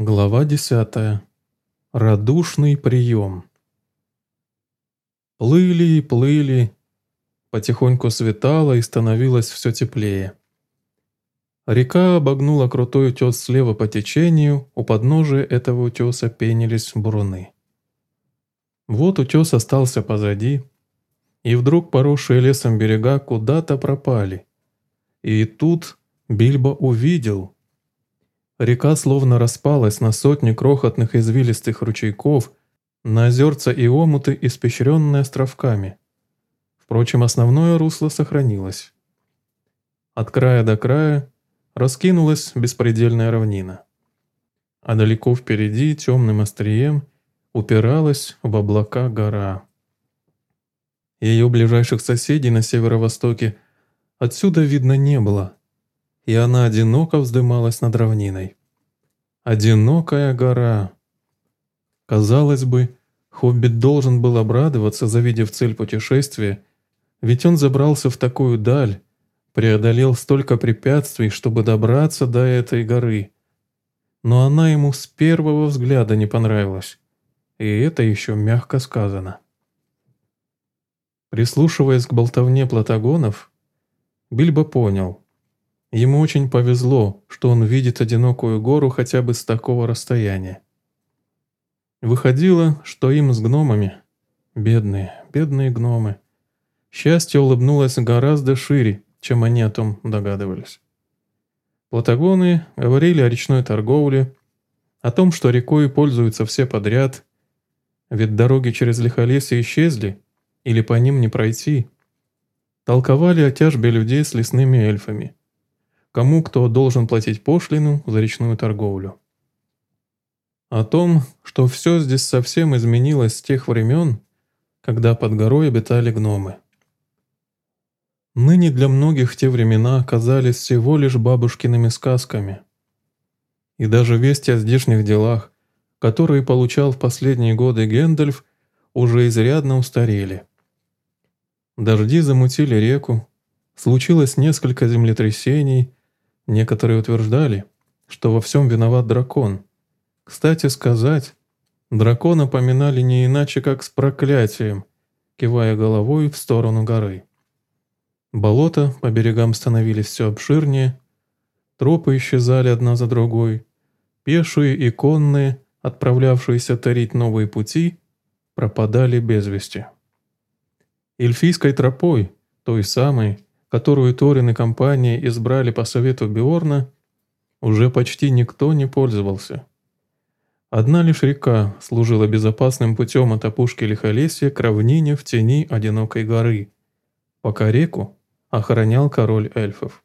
Глава десятая. Радушный прием. Плыли и плыли. Потихоньку светало и становилось все теплее. Река обогнула крутой утес слева по течению, у подножия этого утеса пенились буруны. Вот утес остался позади, и вдруг поросшие лесом берега куда-то пропали. И тут Бильбо увидел — Река словно распалась на сотни крохотных извилистых ручейков, на озерца и омуты, испещренные островками. Впрочем, основное русло сохранилось. От края до края раскинулась беспредельная равнина. А далеко впереди темным острием упиралась в облака гора. Ее ближайших соседей на северо-востоке отсюда видно не было – и она одиноко вздымалась над равниной. Одинокая гора. Казалось бы, Хоббит должен был обрадоваться, завидев цель путешествия, ведь он забрался в такую даль, преодолел столько препятствий, чтобы добраться до этой горы. Но она ему с первого взгляда не понравилась, и это еще мягко сказано. Прислушиваясь к болтовне платагонов, Бильбо понял, Ему очень повезло, что он видит одинокую гору хотя бы с такого расстояния. Выходило, что им с гномами, бедные, бедные гномы, счастье улыбнулось гораздо шире, чем они о том догадывались. Платагоны говорили о речной торговле, о том, что рекой пользуются все подряд, ведь дороги через Лихолесье исчезли, или по ним не пройти. Толковали о тяжбе людей с лесными эльфами – кому кто должен платить пошлину за речную торговлю. О том, что все здесь совсем изменилось с тех времен, когда под горой обитали гномы. Ныне для многих те времена оказались всего лишь бабушкиными сказками. И даже вести о здешних делах, которые получал в последние годы Гэндальф, уже изрядно устарели. Дожди замутили реку, случилось несколько землетрясений, Некоторые утверждали, что во всем виноват дракон. Кстати сказать, дракона поминали не иначе, как с проклятием, кивая головой в сторону горы. Болота по берегам становились все обширнее, тропы исчезали одна за другой, пешие и конные, отправлявшиеся тарить новые пути, пропадали без вести. Эльфийской тропой, той самой, которую Торин и компания избрали по совету Биорна, уже почти никто не пользовался. Одна лишь река служила безопасным путем от опушки Лихолесья к равнине в тени одинокой горы, пока реку охранял король эльфов.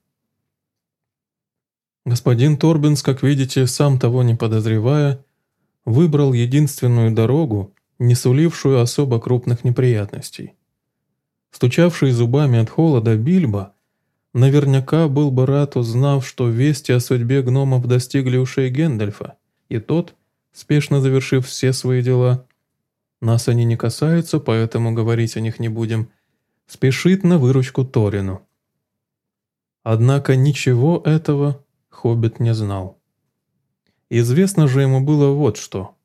Господин Торбинс, как видите, сам того не подозревая, выбрал единственную дорогу, не сулившую особо крупных неприятностей. Стучавший зубами от холода Бильбо наверняка был бы рад, узнав, что вести о судьбе гномов достигли ушей Гендальфа, и тот, спешно завершив все свои дела, нас они не касаются, поэтому говорить о них не будем, спешит на выручку Торину. Однако ничего этого Хоббит не знал. Известно же ему было вот что.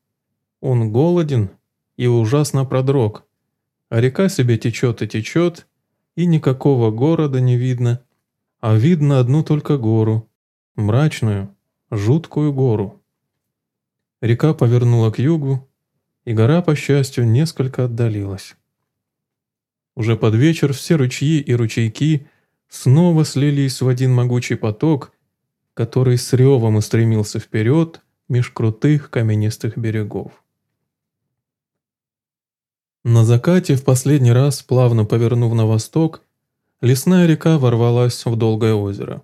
Он голоден и ужасно продрог, а река себе течет и течет, и никакого города не видно, а видно одну только гору, мрачную, жуткую гору. Река повернула к югу, и гора, по счастью, несколько отдалилась. Уже под вечер все ручьи и ручейки снова слились в один могучий поток, который с ревом устремился вперед меж крутых каменистых берегов. На закате, в последний раз, плавно повернув на восток, лесная река ворвалась в долгое озеро.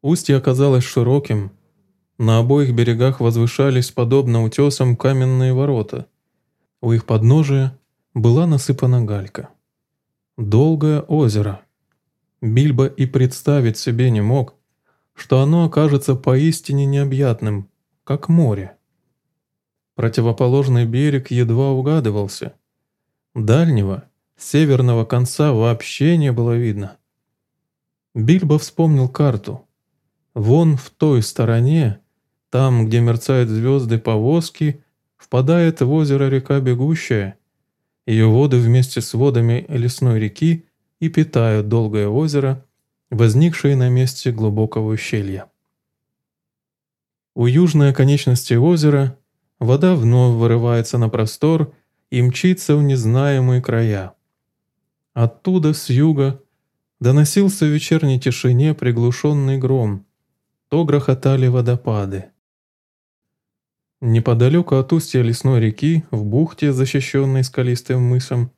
Устье оказалось широким, на обоих берегах возвышались, подобно утесам, каменные ворота. У их подножия была насыпана галька. Долгое озеро. Бильбо и представить себе не мог, что оно окажется поистине необъятным, как море. Противоположный берег едва угадывался – Дальнего, северного конца вообще не было видно. Бильбо вспомнил карту. Вон в той стороне, Там, где мерцают звезды повозки, впадает в озеро река Бегущая. Ее воды вместе с водами лесной реки и питают долгое озеро, возникшее на месте глубокого ущелья. У южной оконечности озера вода вновь вырывается на простор и мчится в незнаемые края. Оттуда, с юга, доносился в вечерней тишине приглушенный гром, то грохотали водопады. Неподалеку от устья лесной реки, в бухте, защищенной скалистым мысом,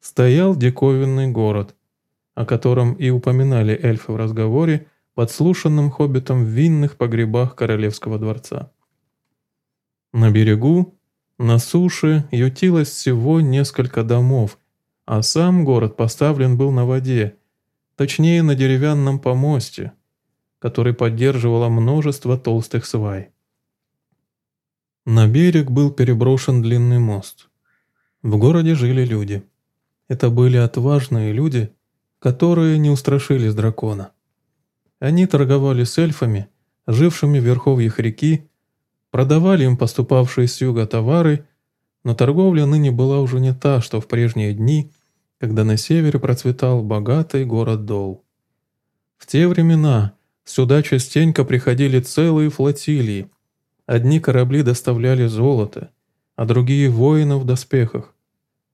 стоял диковинный город, о котором и упоминали эльфы в разговоре, подслушанном хоббитом в винных погребах королевского дворца. На берегу, на суше, ютилось всего несколько домов, а сам город поставлен был на воде, точнее на деревянном помосте, который поддерживало множество толстых свай. На берег был переброшен длинный мост. В городе жили люди. Это были отважные люди, которые не устрашились дракона. Они торговали с эльфами, жившими в верховьях реки, продавали им поступавшие с юга товары, но торговля ныне была уже не та, что в прежние дни, когда на севере процветал богатый город Дол. В те времена сюда частенько приходили целые флотилии. Одни корабли доставляли золото, а другие – воинов в доспехах.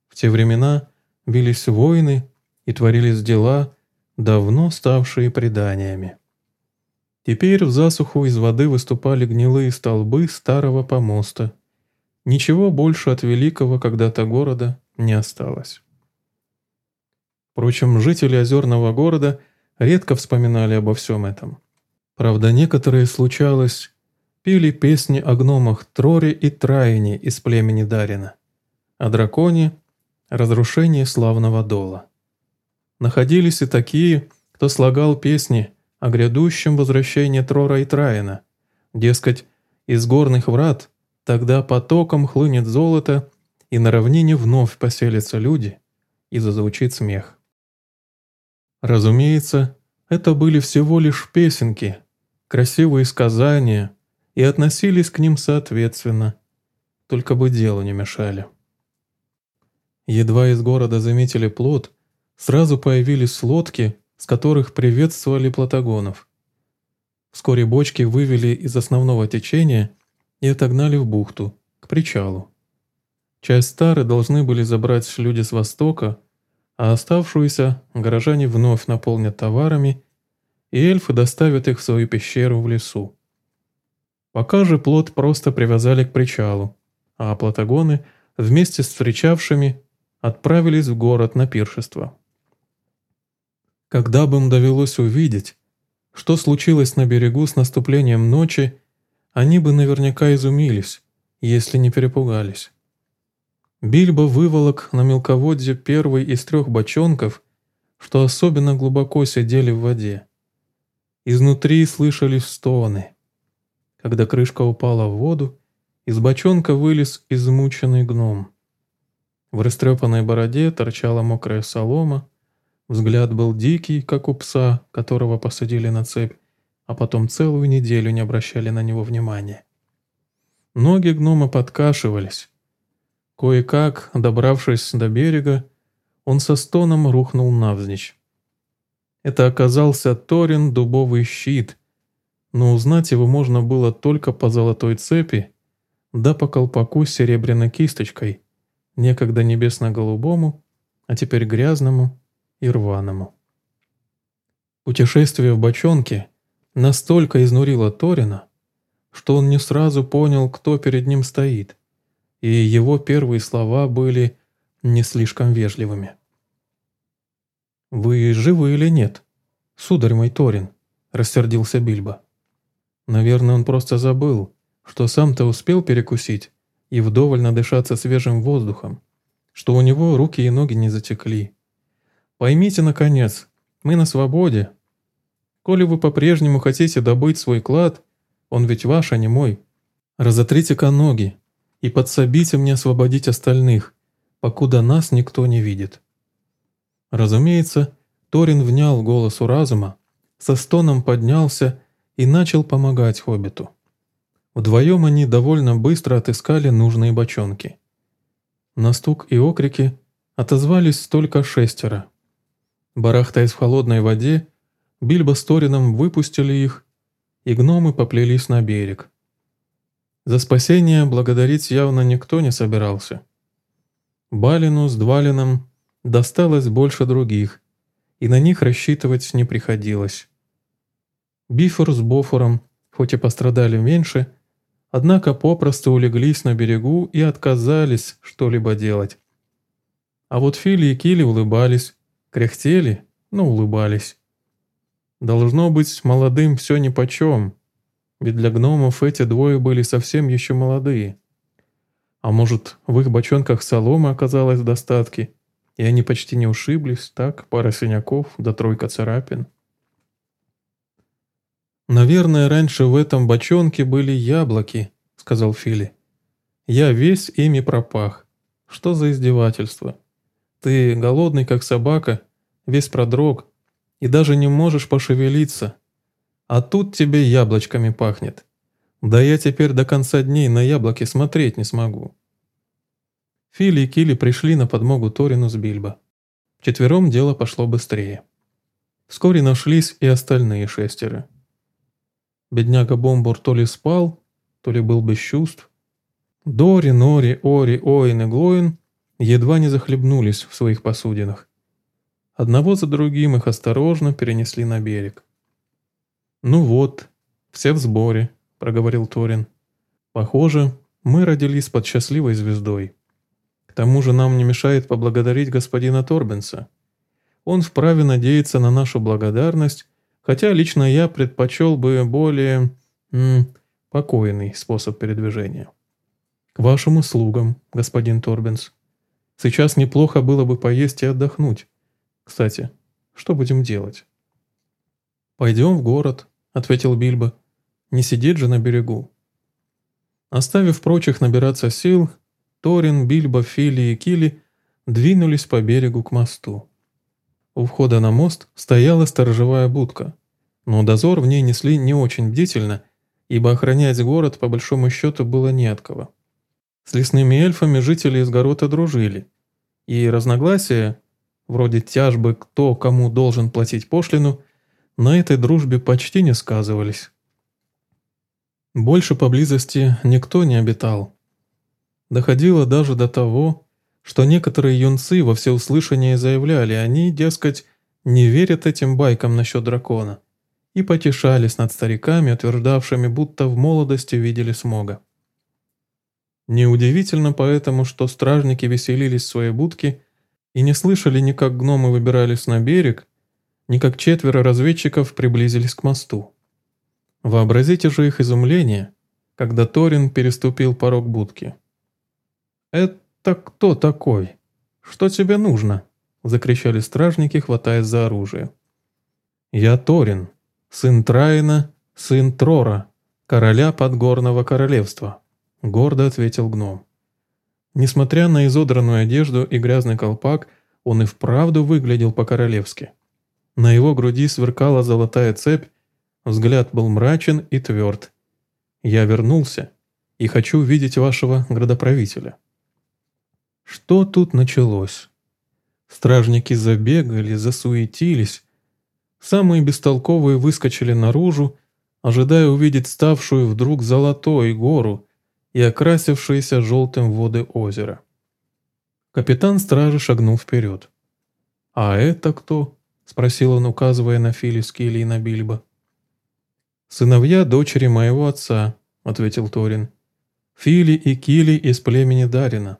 В те времена бились войны и творились дела – давно ставшие преданиями. Теперь в засуху из воды выступали гнилые столбы старого помоста. Ничего больше от великого когда-то города не осталось. Впрочем, жители озерного города редко вспоминали обо всем этом. Правда, некоторые, случалось, пели песни о гномах Троре и Траине из племени Дарина, о драконе, разрушении славного дола. Находились и такие, кто слагал песни о грядущем возвращении Трора и Траина. Дескать, из горных врат тогда потоком хлынет золото, и на равнине вновь поселятся люди, и зазвучит смех. Разумеется, это были всего лишь песенки, красивые сказания, и относились к ним соответственно, только бы делу не мешали. Едва из города заметили плод, Сразу появились лодки, с которых приветствовали платагонов. Вскоре бочки вывели из основного течения и отогнали в бухту, к причалу. Часть тары должны были забрать люди с востока, а оставшуюся горожане вновь наполнят товарами, и эльфы доставят их в свою пещеру в лесу. Пока же плот просто привязали к причалу, а платагоны вместе с встречавшими отправились в город на пиршество. Когда бы им довелось увидеть, что случилось на берегу с наступлением ночи, они бы наверняка изумились, если не перепугались. Бильбо выволок на мелководье первый из трех бочонков, что особенно глубоко сидели в воде. Изнутри слышались стоны. Когда крышка упала в воду, из бочонка вылез измученный гном. В растрепанной бороде торчала мокрая солома, Взгляд был дикий, как у пса, которого посадили на цепь, а потом целую неделю не обращали на него внимания. Ноги гнома подкашивались. Кое-как, добравшись до берега, он со стоном рухнул навзничь. Это оказался Торин дубовый щит, но узнать его можно было только по золотой цепи, да по колпаку с серебряной кисточкой, некогда небесно-голубому, а теперь грязному и рваному. Путешествие в бочонке настолько изнурило Торина, что он не сразу понял, кто перед ним стоит, и его первые слова были не слишком вежливыми. «Вы живы или нет, сударь мой Торин?» – рассердился Бильбо. Наверное, он просто забыл, что сам-то успел перекусить и вдоволь надышаться свежим воздухом, что у него руки и ноги не затекли, Поймите, наконец, мы на свободе. Коли вы по-прежнему хотите добыть свой клад, он ведь ваш, а не мой. Разотрите-ка ноги и подсобите мне освободить остальных, покуда нас никто не видит». Разумеется, Торин внял голосу разума, со стоном поднялся и начал помогать хоббиту. Вдвоем они довольно быстро отыскали нужные бочонки. На стук и окрики отозвались только шестеро. Барахтаясь в холодной воде, Бильбо с Торином выпустили их, и гномы поплелись на берег. За спасение благодарить явно никто не собирался. Балину с Двалином досталось больше других, и на них рассчитывать не приходилось. Бифор с Бофором, хоть и пострадали меньше, однако попросту улеглись на берегу и отказались что-либо делать. А вот Фили и Кили улыбались, кряхтели, но улыбались. Должно быть, молодым все нипочем, ведь для гномов эти двое были совсем еще молодые. А может, в их бочонках соломы оказалось в достатке, и они почти не ушиблись, так, пара синяков да тройка царапин. «Наверное, раньше в этом бочонке были яблоки», — сказал Фили. «Я весь ими пропах. Что за издевательство? Ты голодный, как собака, весь продрог, и даже не можешь пошевелиться. А тут тебе яблочками пахнет. Да я теперь до конца дней на яблоки смотреть не смогу». Фили и Кили пришли на подмогу Торину с Бильбо. Четвером дело пошло быстрее. Вскоре нашлись и остальные шестеро. Бедняга Бомбур то ли спал, то ли был без чувств. Дори, Нори, Ори, Оин и Глоин едва не захлебнулись в своих посудинах. Одного за другим их осторожно перенесли на берег. «Ну вот, все в сборе», — проговорил Торин. «Похоже, мы родились под счастливой звездой. К тому же нам не мешает поблагодарить господина Торбенса. Он вправе надеяться на нашу благодарность хотя лично я предпочел бы более м, покойный способ передвижения. К вашим услугам, господин Торбинс. Сейчас неплохо было бы поесть и отдохнуть. Кстати, что будем делать? «Пойдем в город», — ответил Бильбо. «Не сидеть же на берегу». Оставив прочих набираться сил, Торин, Бильбо, Фили и Кили двинулись по берегу к мосту. У входа на мост стояла сторожевая будка, но дозор в ней несли не очень бдительно, ибо охранять город по большому счету было не от кого. С лесными эльфами жители из Горота дружили, и разногласия, вроде тяжбы кто кому должен платить пошлину, на этой дружбе почти не сказывались. Больше поблизости никто не обитал. Доходило даже до того, что некоторые юнцы во всеуслышание заявляли, они, дескать, не верят этим байкам насчет дракона, и потешались над стариками, утверждавшими, будто в молодости видели смога. Неудивительно поэтому, что стражники веселились в своей будке и не слышали ни как гномы выбирались на берег, ни как четверо разведчиков приблизились к мосту. Вообразите же их изумление, когда Торин переступил порог будки. «Это «Так кто такой? Что тебе нужно?» – закричали стражники, хватаясь за оружие. «Я Торин, сын Траина, сын Трора, короля Подгорного королевства», – гордо ответил гном. Несмотря на изодранную одежду и грязный колпак, он и вправду выглядел по-королевски. На его груди сверкала золотая цепь, взгляд был мрачен и тверд. «Я вернулся и хочу видеть вашего градоправителя». Что тут началось? Стражники забегали, засуетились. Самые бестолковые выскочили наружу, ожидая увидеть ставшую вдруг золотой гору и окрасившиеся желтым воды озера. Капитан стражи шагнул вперед. «А это кто?» — спросил он, указывая на Филис, Килли и на Бильбо. «Сыновья дочери моего отца», — ответил Торин. «Фили и Кили из племени Дарина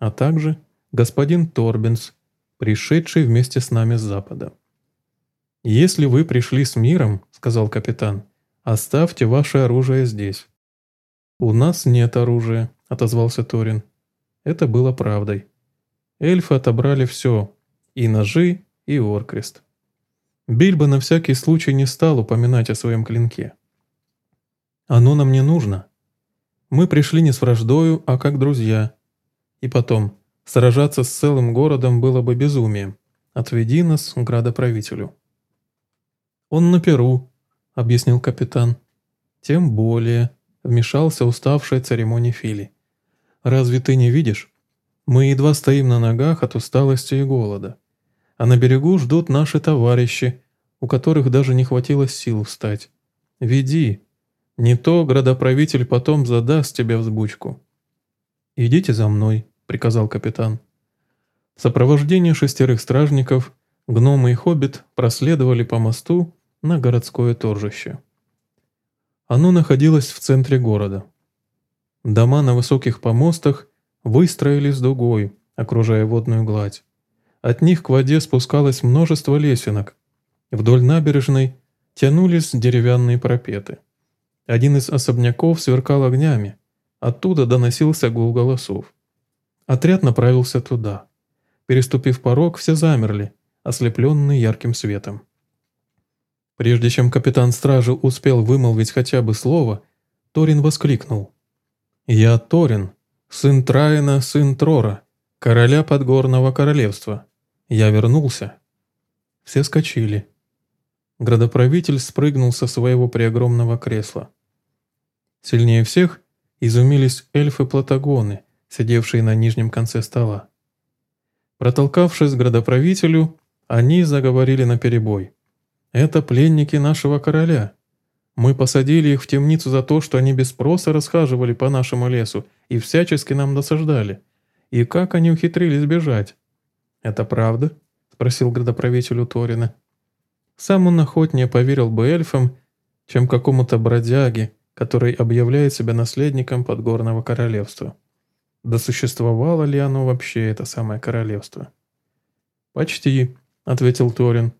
а также господин Торбинс, пришедший вместе с нами с запада. «Если вы пришли с миром, — сказал капитан, — оставьте ваше оружие здесь». «У нас нет оружия», — отозвался Торин. Это было правдой. Эльфы отобрали все, и ножи, и оркрест. Бильбо на всякий случай не стал упоминать о своем клинке. «Оно нам не нужно. Мы пришли не с враждою, а как друзья, и потом, сражаться с целым городом было бы безумием. Отведи нас к градоправителю». «Он на Перу», — объяснил капитан. «Тем более», вмешался уставшая церемония Фили. «Разве ты не видишь? Мы едва стоим на ногах от усталости и голода. А на берегу ждут наши товарищи, у которых даже не хватило сил встать. Веди. Не то градоправитель потом задаст тебе взбучку». «Идите за мной», — приказал капитан. В сопровождении шестерых стражников гномы и хоббит проследовали по мосту на городское торжище. Оно находилось в центре города. Дома на высоких помостах выстроились дугой, окружая водную гладь. От них к воде спускалось множество лесенок. Вдоль набережной тянулись деревянные пропеты. Один из особняков сверкал огнями. Оттуда доносился гул голосов. Отряд направился туда. Переступив порог, все замерли, ослепленные ярким светом. Прежде чем капитан стражи успел вымолвить хотя бы слово, Торин воскликнул. «Я Торин, сын Траина, сын Трора, короля Подгорного королевства. Я вернулся». Все скочили. Градоправитель спрыгнул со своего преогромного кресла. Сильнее всех изумились эльфы-платагоны, сидевшие на нижнем конце стола. Протолкавшись к градоправителю, они заговорили наперебой. Это пленники нашего короля. Мы посадили их в темницу за то, что они без спроса расхаживали по нашему лесу и всячески нам досаждали. И как они ухитрились бежать? Это правда? Спросил градоправитель у Торина. Сам он охотнее поверил бы эльфам, чем какому-то бродяге, который объявляет себя наследником подгорного королевства. Да существовало ли оно вообще, это самое королевство? «Почти», — ответил Торин.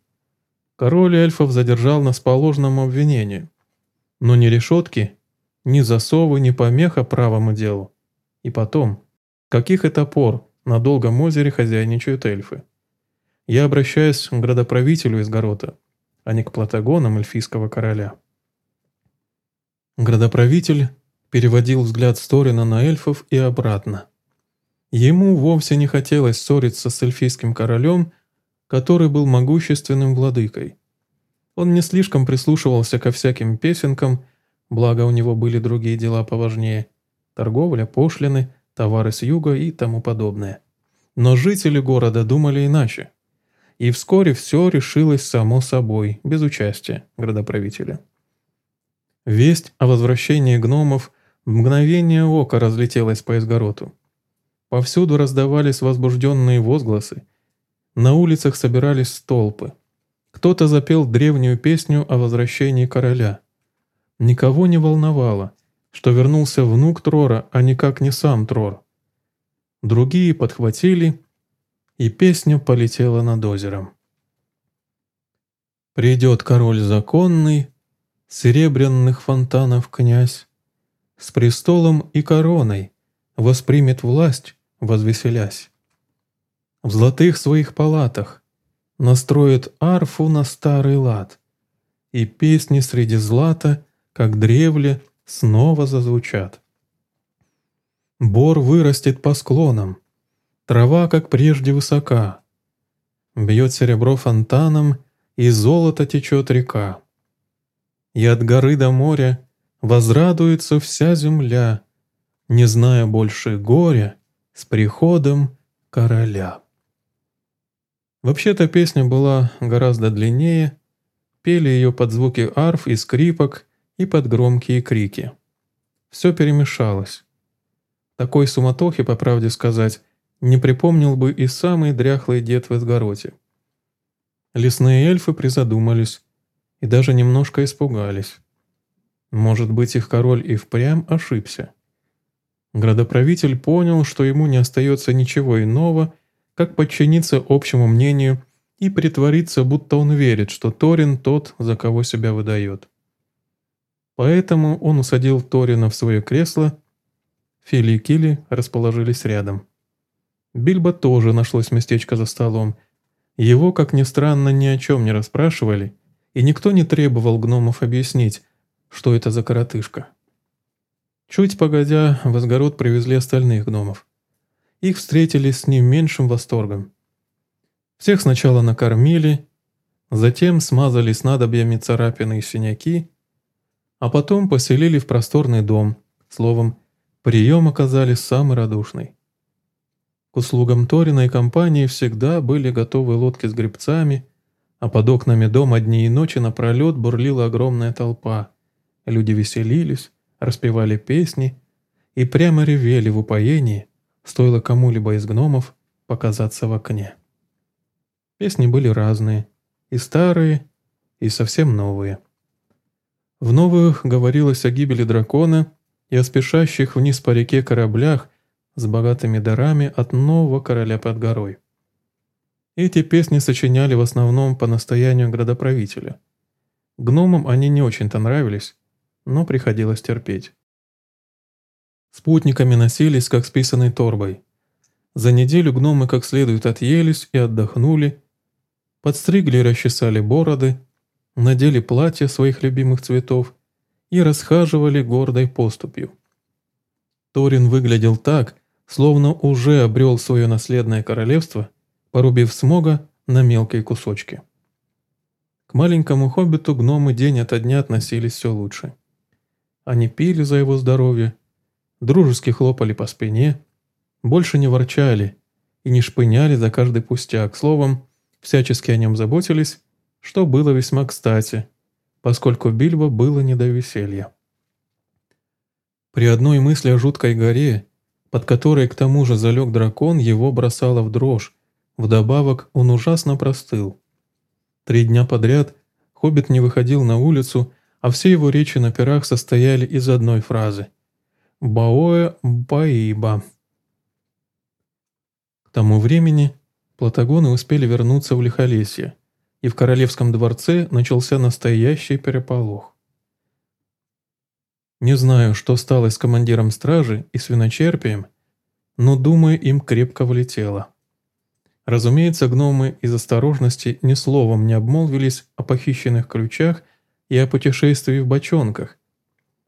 Король эльфов задержал нас по ложному обвинению. Но ни решетки, ни засовы, ни помеха правому делу. И потом, каких это пор на долгом озере хозяйничают эльфы? Я обращаюсь к градоправителю из Горота, а не к платагонам эльфийского короля. Градоправитель переводил взгляд Сторина на эльфов и обратно. Ему вовсе не хотелось ссориться с эльфийским королем который был могущественным владыкой. Он не слишком прислушивался ко всяким песенкам, благо у него были другие дела поважнее – торговля, пошлины, товары с юга и тому подобное. Но жители города думали иначе. И вскоре все решилось само собой, без участия градоправителя. Весть о возвращении гномов в мгновение ока разлетелась по изгороду. Повсюду раздавались возбужденные возгласы, на улицах собирались толпы. Кто-то запел древнюю песню о возвращении короля. Никого не волновало, что вернулся внук Трора, а никак не сам Трор. Другие подхватили, и песня полетела над озером. Придет король законный, серебряных фонтанов князь, с престолом и короной воспримет власть, возвеселясь в золотых своих палатах, настроит арфу на старый лад, и песни среди злата, как древле, снова зазвучат. Бор вырастет по склонам, трава, как прежде, высока, бьет серебро фонтаном, и золото течет река. И от горы до моря возрадуется вся земля, не зная больше горя с приходом короля. Вообще-то песня была гораздо длиннее, пели ее под звуки арф и скрипок и под громкие крики. Все перемешалось. Такой суматохи, по правде сказать, не припомнил бы и самый дряхлый дед в изгороде. Лесные эльфы призадумались и даже немножко испугались. Может быть, их король и впрямь ошибся. Градоправитель понял, что ему не остается ничего иного, как подчиниться общему мнению и притвориться, будто он верит, что Торин тот, за кого себя выдает. Поэтому он усадил Торина в свое кресло, Фили и Килли расположились рядом. Бильбо тоже нашлось местечко за столом. Его, как ни странно, ни о чем не расспрашивали, и никто не требовал гномов объяснить, что это за коротышка. Чуть погодя, в изгород привезли остальных гномов их встретили с ним меньшим восторгом. Всех сначала накормили, затем смазали снадобьями царапины и синяки, А потом поселили в просторный дом. Словом, прием оказали самый радушный. К услугам Торина и компании всегда были готовы лодки с гребцами, а под окнами дома дни и ночи напролет бурлила огромная толпа. Люди веселились, распевали песни и прямо ревели в упоении, стоило кому-либо из гномов показаться в окне. Песни были разные, и старые, и совсем новые. В новых говорилось о гибели дракона и о спешащих вниз по реке кораблях с богатыми дарами от нового короля под горой. Эти песни сочиняли в основном по настоянию градоправителя. Гномам они не очень-то нравились, но приходилось терпеть. Спутниками носились, как с писаной торбой. За неделю гномы как следует отъелись и отдохнули, подстригли и расчесали бороды, надели платья своих любимых цветов и расхаживали гордой поступью. Торин выглядел так, словно уже обрел свое наследное королевство, порубив смога на мелкие кусочки. К маленькому хоббиту гномы день ото дня относились все лучше. Они пили за его здоровье, дружески хлопали по спине, больше не ворчали и не шпыняли за каждый пустяк, словом, всячески о нем заботились, что было весьма кстати, поскольку Бильбо было не до веселья. При одной мысли о жуткой горе под которой к тому же залег дракон, его бросало в дрожь. Вдобавок он ужасно простыл. Три дня подряд Хоббит не выходил на улицу, а все его речи на пирах состояли из одной фразы «Баоэ Баиба». К тому времени платагоны успели вернуться в Лихолесье, и в королевском дворце начался настоящий переполох. Не знаю, что стало с командиром стражи и свиночерпием, но, думаю, им крепко влетело. Разумеется, гномы из осторожности ни словом не обмолвились о похищенных ключах и о путешествии в бочонках,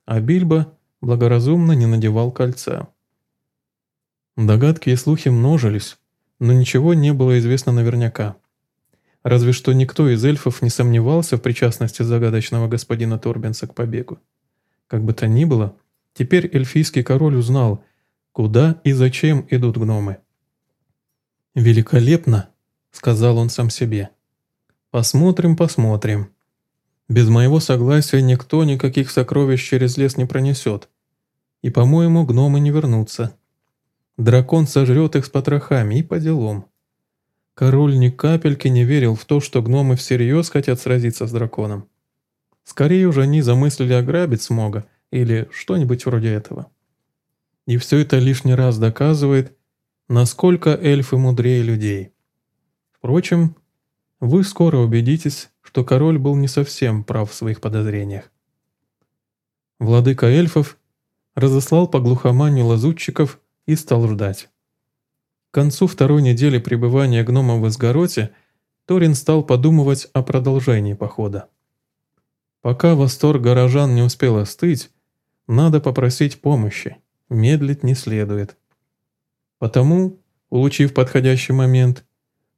а Бильбо благоразумно не надевал кольца. Догадки и слухи множились, но ничего не было известно наверняка. Разве что никто из эльфов не сомневался в причастности загадочного господина Торбенса к побегу. Как бы то ни было, теперь эльфийский король узнал, куда и зачем идут гномы. «Великолепно!» — сказал он сам себе. «Посмотрим, посмотрим. Без моего согласия никто никаких сокровищ через лес не пронесет. И, по-моему, гномы не вернутся. Дракон сожрет их с потрохами и по делам». Король ни капельки не верил в то, что гномы всерьез хотят сразиться с драконом. Скорее уже они замыслили ограбить Смога или что-нибудь вроде этого. И все это лишний раз доказывает, насколько эльфы мудрее людей. Впрочем, вы скоро убедитесь, что король был не совсем прав в своих подозрениях. Владыка эльфов разослал по глухоманию лазутчиков и стал ждать. К концу второй недели пребывания гнома в Изгороте Торин стал подумывать о продолжении похода. Пока восторг горожан не успел остыть, надо попросить помощи, медлить не следует. Потому, улучив подходящий момент,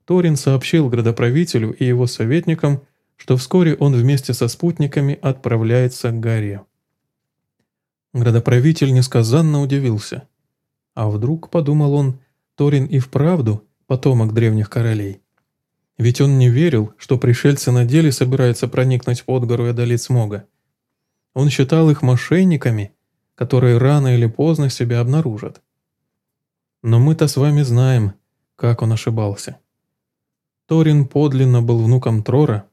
Торин сообщил градоправителю и его советникам, что вскоре он вместе со спутниками отправляется к горе. Градоправитель несказанно удивился. А вдруг, подумал он, Торин и вправду потомок древних королей. Ведь он не верил, что пришельцы на деле собираются проникнуть под гору и одолеть смога. Он считал их мошенниками, которые рано или поздно себя обнаружат. Но мы-то с вами знаем, как он ошибался. Торин подлинно был внуком Трора,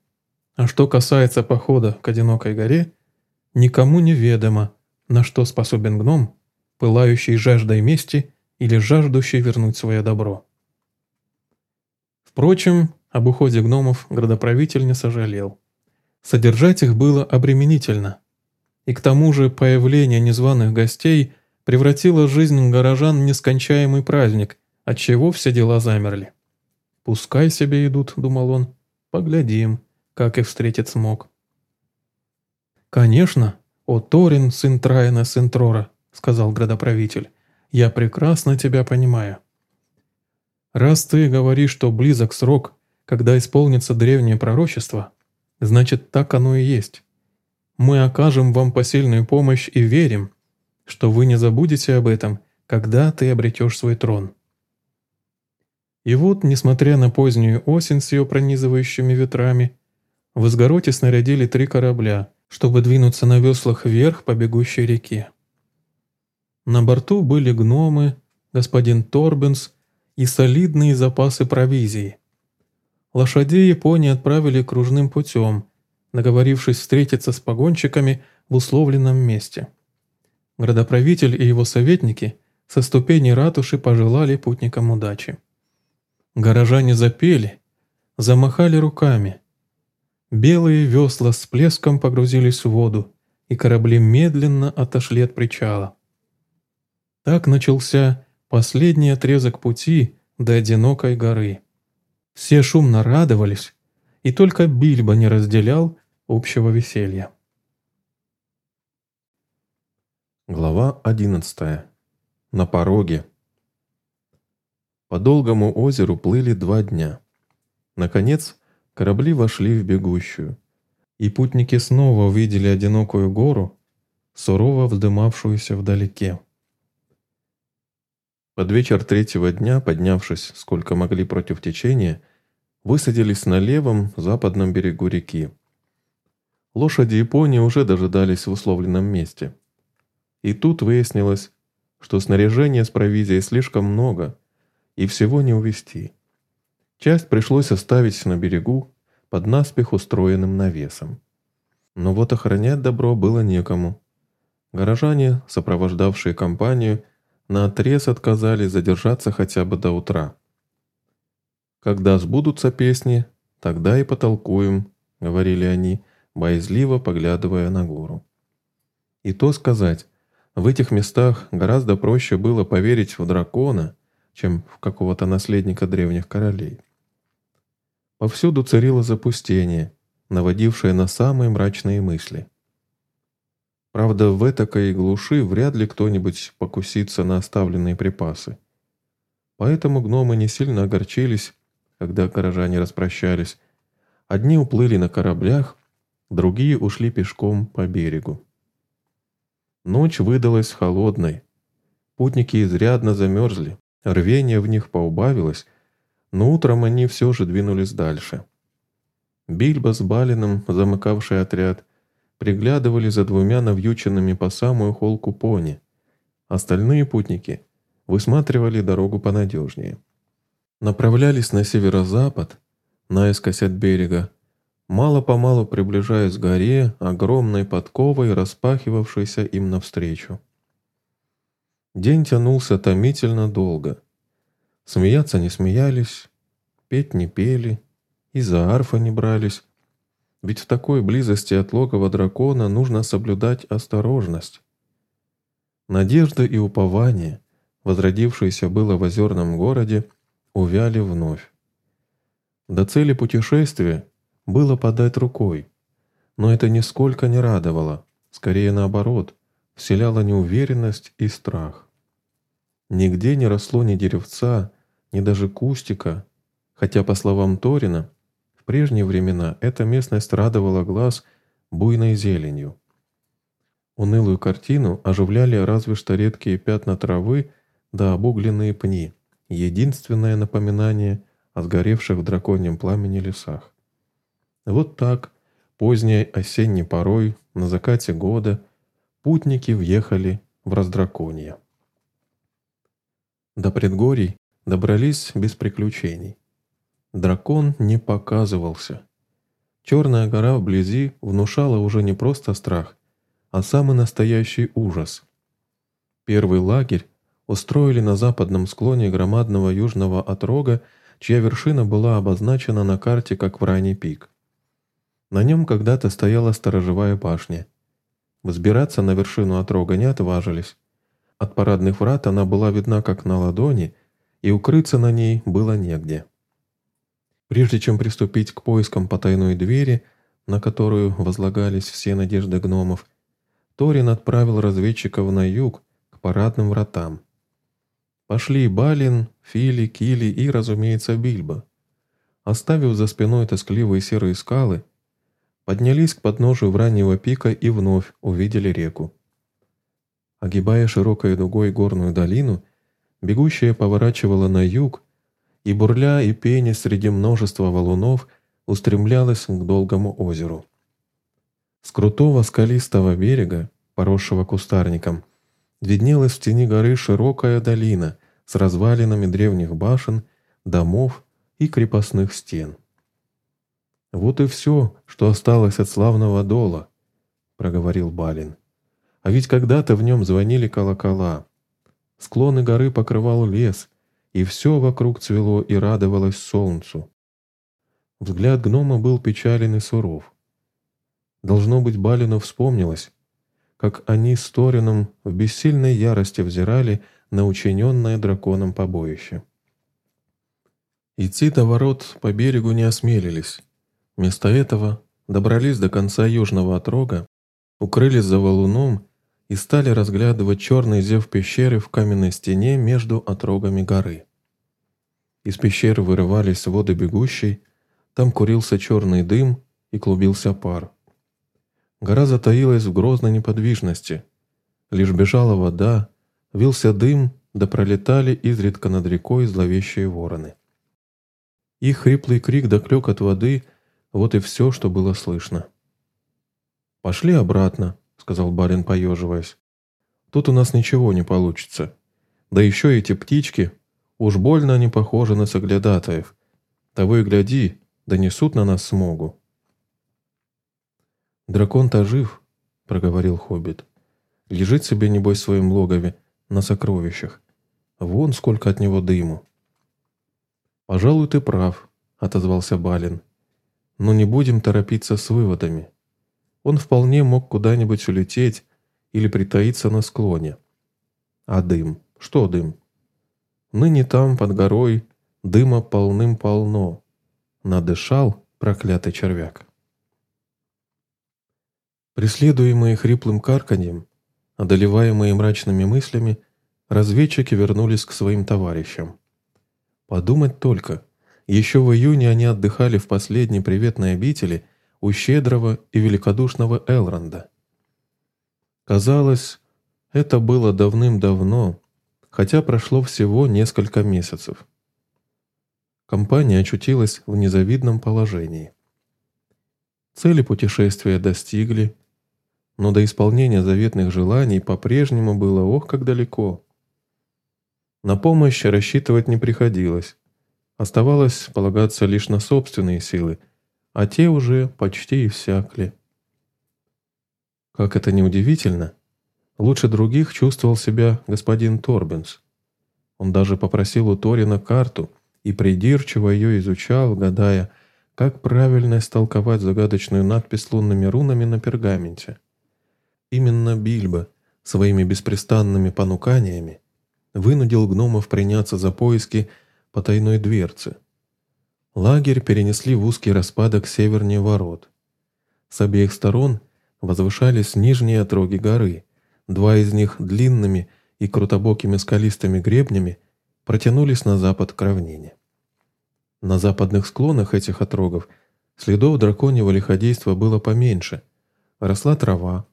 а что касается похода к одинокой горе, никому не ведомо, на что способен гном, пылающий жаждой мести или жаждущий вернуть свое добро. Впрочем, об уходе гномов градоправитель не сожалел. Содержать их было обременительно. И к тому же появление незваных гостей превратило жизнь горожан в нескончаемый праздник, отчего все дела замерли. «Пускай себе идут», — думал он, — «поглядим, как их встретит смог». «Конечно, о Торин, сын Траина, сын Трора», — сказал градоправитель, — «я прекрасно тебя понимаю. Раз ты говоришь, что близок срок, когда исполнится древнее пророчество, значит, так оно и есть. Мы окажем вам посильную помощь и верим, что вы не забудете об этом, когда ты обретешь свой трон». И вот, несмотря на позднюю осень с ее пронизывающими ветрами, в Изгороте снарядили три корабля, чтобы двинуться на веслах вверх по бегущей реке. На борту были гномы, господин Торбенс и солидные запасы провизии. Лошадей Японии отправили кружным путем, наговорившись встретиться с погонщиками в условленном месте. Градоправитель и его советники со ступени ратуши пожелали путникам удачи. Горожане запели, замахали руками. Белые весла с плеском погрузились в воду, и корабли медленно отошли от причала. Так начался последний отрезок пути до одинокой горы. Все шумно радовались, и только Бильбо не разделял общего веселья. Глава 11. На пороге. По долгому озеру плыли два дня. Наконец, корабли вошли в бегущую, и путники снова увидели одинокую гору, сурово вздымавшуюся вдалеке. Под вечер третьего дня, поднявшись сколько могли против течения, высадились на левом западном берегу реки. Лошади Японии уже дожидались в условленном месте. И тут выяснилось, что снаряжения с провизией слишком много, и всего не увезти. Часть пришлось оставить на берегу под наспех устроенным навесом. Но вот охранять добро было некому. Горожане, сопровождавшие компанию, наотрез отказались задержаться хотя бы до утра. «Когда сбудутся песни, тогда и потолкуем», — говорили они, боязливо поглядывая на гору. И то сказать, в этих местах гораздо проще было поверить в дракона, чем в какого-то наследника древних королей. Повсюду царило запустение, наводившее на самые мрачные мысли. Правда, в этакой глуши вряд ли кто-нибудь покусится на оставленные припасы. Поэтому гномы не сильно огорчились, когда горожане распрощались. Одни уплыли на кораблях, другие ушли пешком по берегу. Ночь выдалась холодной. Путники изрядно замерзли, Рвение в них поубавилось, но утром они все же двинулись дальше. Бильбо с Балином, замыкавший отряд, приглядывали за двумя навьюченными по самую холку пони. Остальные путники высматривали дорогу понадежнее. Направлялись на северо-запад, наискось от берега, мало-помалу приближаясь к горе, огромной подковой, распахивавшейся им навстречу. День тянулся томительно долго. Смеяться не смеялись, петь не пели, и за арфа не брались. Ведь в такой близости от логова дракона нужно соблюдать осторожность. Надежда и упование, возродившиеся было в озерном городе, увяли вновь. До цели путешествия было подать рукой, но это нисколько не радовало, скорее наоборот – вселяла неуверенность и страх. Нигде не росло ни деревца, ни даже кустика, хотя, по словам Торина, в прежние времена эта местность радовала глаз буйной зеленью. Унылую картину оживляли разве что редкие пятна травы да обугленные пни, единственное напоминание о сгоревших в драконьем пламени лесах. Вот так, поздней осенней порой, на закате года, путники въехали в Раздраконье. До предгорий добрались без приключений. Дракон не показывался. Черная гора вблизи внушала уже не просто страх, а самый настоящий ужас. Первый лагерь устроили на западном склоне громадного южного отрога, чья вершина была обозначена на карте как Враний пик. На нем когда-то стояла сторожевая башня, Взбираться на вершину отрога не отважились. От парадных врат она была видна как на ладони, и укрыться на ней было негде. Прежде чем приступить к поискам потайной двери, на которую возлагались все надежды гномов, Торин отправил разведчиков на юг, к парадным вратам. Пошли Балин, Фили, Кили и, разумеется, Бильбо. Оставив за спиной тоскливые серые скалы, поднялись к подножию Враннего пика и вновь увидели реку. Огибая широкой дугой горную долину, бегущая поворачивала на юг, и бурля и пени среди множества валунов устремлялась к долгому озеру. С крутого скалистого берега, поросшего кустарником, виднелась в тени горы широкая долина с развалинами древних башен, домов и крепостных стен. «Вот и все, что осталось от славного дола», — проговорил Балин. «А ведь когда-то в нем звонили колокола. Склоны горы покрывал лес, и все вокруг цвело и радовалось солнцу. Взгляд гнома был печален и суров. Должно быть, Балину вспомнилось, как они с Торином в бессильной ярости взирали на учиненное драконом побоище. Идти до ворот по берегу не осмелились. Вместо этого добрались до конца южного отрога, укрылись за валуном и стали разглядывать черный зев пещеры в каменной стене между отрогами горы. Из пещеры вырывались воды бегущей, там курился черный дым и клубился пар. Гора затаилась в грозной неподвижности. Лишь бежала вода, вился дым, да пролетали изредка над рекой зловещие вороны. Их хриплый крик да от воды — вот и все, что было слышно. «Пошли обратно», — сказал барин, поеживаясь. «Тут у нас ничего не получится. Да еще эти птички, уж больно они похожи на соглядатаев. Того и гляди, донесут на нас смогу». «Дракон-то жив», — проговорил хоббит. «Лежит себе, небось, в своем логове, на сокровищах. Вон сколько от него дыму». «Пожалуй, ты прав», — отозвался Балин. «Но не будем торопиться с выводами. Он вполне мог куда-нибудь улететь или притаиться на склоне. А дым? Что дым? Ныне там, под горой, дыма полным-полно. Надышал проклятый червяк». Преследуемые хриплым карканьем, одолеваемые мрачными мыслями, разведчики вернулись к своим товарищам. Подумать только, еще в июне они отдыхали в последней приветной обители у щедрого и великодушного Элронда. Казалось, это было давным-давно, хотя прошло всего несколько месяцев. Компания очутилась в незавидном положении. Цели путешествия достигли, но до исполнения заветных желаний по-прежнему было ох как далеко. На помощь рассчитывать не приходилось. Оставалось полагаться лишь на собственные силы, а те уже почти иссякли. Как это ни удивительно, лучше других чувствовал себя господин Торбенс. Он даже попросил у Торина карту и придирчиво ее изучал, гадая, как правильно истолковать загадочную надпись лунными рунами на пергаменте. Именно Бильбо своими беспрестанными понуканиями вынудил гномов приняться за поиски потайной дверцы. Лагерь перенесли в узкий распадок севернее ворот. С обеих сторон возвышались нижние отроги горы, два из них длинными и крутобокими скалистыми гребнями протянулись на запад к равнине. На западных склонах этих отрогов следов драконьего лиходейства было поменьше. Росла трава,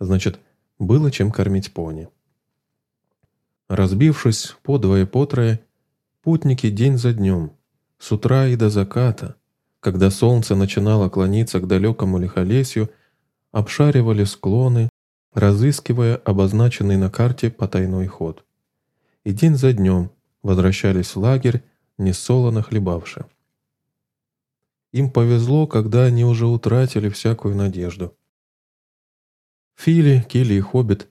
значит, было чем кормить пони. Разбившись по двое по трое, путники день за днем, с утра и до заката, когда солнце начинало клониться к далекому лихолесью, обшаривали склоны, разыскивая обозначенный на карте потайной ход. И день за днем возвращались в лагерь, несолоно хлебавши. Им повезло, когда они уже утратили всякую надежду. Фили, Килли и Хоббит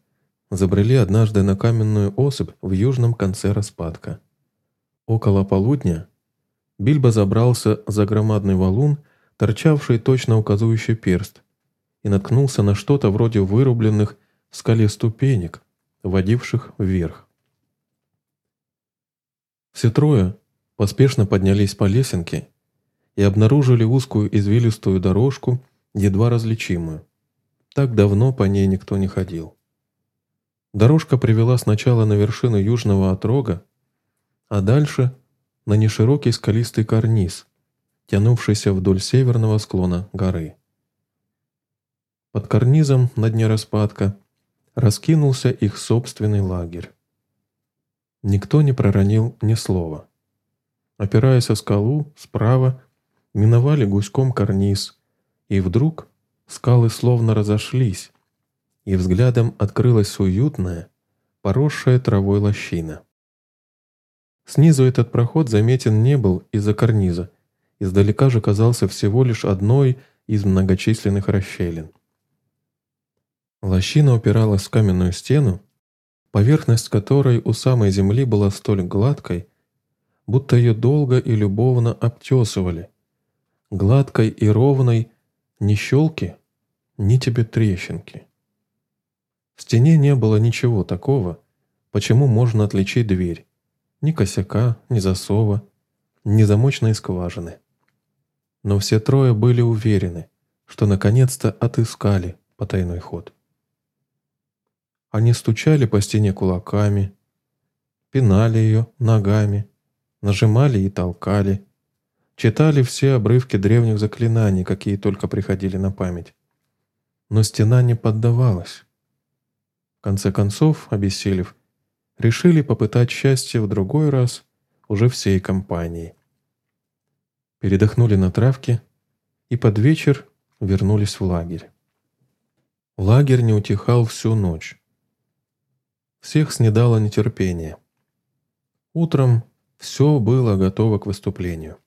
забрели однажды на каменную особь в южном конце распадка. Около полудня Бильбо забрался за громадный валун, торчавший точно указывающий перст, и наткнулся на что-то вроде вырубленных в скале ступенек, водивших вверх. Все трое поспешно поднялись по лесенке и обнаружили узкую извилистую дорожку, едва различимую. Так давно по ней никто не ходил. Дорожка привела сначала на вершину южного отрога, а дальше на неширокий скалистый карниз, тянувшийся вдоль северного склона горы. Под карнизом на дне распадка раскинулся их собственный лагерь. Никто не проронил ни слова. Опираясь о скалу, справа миновали гуськом карниз, и вдруг скалы словно разошлись, и взглядом открылась уютная, поросшая травой лощина. Снизу этот проход заметен не был из-за карниза, издалека же казался всего лишь одной из многочисленных расщелин. Лощина упиралась в каменную стену, поверхность которой у самой земли была столь гладкой, будто ее долго и любовно обтесывали. Гладкой и ровной ни щелки, ни тебе трещинки. В стене не было ничего такого, почему можно отличить дверь. Ни косяка, ни засова, ни замочной скважины. Но все трое были уверены, что наконец-то отыскали потайной ход. Они стучали по стене кулаками, пинали ее ногами, нажимали и толкали, читали все обрывки древних заклинаний, какие только приходили на память. Но стена не поддавалась. В конце концов, обессилев, решили попытать счастье в другой раз уже всей компанией. Передохнули на травке и под вечер вернулись в лагерь. Лагерь не утихал всю ночь. Всех снедало нетерпение. Утром все было готово к выступлению.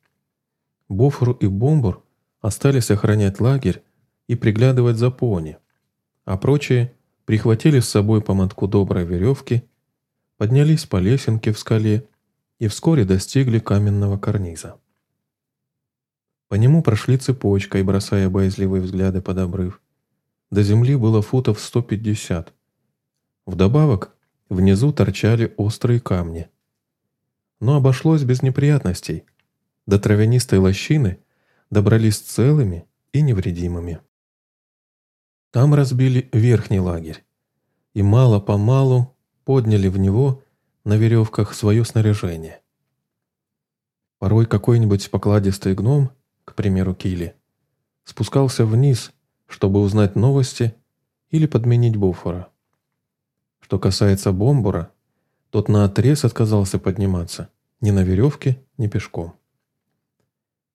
Бофру и Бомбур остались охранять лагерь и приглядывать за пони, а прочие прихватили с собой по мотку доброй веревки поднялись по лесенке в скале и вскоре достигли каменного карниза. По нему прошли цепочкой, бросая боязливые взгляды под обрыв. До земли было футов 150. Вдобавок, внизу торчали острые камни. Но обошлось без неприятностей. До травянистой лощины добрались целыми и невредимыми. Там разбили верхний лагерь, и мало-помалу подняли в него на веревках свое снаряжение. Порой какой-нибудь покладистый гном, к примеру Кили, спускался вниз, чтобы узнать новости или подменить буфора. Что касается бомбура, тот наотрез отказался подниматься ни на веревке, ни пешком.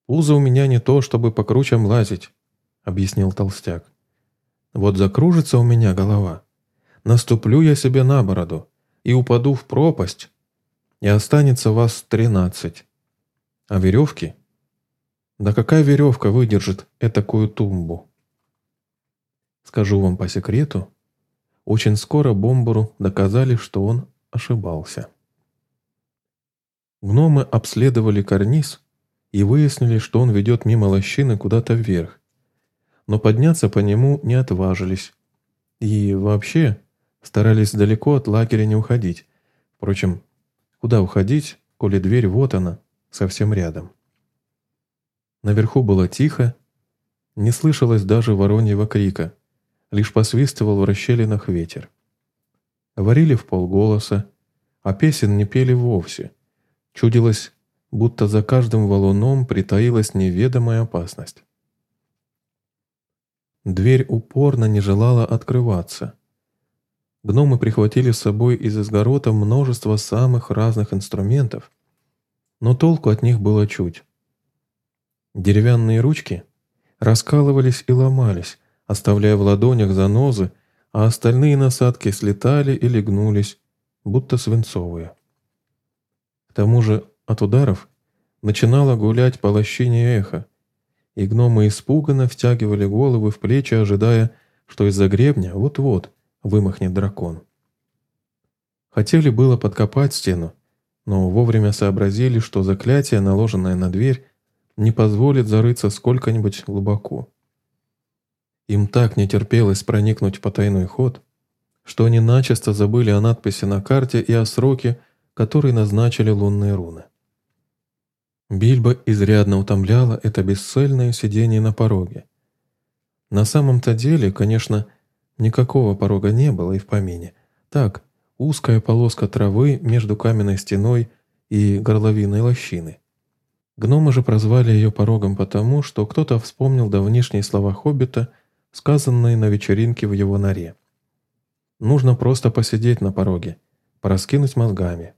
«Пузо у меня не то, чтобы по кручам лазить», — объяснил толстяк. «Вот закружится у меня голова, наступлю я себе на бороду и упаду в пропасть, и останется вас тринадцать. А веревки? Да какая веревка выдержит этакую тумбу? Скажу вам по секрету, очень скоро Бомбуру доказали, что он ошибался. Гномы обследовали карниз и выяснили, что он ведет мимо лощины куда-то вверх, но подняться по нему не отважились. И вообще Старались далеко от лагеря не уходить. Впрочем, куда уходить, коли дверь вот она, совсем рядом. Наверху было тихо, не слышалось даже вороньего крика, лишь посвистывал в расщелинах ветер. Варили в полголоса, а песен не пели вовсе. Чудилось, будто за каждым валуном притаилась неведомая опасность. Дверь упорно не желала открываться. Гномы прихватили с собой из изгорота множество самых разных инструментов, но толку от них было чуть. Деревянные ручки раскалывались и ломались, оставляя в ладонях занозы, а остальные насадки слетали или гнулись, будто свинцовые. К тому же от ударов начинало гулять по лощине эхо, и гномы испуганно втягивали головы в плечи, ожидая, что из-за гребня вот-вот – вымахнет дракон. Хотели было подкопать стену, но вовремя сообразили, что заклятие, наложенное на дверь, не позволит зарыться сколько-нибудь глубоко. Им так не терпелось проникнуть в потайной ход, что они начисто забыли о надписи на карте и о сроке, который назначили лунные руны. Бильбо изрядно утомляло это бесцельное сидение на пороге. На самом-то деле, конечно, Никакого порога не было и в помине. Так, узкая полоска травы между каменной стеной и горловиной лощины. Гномы же прозвали ее порогом потому, что кто-то вспомнил давнишние слова Хоббита сказанные на вечеринке в его норе. Нужно просто посидеть на пороге, пораскинуть мозгами.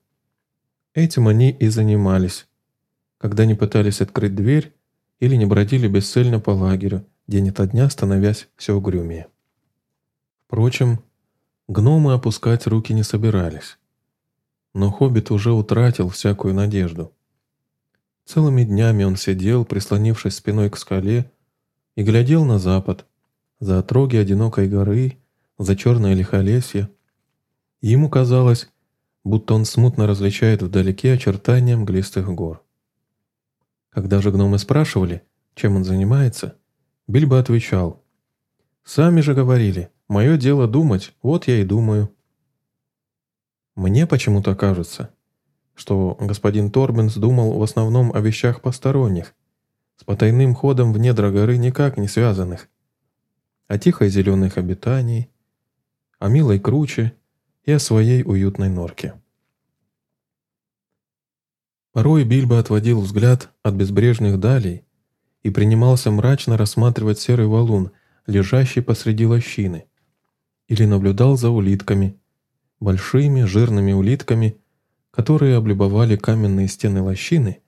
Этим они и занимались, когда не пытались открыть дверь или не бродили бесцельно по лагерю, день ото дня становясь все угрюмее. Впрочем, гномы опускать руки не собирались. Но хоббит уже утратил всякую надежду. Целыми днями он сидел, прислонившись спиной к скале, и глядел на запад, за отроги одинокой горы, за черное лихолесье. Ему казалось, будто он смутно различает вдалеке очертания мглистых гор. Когда же гномы спрашивали, чем он занимается, Бильбо отвечал, «Сами же говорили, мое дело думать, вот я и думаю». Мне почему-то кажется, что господин Торбенс думал в основном о вещах посторонних, с потайным ходом в недра горы никак не связанных, о тихой зеленых обитании, о милой круче и о своей уютной норке. Порой Бильбо отводил взгляд от безбрежных далей и принимался мрачно рассматривать серый валун, лежащий посреди лощины, или наблюдал за улитками, большими жирными улитками, которые облюбовали каменные стены лощины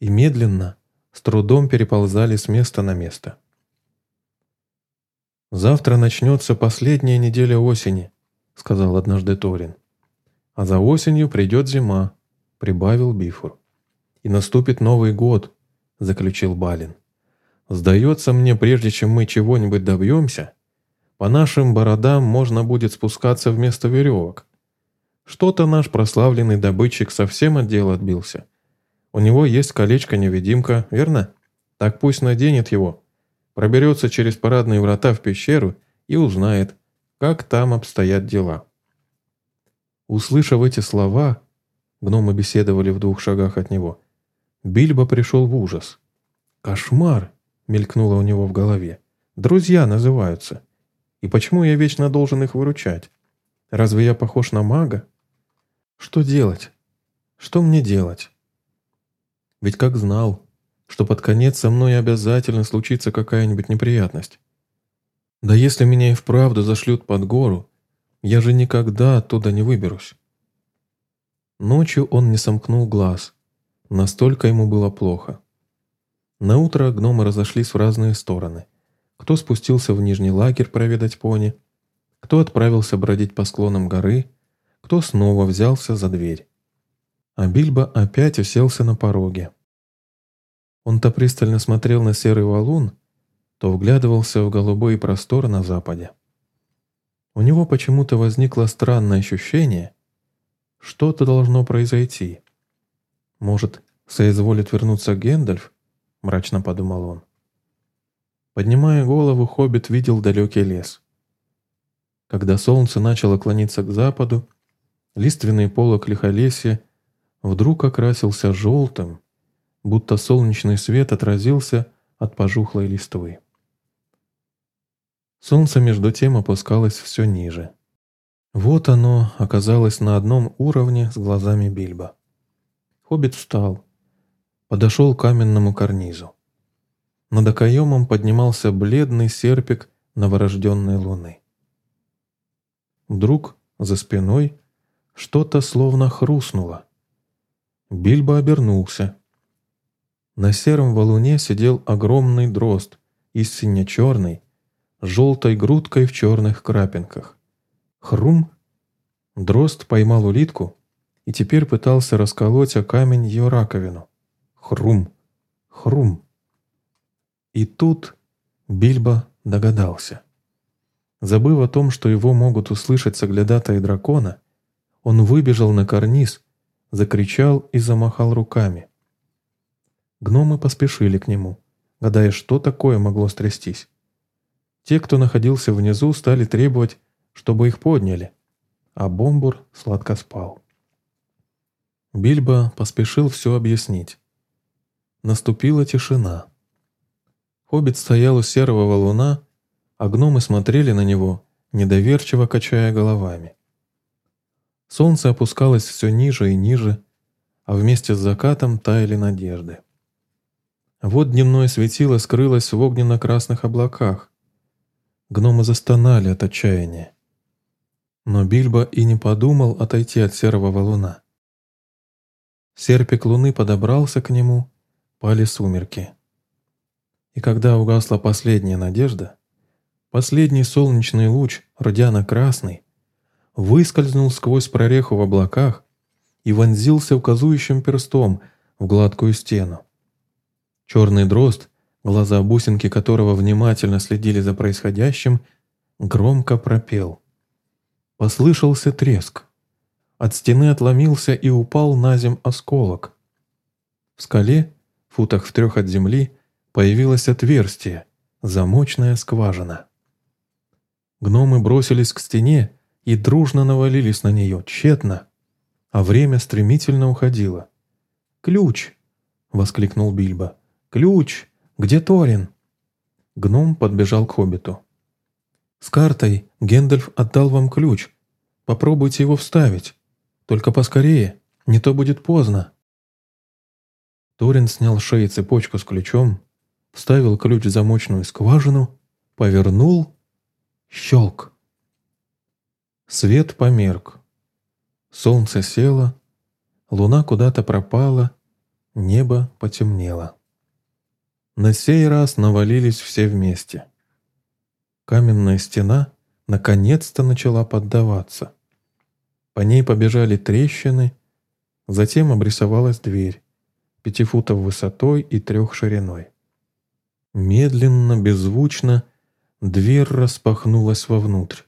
и медленно, с трудом переползали с места на место. «Завтра начнется последняя неделя осени», — сказал однажды Торин. «А за осенью придет зима», — прибавил Бифур. «И наступит Новый год», — заключил Балин. «Сдается мне, прежде чем мы чего-нибудь добьемся, по нашим бородам можно будет спускаться вместо веревок. Что-то наш прославленный добытчик совсем от дела отбился. У него есть колечко-невидимка, верно? Так пусть наденет его, проберется через парадные врата в пещеру и узнает, как там обстоят дела. Услышав эти слова, гномы беседовали в двух шагах от него, Бильбо пришел в ужас. «Кошмар!» — мелькнуло у него в голове. «Друзья называются. И почему я вечно должен их выручать? Разве я похож на мага? Что делать? Что мне делать? Ведь как знал, что под конец со мной обязательно случится какая-нибудь неприятность. Да если меня и вправду зашлют под гору, я же никогда оттуда не выберусь. Ночью он не сомкнул глаз, настолько ему было плохо. Наутро гномы разошлись в разные стороны. Кто спустился в нижний лагерь проведать пони, кто отправился бродить по склонам горы, кто снова взялся за дверь. А Бильбо опять уселся на пороге. Он то пристально смотрел на серый валун, то вглядывался в голубой простор на западе. У него почему-то возникло странное ощущение, что-то должно произойти. Может, соизволит вернуться Гэндальф? Мрачно подумал он. Поднимая голову, хоббит видел далекий лес. Когда солнце начало клониться к западу, лиственный полог лихолесья вдруг окрасился желтым, будто солнечный свет отразился от пожухлой листвы. Солнце между тем опускалось все ниже. Вот оно оказалось на одном уровне с глазами Бильбо. Хоббит встал, подошел к каменному карнизу. Над окоемом поднимался бледный серпик новорожденной луны. Вдруг за спиной что-то словно хрустнуло. Бильбо обернулся. На сером валуне сидел огромный дрозд, истинно черный, с желтой грудкой в черных крапинках. Хрум! Дрозд поймал улитку и теперь пытался расколоть о камень ее раковину. Хрум! Хрум! И тут Бильбо догадался. Забыв о том, что его могут услышать соглядатые дракона, он выбежал на карниз, закричал и замахал руками. Гномы поспешили к нему, гадая, что такое могло стрястись. Те, кто находился внизу, стали требовать, чтобы их подняли, а Бомбур сладко спал. Бильбо поспешил все объяснить. Наступила тишина. Хоббит стоял у серого валуна, а гномы смотрели на него, недоверчиво качая головами. Солнце опускалось все ниже и ниже, а вместе с закатом таяли надежды. Вот дневное светило скрылось в огненно-красных облаках. Гномы застонали от отчаяния. Но Бильбо и не подумал отойти от серого валуна. Серпик луны подобрался к нему, пали сумерки. И когда угасла последняя надежда, последний солнечный луч, рдяно-красный, выскользнул сквозь прореху в облаках и вонзился указующим перстом в гладкую стену. Черный дрозд, глаза бусинки которого внимательно следили за происходящим, громко пропел. Послышался треск. От стены отломился и упал на зем осколок. В скале, футах в трех от земли, появилось отверстие, замочная скважина. Гномы бросились к стене и дружно навалились на нее, тщетно, а время стремительно уходило. «Ключ!» — воскликнул Бильбо. «Ключ! Где Торин?» Гном подбежал к хоббиту. «С картой Гендальф отдал вам ключ. Попробуйте его вставить. Только поскорее, не то будет поздно». Торин снял с шеи цепочку с ключом, вставил ключ в замочную скважину, повернул, щелк. Свет померк. Солнце село, луна куда-то пропала, небо потемнело. На сей раз навалились все вместе. Каменная стена наконец-то начала поддаваться. По ней побежали трещины, затем обрисовалась дверь, пяти футов высотой и трех шириной. Медленно, беззвучно дверь распахнулась вовнутрь.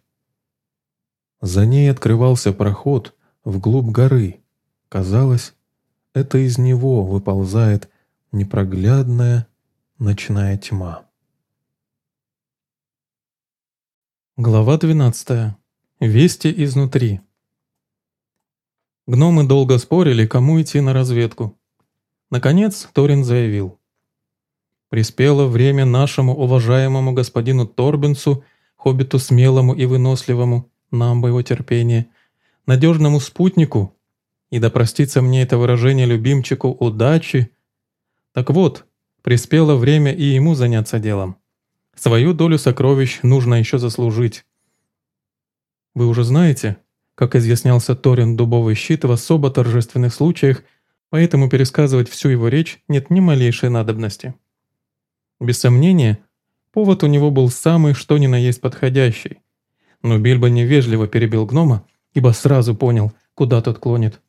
За ней открывался проход вглубь горы. Казалось, это из него выползает непроглядная ночная тьма. Глава 12. Вести изнутри. Гномы долго спорили, кому идти на разведку. Наконец Торин заявил. «Приспело время нашему уважаемому господину Торбинсу, хоббиту смелому и выносливому, нам бы его терпение, надежному спутнику, и да простится мне это выражение любимчику удачи. Так вот, приспело время и ему заняться делом. Свою долю сокровищ нужно еще заслужить. Вы уже знаете, как изъяснялся Торин дубовый щит в особо торжественных случаях, поэтому пересказывать всю его речь нет ни малейшей надобности. Без сомнения, повод у него был самый что ни на есть подходящий. Но Бильбо невежливо перебил гнома, ибо сразу понял, куда тот клонит.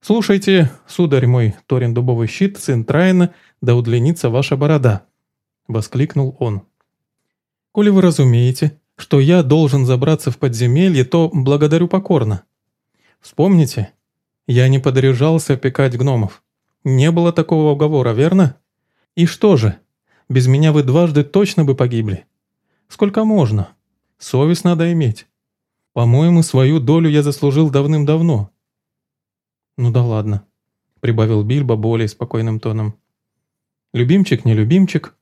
«Слушайте, сударь мой, Торин дубовый щит, сын Трайна, да удлинится ваша борода», — воскликнул он. «Коли вы разумеете, что я должен забраться в подземелье, то благодарю покорно. Вспомните, я не подряжался опекать гномов. Не было такого уговора, верно? И что же, без меня вы дважды точно бы погибли? Сколько можно? Совесть надо иметь. По-моему, свою долю я заслужил давным-давно. Ну да ладно, прибавил Бильбо более спокойным тоном. Любимчик не любимчик,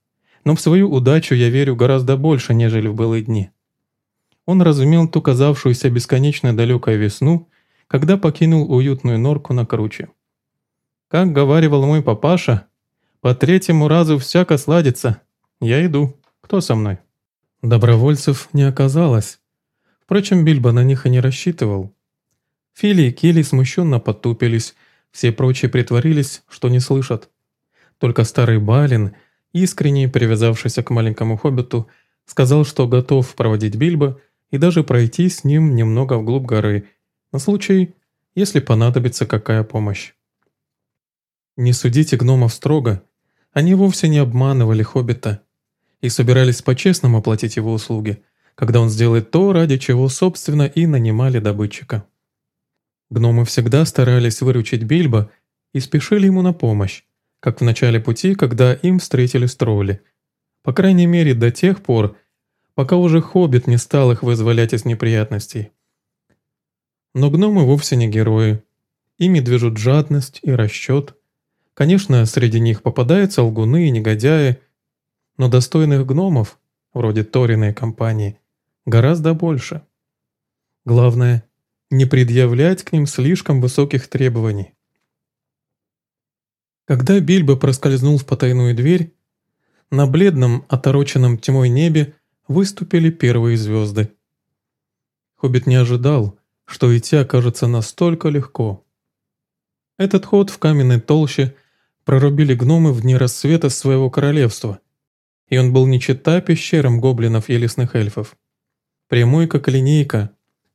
но в свою удачу я верю гораздо больше, нежели в былые дни. Он разумел ту казавшуюся бесконечно далекой весну, когда покинул уютную норку на круче. Как говаривал мой папаша, по третьему разу всяко сладится. Я иду. Кто со мной? Добровольцев не оказалось. Впрочем, Бильбо на них и не рассчитывал. Фили и Килли смущенно потупились, все прочие притворились, что не слышат. Только старый Балин, искренне привязавшийся к маленькому хоббиту, сказал, что готов проводить Бильбо и даже пройти с ним немного вглубь горы, на случай, если понадобится какая помощь. Не судите гномов строго, они вовсе не обманывали хоббита и собирались по-честному платить его услуги, когда он сделает то, ради чего, собственно, и нанимали добытчика. Гномы всегда старались выручить Бильбо и спешили ему на помощь, как в начале пути, когда им встретили тролли. По крайней мере, до тех пор, пока уже хоббит не стал их вызволять из неприятностей. Но гномы вовсе не герои. Ими движут жадность и расчет. Конечно, среди них попадаются лгуны и негодяи, но достойных гномов, вроде Ториной компании, гораздо больше. Главное, не предъявлять к ним слишком высоких требований. Когда Бильбо проскользнул в потайную дверь, на бледном, отороченном тьмой небе выступили первые звезды. Хоббит не ожидал, что идти окажется настолько легко. Этот ход в каменной толще прорубили гномы в дни рассвета своего королевства, и он был не чета пещерам гоблинов и лесных эльфов. Прямой как линейка,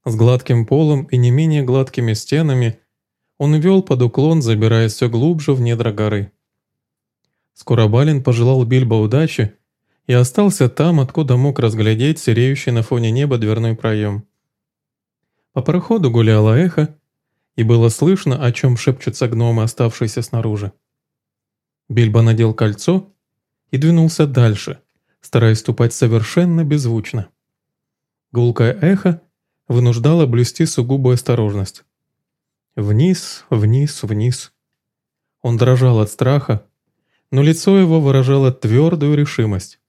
с гладким полом и не менее гладкими стенами, он вел под уклон, забираясь все глубже в недра горы. Скоро Балин пожелал Бильбо удачи и остался там, откуда мог разглядеть сереющий на фоне неба дверной проем. По проходу гуляло эхо, и было слышно, о чем шепчутся гномы, оставшиеся снаружи. Бильбо надел кольцо и двинулся дальше, стараясь ступать совершенно беззвучно. Гулкое эхо вынуждало блюсти сугубую осторожность. Вниз, вниз, вниз. Он дрожал от страха, но лицо его выражало твердую решимость.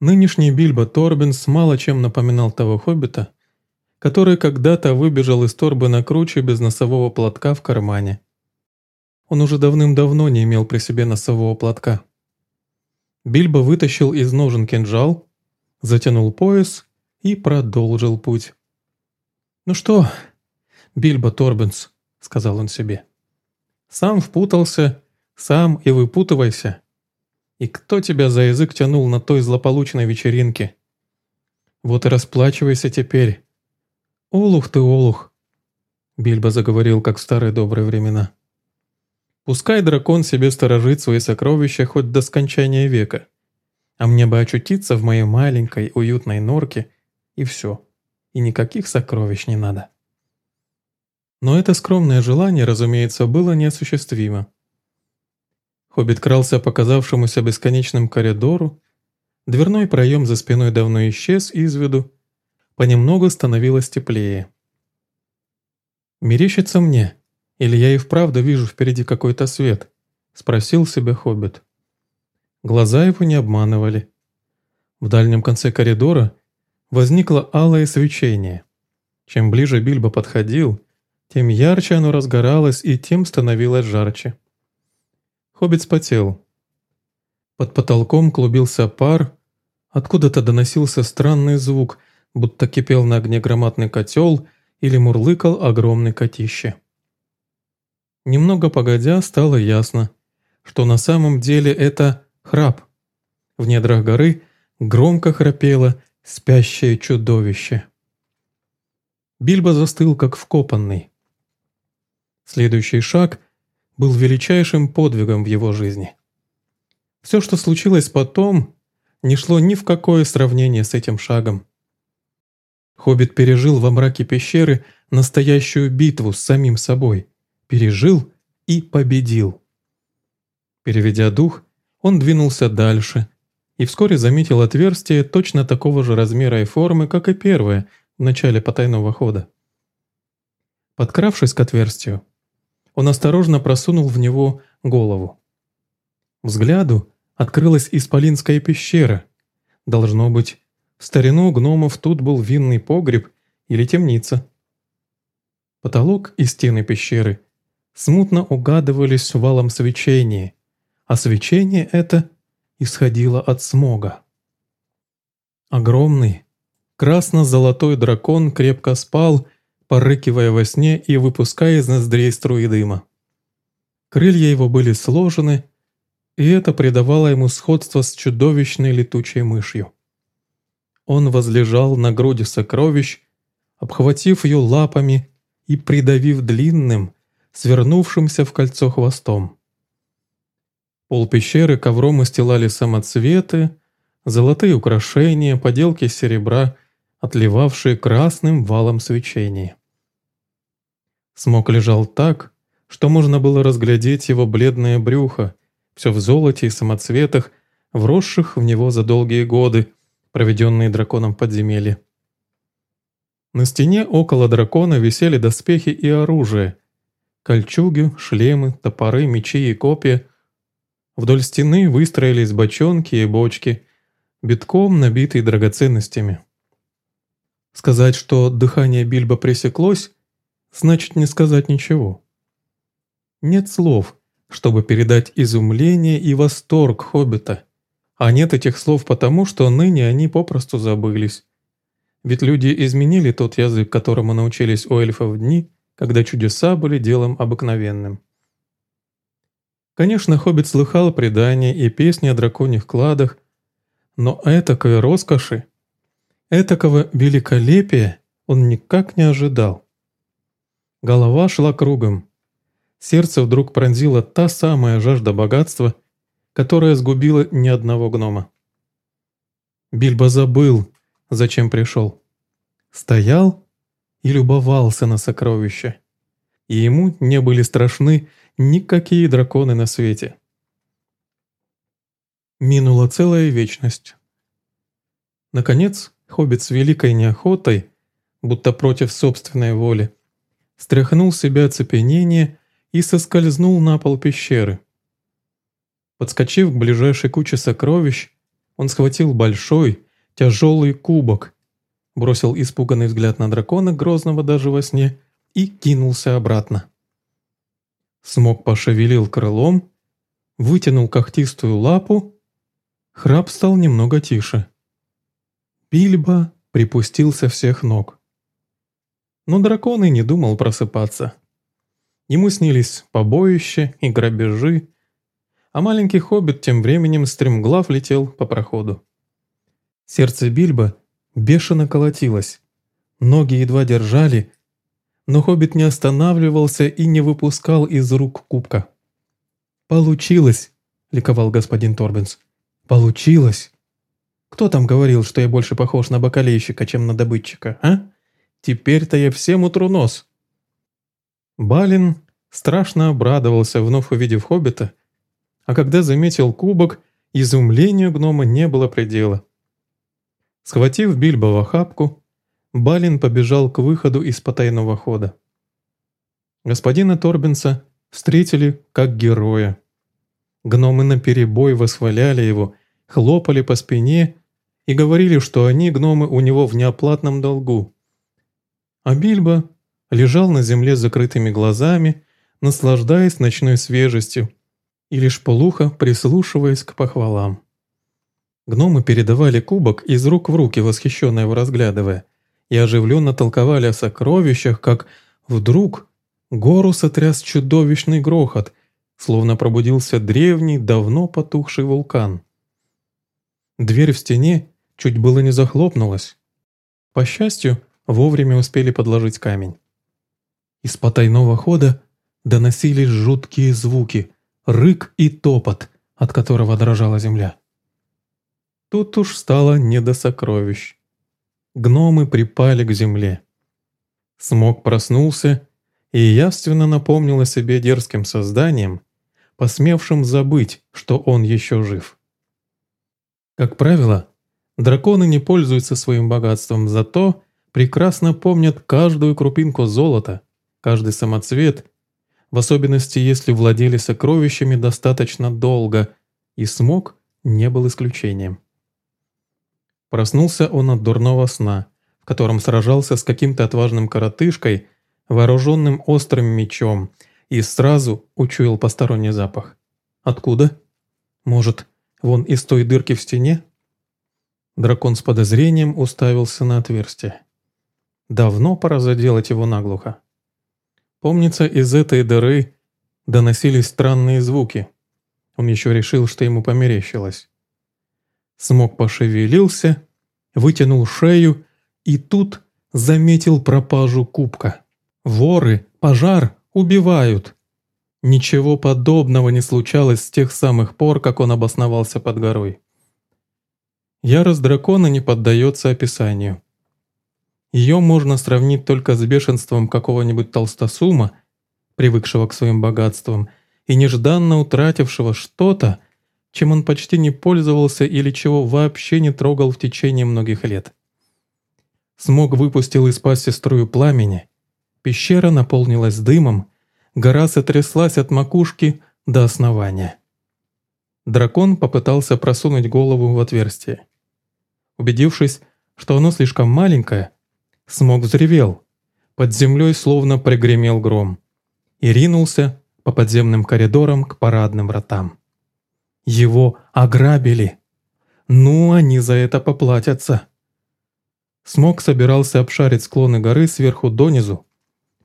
Нынешний Бильбо Торбинс мало чем напоминал того хоббита, который когда-то выбежал из торбы на круче без носового платка в кармане. Он уже давным-давно не имел при себе носового платка. Бильбо вытащил из ножен кинжал, затянул пояс и продолжил путь. «Ну что, Бильбо Торбенс», — сказал он себе, — «сам впутался, сам и выпутывайся. И кто тебя за язык тянул на той злополучной вечеринке? Вот и расплачивайся теперь, «Олух ты, Олух!» Бильбо заговорил, как в старые добрые времена. «Пускай дракон себе сторожит свои сокровища хоть до скончания века, а мне бы очутиться в моей маленькой уютной норке, и все, и никаких сокровищ не надо». Но это скромное желание, разумеется, было неосуществимо. Хоббит крался по казавшемуся бесконечным коридору, дверной проем за спиной давно исчез из виду, Понемногу становилось теплее. «Мерещится мне, или я и вправду вижу впереди какой-то свет?» — спросил себя Хоббит. Глаза его не обманывали. В дальнем конце коридора возникло алое свечение. Чем ближе Бильбо подходил, тем ярче оно разгоралось и тем становилось жарче. Хоббит спотел. Под потолком клубился пар, откуда-то доносился странный звук — будто кипел на огне громадный котел или мурлыкал огромный котище. Немного погодя стало ясно, что на самом деле это храп. В недрах горы громко храпело спящее чудовище. Бильбо застыл, как вкопанный. Следующий шаг был величайшим подвигом в его жизни. Все, что случилось потом, не шло ни в какое сравнение с этим шагом. Хоббит пережил во мраке пещеры настоящую битву с самим собой. Пережил и победил. Переведя дух, он двинулся дальше и вскоре заметил отверстие точно такого же размера и формы, как и первое в начале потайного хода. Подкравшись к отверстию, он осторожно просунул в него голову. Взгляду открылась исполинская пещера. Должно быть, в старину гномов тут был винный погреб или темница. Потолок и стены пещеры смутно угадывались валом свечения, а свечение это исходило от смога. Огромный, красно-золотой дракон крепко спал, порыкивая во сне и выпуская из ноздрей струи дыма. Крылья его были сложены, и это придавало ему сходство с чудовищной летучей мышью. Он возлежал на груди сокровищ, обхватив ее лапами и придавив длинным, свернувшимся в кольцо хвостом. Пол пещеры ковром устилали самоцветы, золотые украшения, поделки серебра, отливавшие красным валом свечения. Смок лежал так, что можно было разглядеть его бледное брюхо, все в золоте и самоцветах, вросших в него за долгие годы, проведенные драконом подземелья. На стене около дракона висели доспехи и оружие, кольчуги, шлемы, топоры, мечи и копья. Вдоль стены выстроились бочонки и бочки, битком набитые драгоценностями. Сказать, что дыхание Бильбо пресеклось, значит не сказать ничего. Нет слов, чтобы передать изумление и восторг Хоббита – А нет этих слов потому, что ныне они попросту забылись. Ведь люди изменили тот язык, которому научились у эльфов дни, когда чудеса были делом обыкновенным. Конечно, Хоббит слыхал предания и песни о драконьих кладах, но этакой роскоши, этакого великолепия он никак не ожидал. Голова шла кругом. Сердце вдруг пронзила та самая жажда богатства, которая сгубила ни одного гнома. Бильбо забыл, зачем пришел. Стоял и любовался на сокровища. И ему не были страшны никакие драконы на свете. Минула целая вечность. Наконец, хоббит с великой неохотой, будто против собственной воли, стряхнул себя оцепенение и соскользнул на пол пещеры. Подскочив к ближайшей куче сокровищ, он схватил большой, тяжелый кубок, бросил испуганный взгляд на дракона, грозного даже во сне, и кинулся обратно. Смог пошевелил крылом, вытянул когтистую лапу, храп стал немного тише. Бильбо припустился всех ног. Но дракон и не думал просыпаться. Ему снились побоища и грабежи, а маленький хоббит тем временем стремглав летел по проходу. Сердце Бильбо бешено колотилось, ноги едва держали, но хоббит не останавливался и не выпускал из рук кубка. «Получилось!» — ликовал господин Торбинс. «Получилось! Кто там говорил, что я больше похож на бакалейщика, чем на добытчика, а? Теперь-то я всем утру нос!» Балин страшно обрадовался, вновь увидев хоббита, а когда заметил кубок, изумлению гнома не было предела. Схватив Бильбо в охапку, Балин побежал к выходу из потайного хода. Господина Торбинса встретили как героя. Гномы наперебой восхваляли его, хлопали по спине и говорили, что они, гномы, у него в неоплатном долгу. А Бильбо лежал на земле с закрытыми глазами, наслаждаясь ночной свежестью, и лишь полухо прислушиваясь к похвалам. Гномы передавали кубок из рук в руки, восхищенно его разглядывая, и оживленно толковали о сокровищах, как вдруг гору сотряс чудовищный грохот, словно пробудился древний, давно потухший вулкан. Дверь в стене чуть было не захлопнулась. По счастью, вовремя успели подложить камень. Из потайного хода доносились жуткие звуки – рык и топот, от которого дрожала земля. Тут уж стало не до сокровищ. Гномы припали к земле. Смог проснулся и явственно напомнил о себе дерзким созданием, посмевшим забыть, что он еще жив. Как правило, драконы не пользуются своим богатством, зато прекрасно помнят каждую крупинку золота, каждый самоцвет в особенности если владели сокровищами достаточно долго, и смог не был исключением. Проснулся он от дурного сна, в котором сражался с каким-то отважным коротышкой, вооруженным острым мечом, и сразу учуял посторонний запах. Откуда? Может, вон из той дырки в стене? Дракон с подозрением уставился на отверстие. Давно пора заделать его наглухо. Помнится, из этой дыры доносились странные звуки. Он еще решил, что ему померещилось. Смог пошевелился, вытянул шею и тут заметил пропажу кубка. Воры, пожар, убивают. Ничего подобного не случалось с тех самых пор, как он обосновался под горой. Ярость дракона не поддается описанию. Ее можно сравнить только с бешенством какого-нибудь толстосума, привыкшего к своим богатствам и нежданно утратившего что-то, чем он почти не пользовался или чего вообще не трогал в течение многих лет. Смог выпустил из пасти струю пламени, пещера наполнилась дымом, гора сотряслась от макушки до основания. Дракон попытался просунуть голову в отверстие. Убедившись, что оно слишком маленькое, Смог взревел. Под землей словно пригремел гром. И ринулся по подземным коридорам к парадным вратам. Его ограбили. Ну, они за это поплатятся. Смог собирался обшарить склоны горы сверху донизу,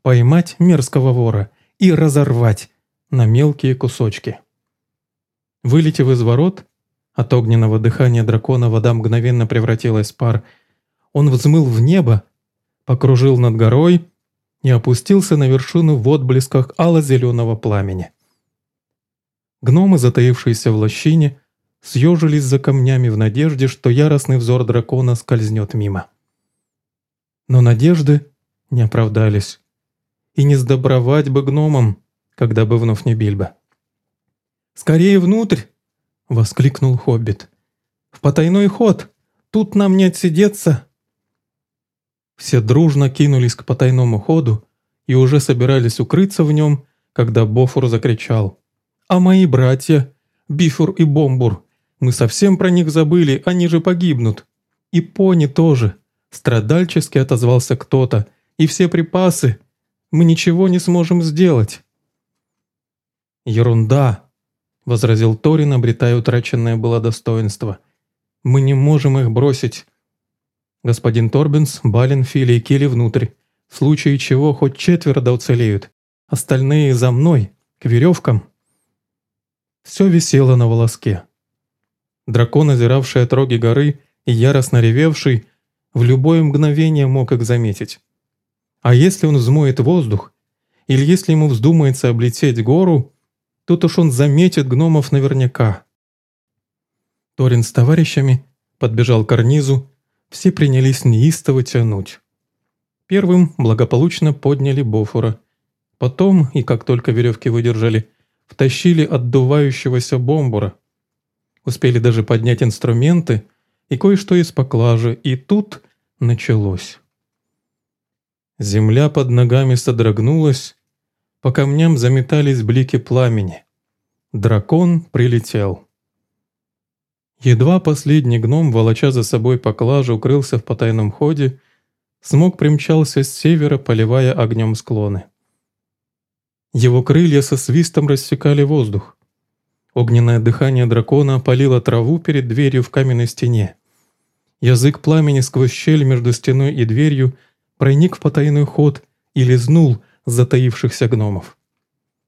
поймать мерзкого вора и разорвать на мелкие кусочки. Вылетев из ворот, от огненного дыхания дракона вода мгновенно превратилась в пар. Он взмыл в небо, покружил над горой и опустился на вершину в отблесках ало-зеленого пламени. Гномы, затаившиеся в лощине, съежились за камнями в надежде, что яростный взор дракона скользнет мимо. Но надежды не оправдались. И не сдобровать бы гномам, когда бы вновь не Бильбо. «Скорее внутрь!» — воскликнул Хоббит. «В потайной ход! Тут нам не отсидеться!» Все дружно кинулись к потайному ходу и уже собирались укрыться в нем, когда Бофур закричал. «А мои братья, Бифур и Бомбур, мы совсем про них забыли, они же погибнут. И пони тоже!» Страдальчески отозвался кто-то. «И все припасы! Мы ничего не сможем сделать!» «Ерунда!» — возразил Торин, обретая утраченное было достоинство. «Мы не можем их бросить. Господин Торбинс, Балин, Фили и Кили внутрь, в случае чего хоть четверо да уцелеют. Остальные за мной, к веревкам». Все висело на волоске. Дракон, озиравший от роги горы и яростно ревевший, в любое мгновение мог их заметить. А если он взмоет воздух, или если ему вздумается облететь гору, Тут уж он заметит гномов наверняка. Торин с товарищами подбежал к карнизу, все принялись неистово тянуть. Первым благополучно подняли Бофура. Потом, и как только веревки выдержали, втащили отдувающегося бомбура. Успели даже поднять инструменты и кое-что из поклажи, и тут началось. Земля под ногами содрогнулась, по камням заметались блики пламени. Дракон прилетел. Едва последний гном, волоча за собой поклажу, укрылся в потайном ходе, смог примчался с севера, поливая огнем склоны. Его крылья со свистом рассекали воздух. Огненное дыхание дракона опалило траву перед дверью в каменной стене. Язык пламени сквозь щель между стеной и дверью проник в потайной ход и лизнул, затаившихся гномов.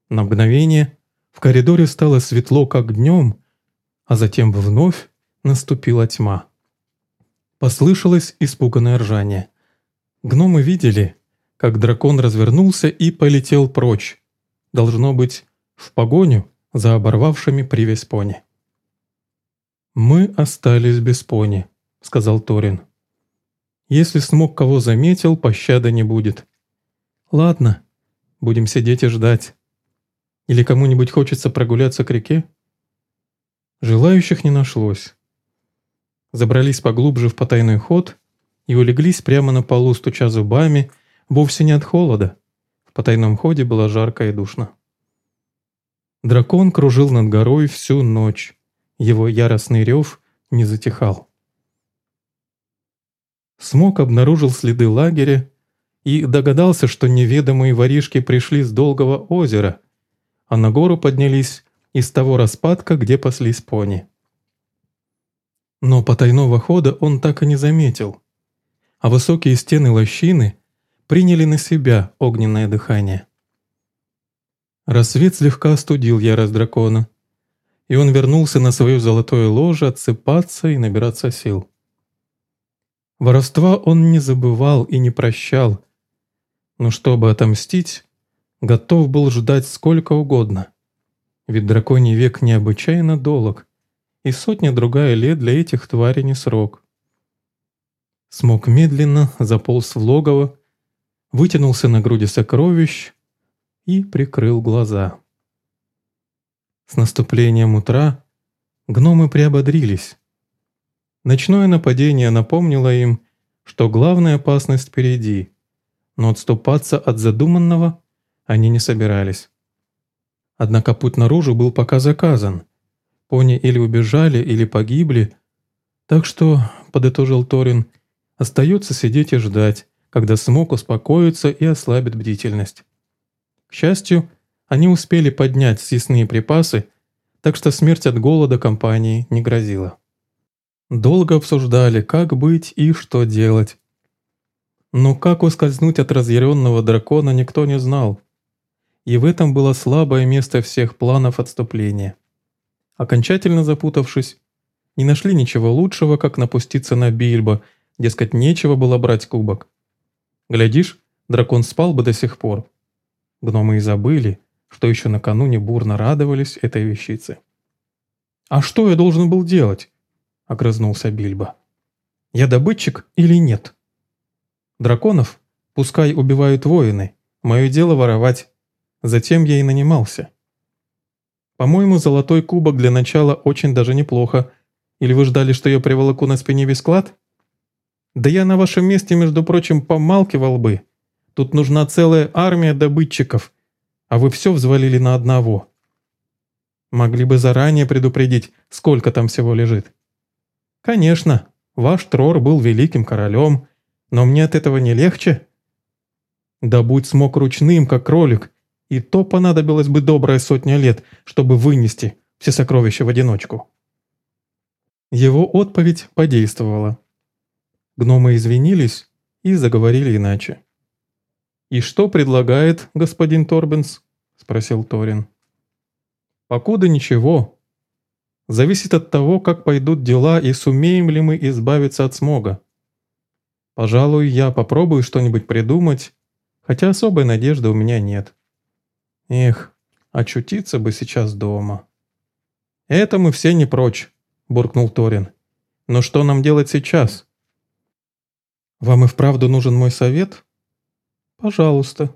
На мгновение в коридоре стало светло, как днем, а затем вновь наступила тьма. Послышалось испуганное ржание. Гномы видели, как дракон развернулся и полетел прочь. Должно быть, в погоню за оборвавшими привязь пони. «Мы остались без пони», — сказал Торин. «Если смог кого заметил, пощады не будет». «Ладно, Будем сидеть и ждать. Или кому-нибудь хочется прогуляться к реке? Желающих не нашлось. Забрались поглубже в потайной ход и улеглись прямо на полу, стуча зубами, вовсе не от холода. В потайном ходе было жарко и душно. Дракон кружил над горой всю ночь. Его яростный рев не затихал. Смок обнаружил следы лагеря и догадался, что неведомые воришки пришли с долгого озера, а на гору поднялись из того распадка, где паслись пони. Но потайного хода он так и не заметил, а высокие стены лощины приняли на себя огненное дыхание. Рассвет слегка остудил ярость дракона, и он вернулся на свое золотое ложе отсыпаться и набираться сил. Воровства он не забывал и не прощал, но чтобы отомстить, готов был ждать сколько угодно. Ведь драконий век необычайно долг, и сотня-другая лет для этих тварей не срок. Смог медленно заполз в логово, вытянулся на груди сокровищ и прикрыл глаза. С наступлением утра гномы приободрились. Ночное нападение напомнило им, что главная опасность впереди — но отступаться от задуманного они не собирались. Однако путь наружу был пока заказан. Пони или убежали, или погибли, так что, подытожил Торин, остается сидеть и ждать, когда смог успокоиться и ослабит бдительность. К счастью, они успели поднять съестные припасы, так что смерть от голода компании не грозила. Долго обсуждали, как быть и что делать. Но как ускользнуть от разъяренного дракона никто не знал. И в этом было слабое место всех планов отступления. Окончательно запутавшись, не нашли ничего лучшего, как напуститься на Бильбо, дескать, нечего было брать кубок. Глядишь, дракон спал бы до сих пор. Гномы и забыли, что еще накануне бурно радовались этой вещице. «А что я должен был делать?» — огрызнулся Бильбо. «Я добытчик или нет?» «Драконов пускай убивают воины, мое дело воровать. Затем я и нанимался. По-моему, золотой кубок для начала очень даже неплохо. Или вы ждали, что я приволоку на спине весь клад? Да я на вашем месте, между прочим, помалкивал бы. Тут нужна целая армия добытчиков, а вы все взвалили на одного. Могли бы заранее предупредить, сколько там всего лежит. Конечно, ваш Трор был великим королем, но мне от этого не легче. Да будь смог ручным, как кролик, и то понадобилось бы добрая сотня лет, чтобы вынести все сокровища в одиночку. Его отповедь подействовала. Гномы извинились и заговорили иначе. «И что предлагает господин Торбенс?» – спросил Торин. Покуда ничего. Зависит от того, как пойдут дела и сумеем ли мы избавиться от смога. Пожалуй, я попробую что-нибудь придумать, хотя особой надежды у меня нет. Эх, очутиться бы сейчас дома. Это мы все не прочь, буркнул Торин. Но что нам делать сейчас? Вам и вправду нужен мой совет? Пожалуйста.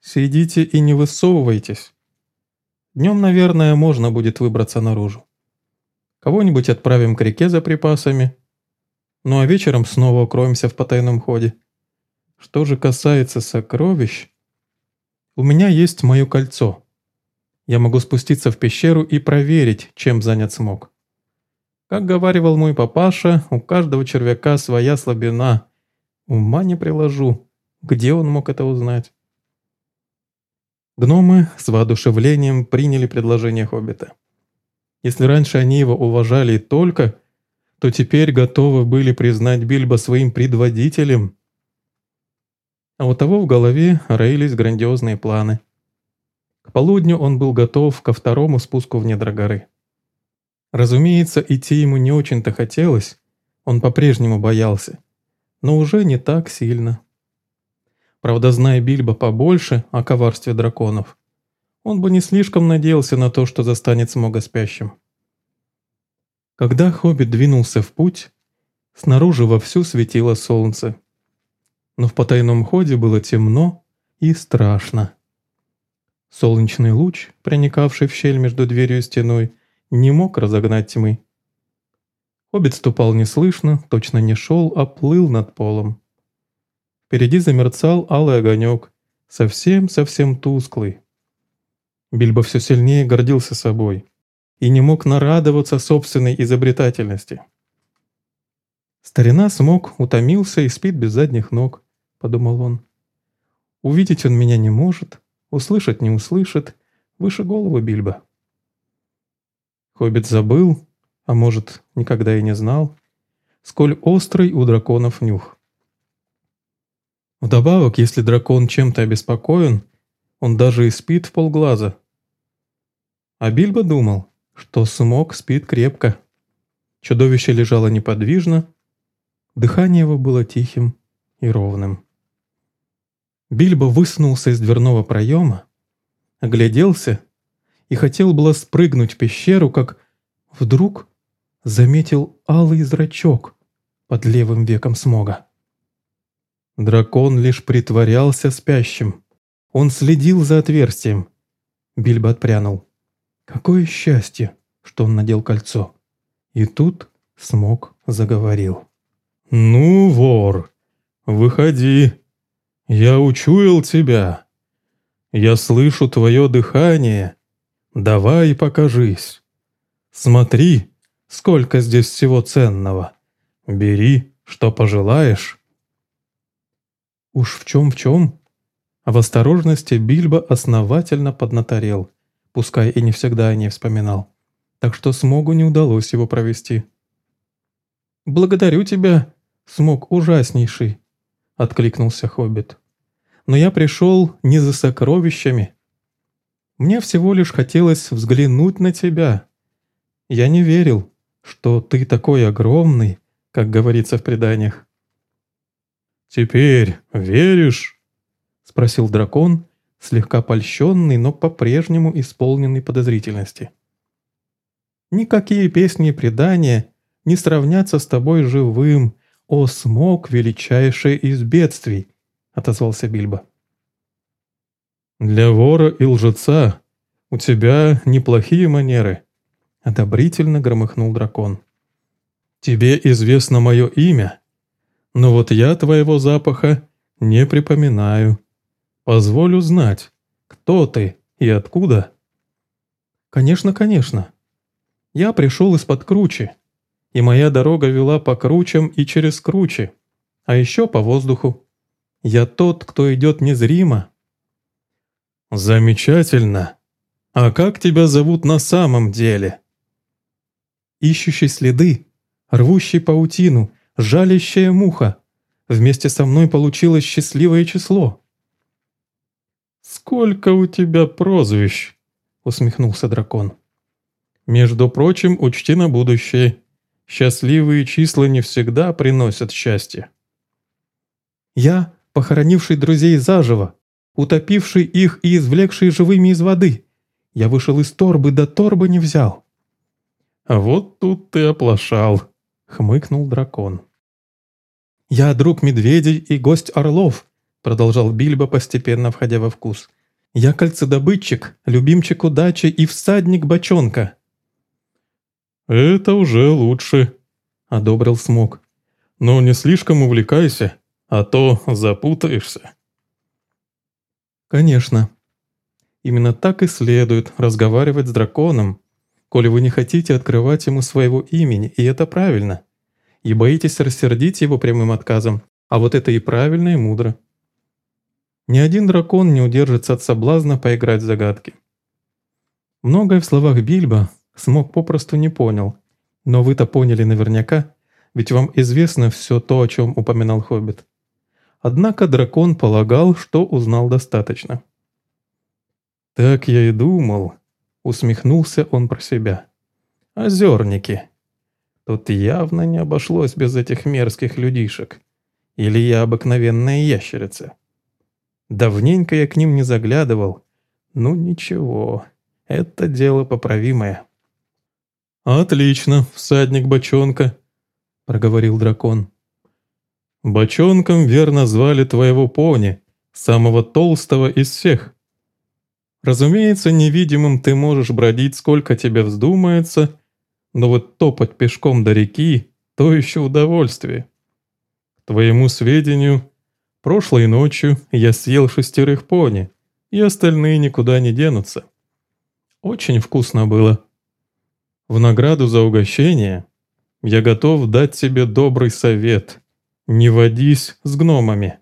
Сидите и не высовывайтесь. Днем, наверное, можно будет выбраться наружу. Кого-нибудь отправим к реке за припасами. Ну а вечером снова укроемся в потайном ходе. Что же касается сокровищ... У меня есть мое кольцо. Я могу спуститься в пещеру и проверить, чем занят смог. Как говаривал мой папаша, у каждого червяка своя слабина. Ума не приложу. Где он мог это узнать? Гномы с воодушевлением приняли предложение Хоббита. Если раньше они его уважали только, то теперь готовы были признать Бильбо своим предводителем. А у того в голове роились грандиозные планы. К полудню он был готов ко второму спуску в недра горы. Разумеется, идти ему не очень-то хотелось, он по-прежнему боялся, но уже не так сильно. Правда, зная Бильбо побольше о коварстве драконов, он бы не слишком надеялся на то, что застанет Смога спящим. Когда Хоббит двинулся в путь, снаружи вовсю светило солнце. Но в потайном ходе было темно и страшно. Солнечный луч, проникавший в щель между дверью и стеной, не мог разогнать тьмы. Хоббит ступал неслышно, точно не шел, а плыл над полом. Впереди замерцал алый огонек, совсем-совсем тусклый. Бильбо все сильнее гордился собой и не мог нарадоваться собственной изобретательности. «Старина смог, утомился и спит без задних ног», — подумал он. «Увидеть он меня не может, услышать не услышит, выше головы Бильбо». Хоббит забыл, а может, никогда и не знал, сколь острый у драконов нюх. Вдобавок, если дракон чем-то обеспокоен, он даже и спит в полглаза. А Бильбо думал, что смог спит крепко. Чудовище лежало неподвижно, дыхание его было тихим и ровным. Бильбо высунулся из дверного проема, огляделся и хотел было спрыгнуть в пещеру, как вдруг заметил алый зрачок под левым веком смога. Дракон лишь притворялся спящим. Он следил за отверстием. Бильбо отпрянул. Какое счастье, что он надел кольцо. И тут Смок заговорил. «Ну, вор, выходи. Я учуял тебя. Я слышу твое дыхание. Давай покажись. Смотри, сколько здесь всего ценного. Бери, что пожелаешь». Уж в чем в чем, а в осторожности Бильбо основательно поднаторел, пускай и не всегда о ней вспоминал, так что Смогу не удалось его провести. «Благодарю тебя, смог ужаснейший», — откликнулся Хоббит. «Но я пришел не за сокровищами. Мне всего лишь хотелось взглянуть на тебя. Я не верил, что ты такой огромный, как говорится в преданиях». «Теперь веришь?» — спросил дракон, слегка польщенный, но по-прежнему исполненный подозрительности. «Никакие песни и предания не сравнятся с тобой живым, о смог величайший из бедствий», — отозвался Бильбо. «Для вора и лжеца у тебя неплохие манеры», — одобрительно громыхнул дракон. «Тебе известно мое имя, но вот я твоего запаха не припоминаю. Позволю знать, кто ты и откуда?» «Конечно, конечно. Я пришел из-под кручи, и моя дорога вела по кручам и через кручи, а еще по воздуху. Я тот, кто идет незримо». «Замечательно. А как тебя зовут на самом деле?» «Ищущий следы, рвущий паутину, жалящая муха. Вместе со мной получилось счастливое число». «Сколько у тебя прозвищ?» — усмехнулся дракон. «Между прочим, учти на будущее. Счастливые числа не всегда приносят счастье». «Я, похоронивший друзей заживо, утопивший их и извлекший живыми из воды. Я вышел из торбы, да торбы не взял». «А вот тут ты оплошал», — хмыкнул дракон. «Я друг медведей и гость орлов», продолжал Бильбо, постепенно входя во вкус. «Я кольцедобытчик, любимчик удачи и всадник бочонка». «Это уже лучше», — одобрил Смок. «Но не слишком увлекайся, а то запутаешься». «Конечно. Именно так и следует разговаривать с драконом, коли вы не хотите открывать ему своего имени, и это правильно. И боитесь рассердить его прямым отказом, а вот это и правильно, и мудро». Ни один дракон не удержится от соблазна поиграть в загадки. Многое в словах Бильбо Смог попросту не понял, но вы-то поняли наверняка, ведь вам известно все то, о чем упоминал Хоббит. Однако дракон полагал, что узнал достаточно. «Так я и думал», — усмехнулся он про себя. «Озерники. Тут явно не обошлось без этих мерзких людишек. Или я обыкновенная ящерица?» Давненько я к ним не заглядывал. Ну ничего, это дело поправимое. «Отлично, всадник бочонка», — проговорил дракон. «Бочонком верно звали твоего пони, самого толстого из всех. Разумеется, невидимым ты можешь бродить сколько тебе вздумается, но вот топать пешком до реки — то еще удовольствие. К твоему сведению, Прошлой ночью я съел шестерых пони, и остальные никуда не денутся. Очень вкусно было. В награду за угощение я готов дать тебе добрый совет. Не водись с гномами».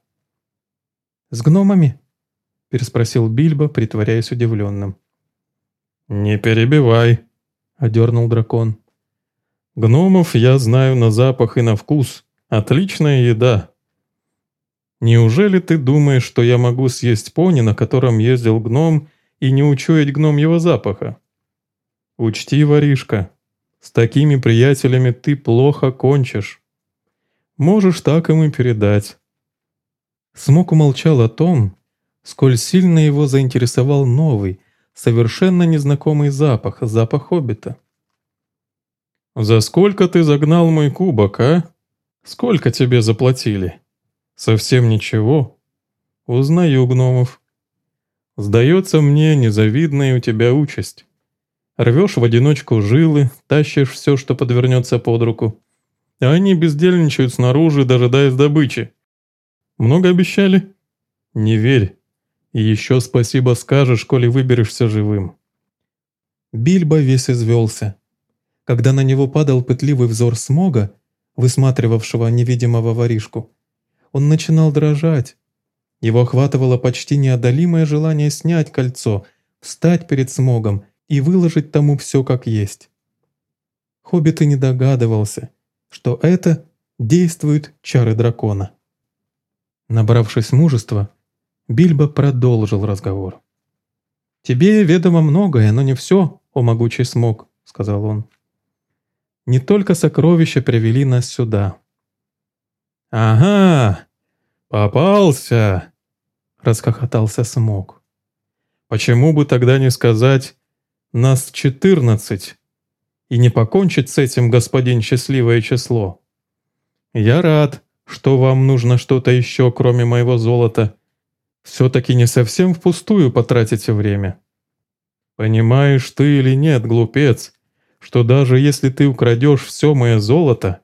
«С гномами?» — переспросил Бильбо, притворяясь удивленным. «Не перебивай», — одернул дракон. «Гномов я знаю на запах и на вкус. Отличная еда. Неужели ты думаешь, что я могу съесть пони, на котором ездил гном, и не учуять гном его запаха? Учти, воришка, с такими приятелями ты плохо кончишь. Можешь так им и передать». Смок умолчал о том, сколь сильно его заинтересовал новый, совершенно незнакомый запах, запах хоббита. «За сколько ты загнал мой кубок, а? Сколько тебе заплатили?» Совсем ничего. Узнаю гномов. Сдается мне незавидная у тебя участь. Рвешь в одиночку жилы, тащишь все, что подвернется под руку. А они бездельничают снаружи, дожидаясь добычи. Много обещали? Не верь. И еще спасибо скажешь, коли выберешься живым. Бильбо весь извелся. Когда на него падал пытливый взор смога, высматривавшего невидимого воришку, он начинал дрожать. Его охватывало почти неодолимое желание снять кольцо, встать перед смогом и выложить тому все как есть. Хоббит и не догадывался, что это действуют чары дракона. Набравшись мужества, Бильбо продолжил разговор. «Тебе ведомо многое, но не все, о могучий смог», — сказал он. «Не только сокровища привели нас сюда». «Ага, попался!» — расхохотался смог. «Почему бы тогда не сказать «нас четырнадцать» и не покончить с этим, господин счастливое число?» «Я рад, что вам нужно что-то еще, кроме моего золота. Все-таки не совсем впустую потратите время. Понимаешь ты или нет, глупец, что даже если ты украдешь все мое золото,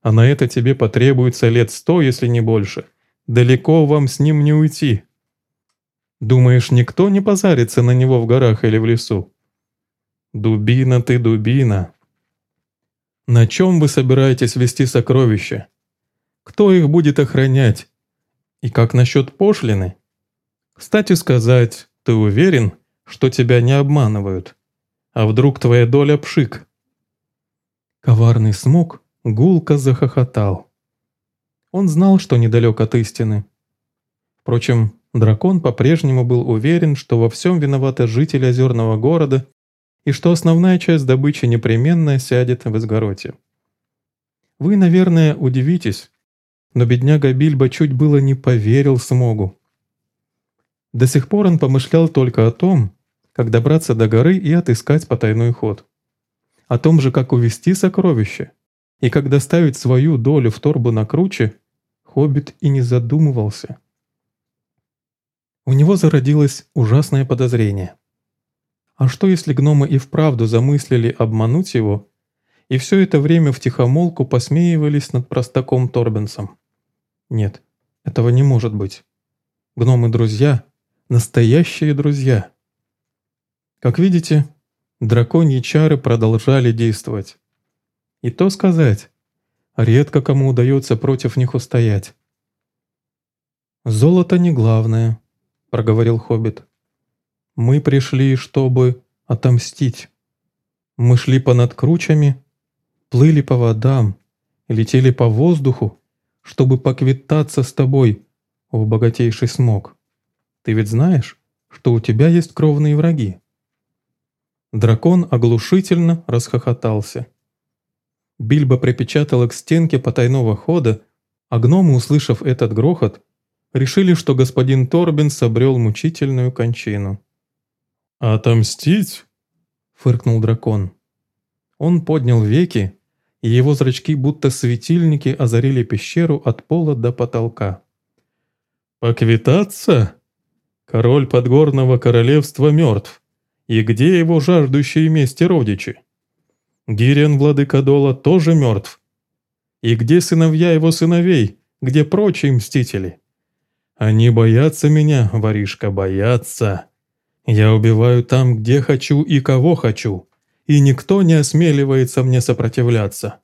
а на это тебе потребуется лет сто, если не больше, далеко вам с ним не уйти. Думаешь, никто не позарится на него в горах или в лесу? Дубина ты, дубина. На чем вы собираетесь вести сокровища? Кто их будет охранять? И как насчет пошлины? Кстати сказать, ты уверен, что тебя не обманывают? А вдруг твоя доля пшик? Коварный смог гулко захохотал. Он знал, что недалек от истины. Впрочем, дракон по-прежнему был уверен, что во всем виноваты жители озерного города и что основная часть добычи непременно сядет в изгороте. Вы, наверное, удивитесь, но бедняга Бильбо чуть было не поверил Смогу. До сих пор он помышлял только о том, как добраться до горы и отыскать потайной ход. О том же, как увести сокровище, и как доставить свою долю в торбу на круче, Хоббит и не задумывался. У него зародилось ужасное подозрение. А что если гномы и вправду замыслили обмануть его и все это время втихомолку посмеивались над простаком Торбенсом. Нет, этого не может быть. Гномы-друзья — настоящие друзья. Как видите, драконьи чары продолжали действовать. И то сказать, редко кому удается против них устоять. «Золото не главное», — проговорил Хоббит. «Мы пришли, чтобы отомстить. Мы шли понад кручами, плыли по водам, летели по воздуху, чтобы поквитаться с тобой, о богатейший смог. Ты ведь знаешь, что у тебя есть кровные враги?» Дракон оглушительно расхохотался. Бильбо припечатала к стенке потайного хода, а гномы, услышав этот грохот, решили, что господин Торбин собрел мучительную кончину. «Отомстить?» — фыркнул дракон. Он поднял веки и его зрачки будто светильники озарили пещеру от пола до потолка. «Поквитаться? Король подгорного королевства мертв. И где его жаждущие мести родичи? Гириан, владыка Дола, тоже мертв. И где сыновья его сыновей, где прочие мстители? Они боятся меня, воришка, боятся. Я убиваю там, где хочу и кого хочу и никто не осмеливается мне сопротивляться.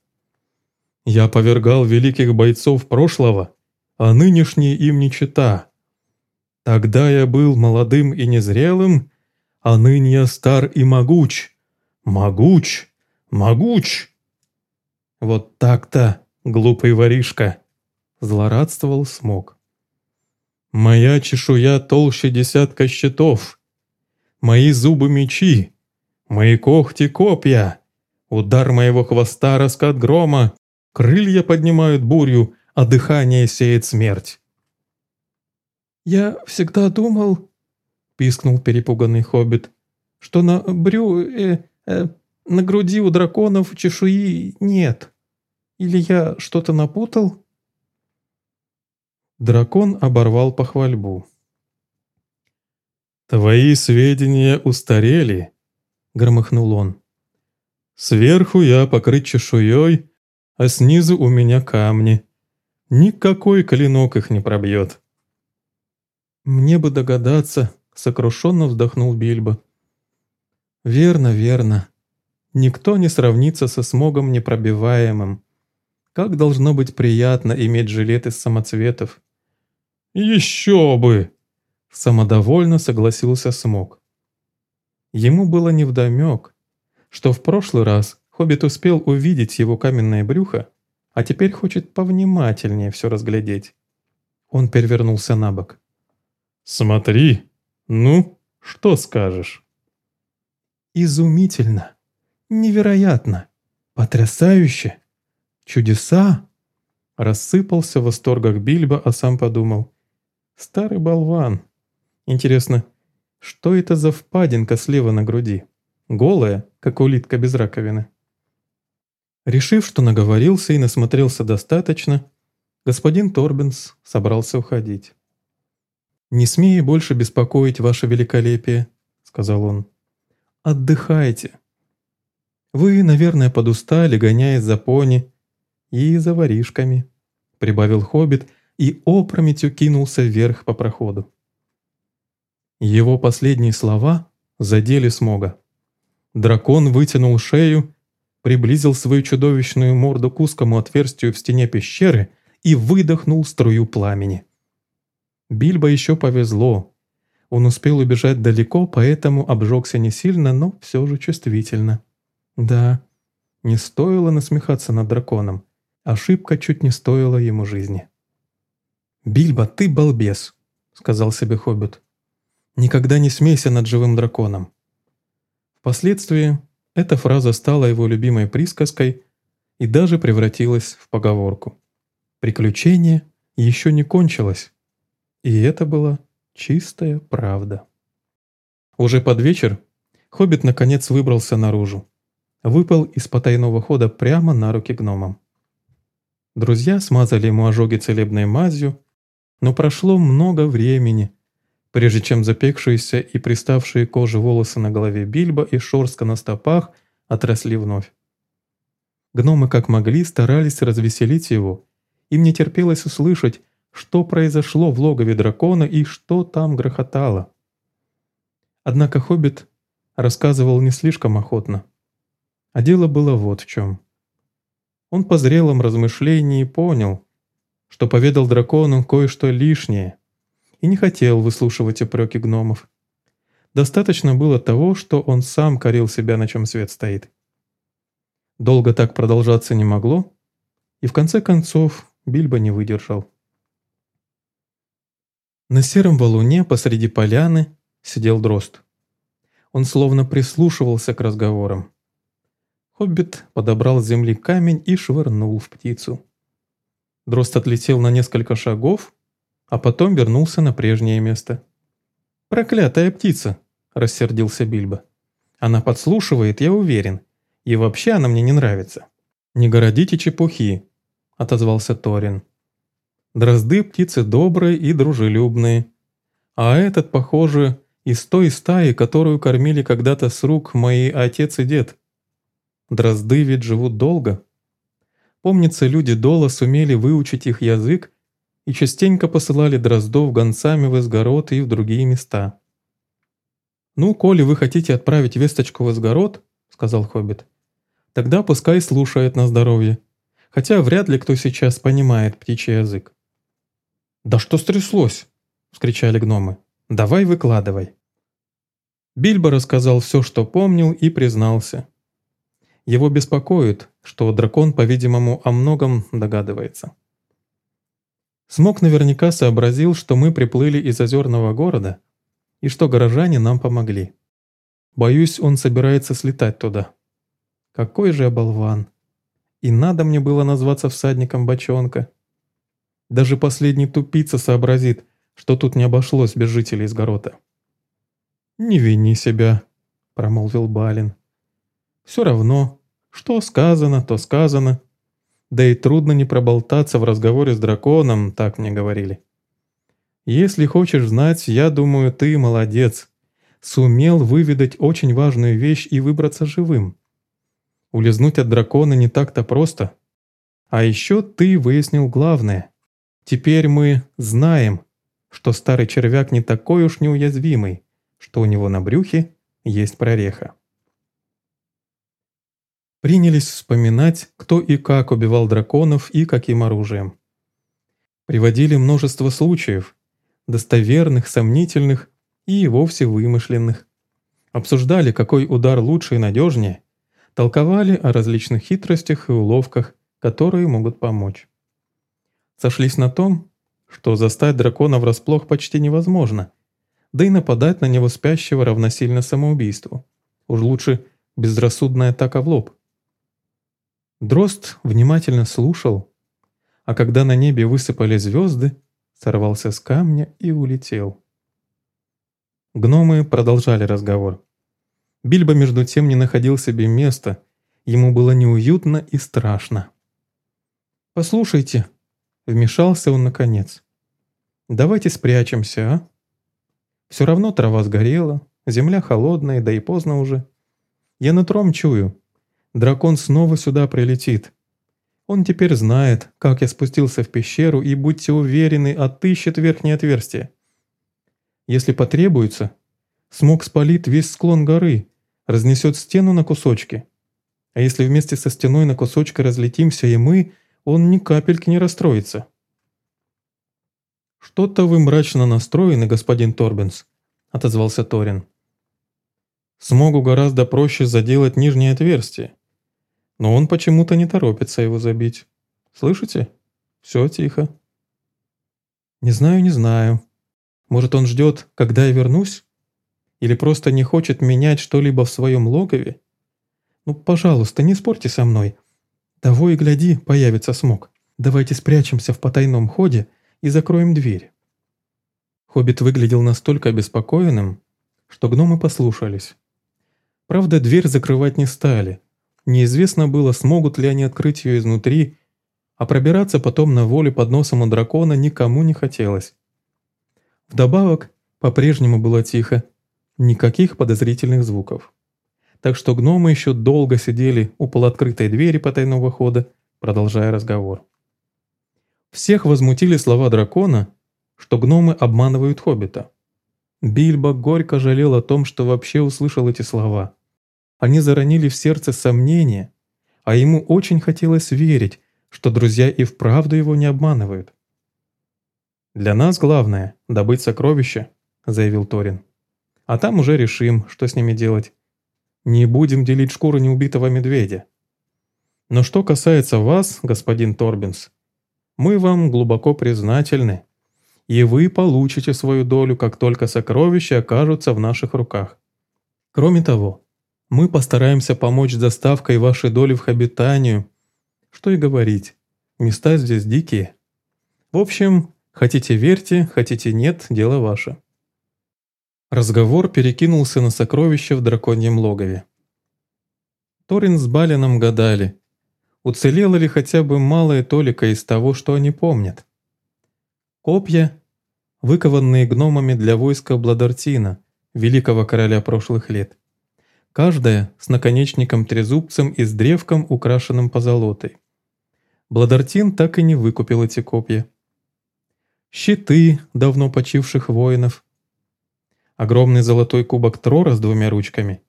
Я повергал великих бойцов прошлого, а нынешние им не чита. Тогда я был молодым и незрелым, а ныне я стар и могуч. Могуч! Могуч! Вот так-то, глупый воришка, злорадствовал смог. Моя чешуя толще десятка щитов. Мои зубы мечи, Мои когти — копья. Удар моего хвоста — раскат грома. Крылья поднимают бурю, а дыхание сеет смерть. «Я всегда думал», — пискнул перепуганный хоббит, «что на брю... Э, э, на груди у драконов чешуи нет. Или я что-то напутал?» Дракон оборвал похвальбу. «Твои сведения устарели», — громыхнул он. «Сверху я покрыт чешуей, а снизу у меня камни. Никакой клинок их не пробьет». «Мне бы догадаться», — сокрушенно вздохнул Бильбо. «Верно, верно. Никто не сравнится со смогом непробиваемым. Как должно быть приятно иметь жилет из самоцветов». «Еще бы!» — самодовольно согласился смог. Ему было невдомек, что в прошлый раз Хоббит успел увидеть его каменное брюхо, а теперь хочет повнимательнее все разглядеть. Он перевернулся на бок. «Смотри! Ну, что скажешь?» «Изумительно! Невероятно! Потрясающе! Чудеса!» Рассыпался в восторгах Бильбо, а сам подумал. «Старый болван! Интересно, что это за впадинка слева на груди? Голая, как улитка без раковины?» Решив, что наговорился и насмотрелся достаточно, господин Торбинс собрался уходить. «Не смею больше беспокоить ваше великолепие», — сказал он. «Отдыхайте. Вы, наверное, подустали, гоняясь за пони и за воришками», — прибавил хоббит и опрометью кинулся вверх по проходу. Его последние слова задели смога. Дракон вытянул шею приблизил свою чудовищную морду к узкому отверстию в стене пещеры и выдохнул струю пламени. Бильбо еще повезло. Он успел убежать далеко, поэтому обжегся не сильно, но все же чувствительно. Да, не стоило насмехаться над драконом. Ошибка чуть не стоила ему жизни. «Бильбо, ты балбес», — сказал себе Хоббит. «Никогда не смейся над живым драконом». Впоследствии эта фраза стала его любимой присказкой и даже превратилась в поговорку. Приключение еще не кончилось, и это была чистая правда. Уже под вечер Хоббит наконец выбрался наружу. Выпал из потайного хода прямо на руки гномам. Друзья смазали ему ожоги целебной мазью, но прошло много времени, прежде чем запекшиеся и приставшие к коже волосы на голове Бильбо и шорстка на стопах отросли вновь. Гномы как могли старались развеселить его. Им не терпелось услышать, что произошло в логове дракона и что там грохотало. Однако Хоббит рассказывал не слишком охотно. А дело было вот в чем. Он по зрелом размышлении понял, что поведал дракону кое-что лишнее – и не хотел выслушивать упреки гномов. Достаточно было того, что он сам корил себя, на чем свет стоит. Долго так продолжаться не могло, и в конце концов Бильбо не выдержал. На сером валуне посреди поляны сидел дрозд. Он словно прислушивался к разговорам. Хоббит подобрал с земли камень и швырнул в птицу. Дрозд отлетел на несколько шагов а потом вернулся на прежнее место. «Проклятая птица!» – рассердился Бильбо. «Она подслушивает, я уверен. И вообще она мне не нравится». «Не городите чепухи», – отозвался Торин. «Дрозды – птицы добрые и дружелюбные. А этот, похоже, из той стаи, которую кормили когда-то с рук мои отец и дед. Дрозды ведь живут долго. Помнится, люди Дола сумели выучить их язык и частенько посылали дроздов гонцами в Изгород и в другие места. «Ну, коли вы хотите отправить весточку в Изгород, — сказал Хоббит, — тогда пускай слушает на здоровье, хотя вряд ли кто сейчас понимает птичий язык». «Да что стряслось?» — вскричали гномы. «Давай выкладывай». Бильбо рассказал все, что помнил, и признался. Его беспокоит, что дракон, по-видимому, о многом догадывается. Смог наверняка сообразил, что мы приплыли из озерного города и что горожане нам помогли. Боюсь, он собирается слетать туда. Какой же оболван. И надо мне было назваться всадником бочонка. Даже последний тупица сообразит, что тут не обошлось без жителей Изгорода. «Не вини себя», — промолвил Балин. «Все равно, что сказано, то сказано. Да и трудно не проболтаться в разговоре с драконом, так мне говорили. Если хочешь знать, я думаю, ты молодец. Сумел выведать очень важную вещь и выбраться живым. Улизнуть от дракона не так-то просто. А еще ты выяснил главное. Теперь мы знаем, что старый червяк не такой уж неуязвимый, что у него на брюхе есть прореха принялись вспоминать, кто и как убивал драконов и каким оружием. Приводили множество случаев, достоверных, сомнительных и вовсе вымышленных. Обсуждали, какой удар лучше и надежнее, толковали о различных хитростях и уловках, которые могут помочь. Сошлись на том, что застать дракона врасплох почти невозможно, да и нападать на него спящего равносильно самоубийству. Уж лучше безрассудная атака в лоб. Дрозд внимательно слушал, а когда на небе высыпали звезды, сорвался с камня и улетел. Гномы продолжали разговор. Бильбо между тем не находил себе места, ему было неуютно и страшно. «Послушайте», — вмешался он наконец, — «давайте спрячемся, а? Все равно трава сгорела, земля холодная, да и поздно уже. Я нутром чую, дракон снова сюда прилетит. Он теперь знает, как я спустился в пещеру, и, будьте уверены, отыщет верхнее отверстие. Если потребуется, смог спалит весь склон горы, разнесет стену на кусочки. А если вместе со стеной на кусочки разлетимся и мы, он ни капельки не расстроится. «Что-то вы мрачно настроены, господин Торбинс», — отозвался Торин. «Смогу гораздо проще заделать нижнее отверстие, но он почему-то не торопится его забить. Слышите? Все тихо». «Не знаю, не знаю», может, он ждет, когда я вернусь? Или просто не хочет менять что-либо в своем логове? Ну, пожалуйста, не спорьте со мной. Того и гляди, появится смог. Давайте спрячемся в потайном ходе и закроем дверь. Хоббит выглядел настолько обеспокоенным, что гномы послушались. Правда, дверь закрывать не стали. Неизвестно было, смогут ли они открыть ее изнутри, а пробираться потом на воле под носом у дракона никому не хотелось. Вдобавок, по-прежнему было тихо, никаких подозрительных звуков. Так что гномы еще долго сидели у полуоткрытой двери потайного хода, продолжая разговор. Всех возмутили слова дракона, что гномы обманывают хоббита. Бильбо горько жалел о том, что вообще услышал эти слова. Они заронили в сердце сомнения, а ему очень хотелось верить, что друзья и вправду его не обманывают. «Для нас главное — добыть сокровища», — заявил Торин. «А там уже решим, что с ними делать. Не будем делить шкуру неубитого медведя. Но что касается вас, господин Торбинс, мы вам глубоко признательны, и вы получите свою долю, как только сокровища окажутся в наших руках. Кроме того, мы постараемся помочь с доставкой вашей доли в Хабитанию. Что и говорить, места здесь дикие. В общем, Хотите верьте, хотите нет, дело ваше. Разговор перекинулся на сокровища в драконьем логове. Торин с Балином гадали, уцелело ли хотя бы малая толика из того, что они помнят. Копья, выкованные гномами для войска Бладартина, великого короля прошлых лет. Каждая с наконечником-трезубцем и с древком, украшенным позолотой. Бладартин так и не выкупил эти копья щиты давно почивших воинов. Огромный золотой кубок Трора с двумя ручками.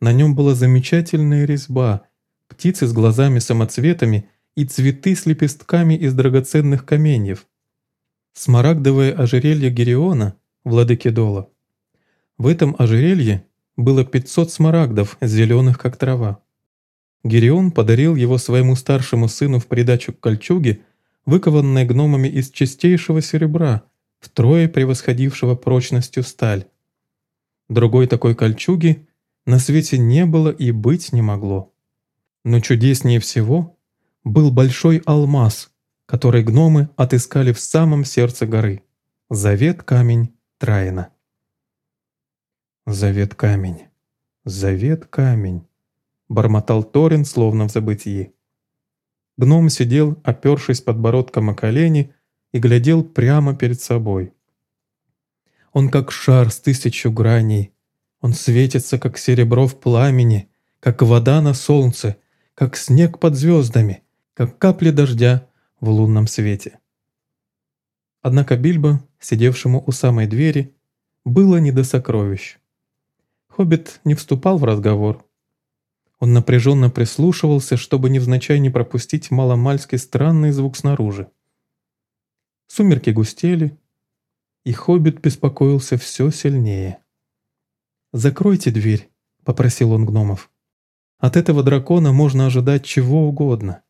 На нем была замечательная резьба, птицы с глазами-самоцветами и цветы с лепестками из драгоценных каменьев. Смарагдовое ожерелье Гериона, владыки Дола. В этом ожерелье было 500 смарагдов, зеленых как трава. Герион подарил его своему старшему сыну в придачу к кольчуге выкованная гномами из чистейшего серебра, втрое превосходившего прочностью сталь. Другой такой кольчуги на свете не было и быть не могло. Но чудеснее всего был большой алмаз, который гномы отыскали в самом сердце горы. Завет камень Траина. Завет камень, завет камень, бормотал Торин, словно в забытии. Гном сидел, опершись подбородком о колени, и глядел прямо перед собой. Он как шар с тысячу граней. Он светится, как серебро в пламени, как вода на солнце, как снег под звездами, как капли дождя в лунном свете. Однако Бильбо, сидевшему у самой двери, было не до сокровищ. Хоббит не вступал в разговор, он напряженно прислушивался, чтобы невзначай не пропустить маломальский странный звук снаружи. Сумерки густели, и хоббит беспокоился все сильнее. «Закройте дверь», — попросил он гномов. «От этого дракона можно ожидать чего угодно.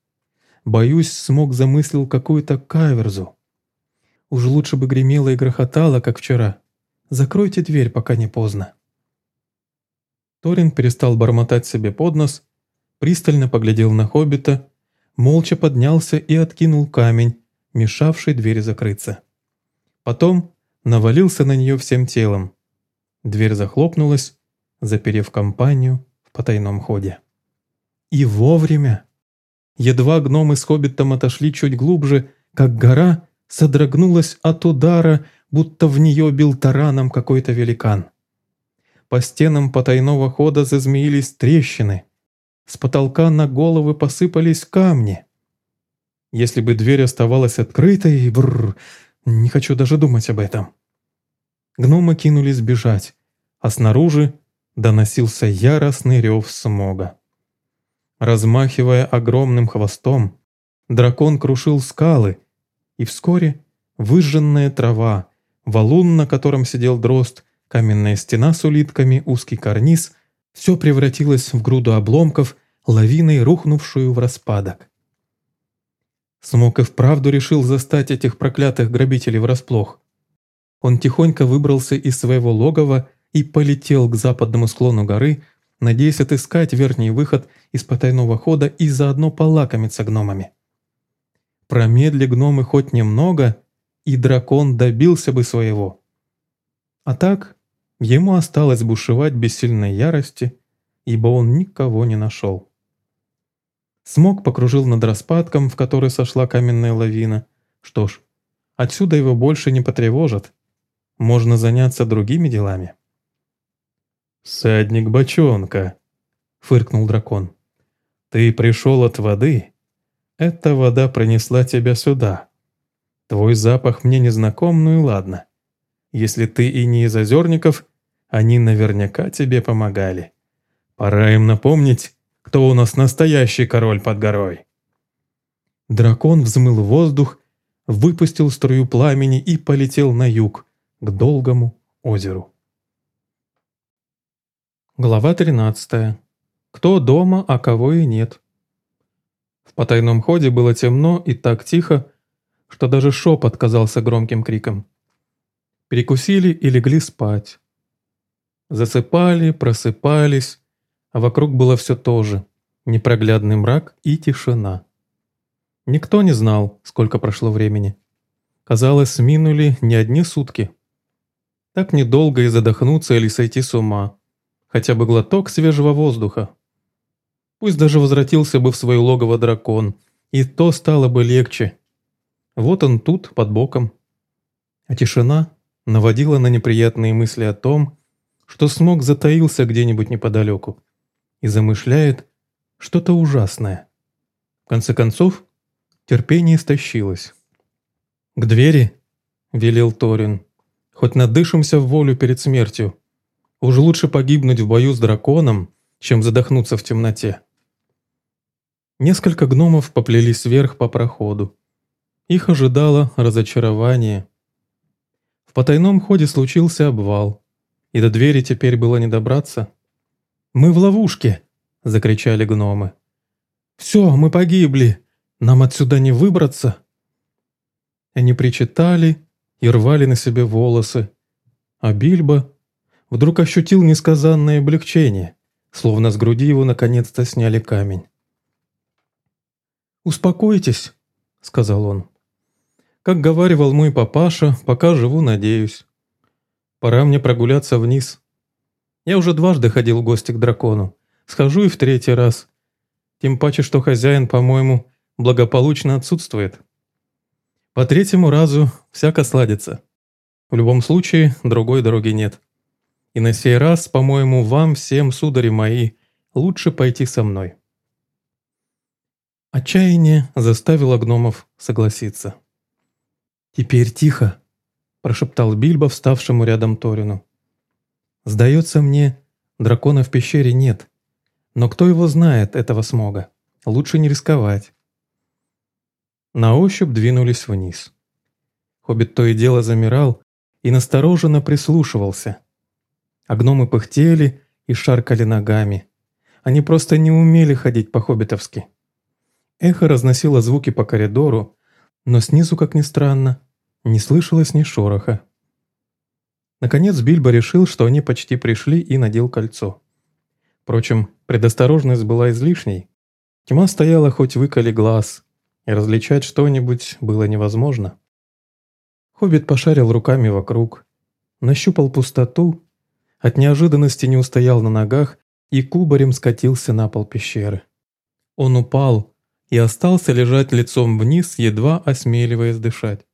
Боюсь, смог замыслил какую-то каверзу. Уж лучше бы гремело и грохотало, как вчера. Закройте дверь, пока не поздно. Торин перестал бормотать себе под нос, пристально поглядел на хоббита, молча поднялся и откинул камень, мешавший двери закрыться. Потом навалился на нее всем телом. Дверь захлопнулась, заперев компанию в потайном ходе. И вовремя! Едва гномы с хоббитом отошли чуть глубже, как гора содрогнулась от удара, будто в нее бил тараном какой-то великан. По стенам потайного хода зазмеились трещины. С потолка на головы посыпались камни. Если бы дверь оставалась открытой, бррр, не хочу даже думать об этом. Гномы кинулись бежать, а снаружи доносился яростный рев смога. Размахивая огромным хвостом, дракон крушил скалы, и вскоре выжженная трава, валун, на котором сидел дрозд, каменная стена с улитками, узкий карниз — все превратилось в груду обломков, лавиной рухнувшую в распадок. Смок и вправду решил застать этих проклятых грабителей врасплох. Он тихонько выбрался из своего логова и полетел к западному склону горы, надеясь отыскать верхний выход из потайного хода и заодно полакомиться гномами. Промедли гномы хоть немного, и дракон добился бы своего. А так, ему осталось бушевать без сильной ярости, ибо он никого не нашел. Смог покружил над распадком, в который сошла каменная лавина. Что ж, отсюда его больше не потревожат. Можно заняться другими делами. «Садник бочонка», — фыркнул дракон. «Ты пришел от воды. Эта вода принесла тебя сюда. Твой запах мне не знаком, ну и ладно. Если ты и не из озерников, они наверняка тебе помогали. Пора им напомнить, кто у нас настоящий король под горой. Дракон взмыл воздух, выпустил струю пламени и полетел на юг, к долгому озеру. Глава 13. Кто дома, а кого и нет. В потайном ходе было темно и так тихо, что даже шепот казался громким криком. Перекусили и легли спать. Засыпали, просыпались, а вокруг было все то же – непроглядный мрак и тишина. Никто не знал, сколько прошло времени. Казалось, минули не одни сутки. Так недолго и задохнуться или сойти с ума. Хотя бы глоток свежего воздуха. Пусть даже возвратился бы в свое логово дракон, и то стало бы легче. Вот он тут, под боком. А тишина наводила на неприятные мысли о том, что смог затаился где-нибудь неподалеку и замышляет что-то ужасное. В конце концов, терпение истощилось. «К двери!» — велел Торин. «Хоть надышимся в волю перед смертью. Уж лучше погибнуть в бою с драконом, чем задохнуться в темноте». Несколько гномов поплелись вверх по проходу. Их ожидало разочарование. В потайном ходе случился обвал, и до двери теперь было не добраться. «Мы в ловушке!» — закричали гномы. «Все, мы погибли! Нам отсюда не выбраться!» Они причитали и рвали на себе волосы, а Бильбо вдруг ощутил несказанное облегчение, словно с груди его наконец-то сняли камень. «Успокойтесь», — сказал он. «Как говаривал мой папаша, пока живу, надеюсь. Пора мне прогуляться вниз. Я уже дважды ходил в гости к дракону. Схожу и в третий раз. Тем паче, что хозяин, по-моему, благополучно отсутствует. По третьему разу всяко сладится. В любом случае, другой дороги нет. И на сей раз, по-моему, вам всем, судари мои, лучше пойти со мной». Отчаяние заставило гномов согласиться. «Теперь тихо», – прошептал Бильбо, вставшему рядом Торину. Сдается мне, дракона в пещере нет. Но кто его знает, этого смога? Лучше не рисковать. На ощупь двинулись вниз. Хоббит то и дело замирал и настороженно прислушивался. А гномы пыхтели и шаркали ногами. Они просто не умели ходить по-хоббитовски. Эхо разносило звуки по коридору, но снизу, как ни странно, не слышалось ни шороха. Наконец Бильбо решил, что они почти пришли и надел кольцо. Впрочем, предосторожность была излишней. Тьма стояла хоть выколи глаз, и различать что-нибудь было невозможно. Хоббит пошарил руками вокруг, нащупал пустоту, от неожиданности не устоял на ногах и кубарем скатился на пол пещеры. Он упал и остался лежать лицом вниз, едва осмеливаясь дышать.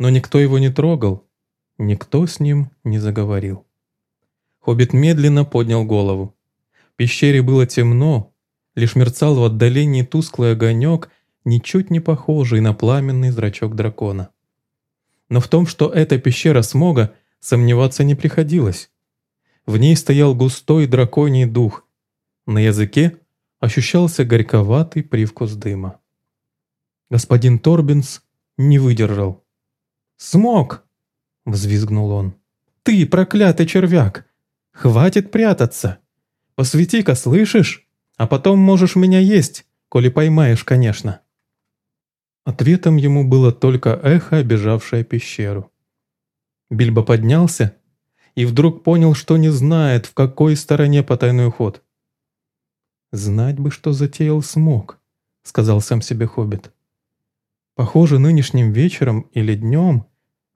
Но никто его не трогал, никто с ним не заговорил. Хоббит медленно поднял голову. В пещере было темно, лишь мерцал в отдалении тусклый огонек, ничуть не похожий на пламенный зрачок дракона. Но в том, что это пещера смога, сомневаться не приходилось. В ней стоял густой драконий дух. На языке ощущался горьковатый привкус дыма. Господин Торбинс не выдержал. «Смог!» — взвизгнул он. «Ты, проклятый червяк! Хватит прятаться! Посвети-ка, слышишь? А потом можешь меня есть, коли поймаешь, конечно!» Ответом ему было только эхо, обижавшее пещеру. Бильбо поднялся и вдруг понял, что не знает, в какой стороне потайной ход. «Знать бы, что затеял смог», — сказал сам себе Хоббит. «Похоже, нынешним вечером или днем,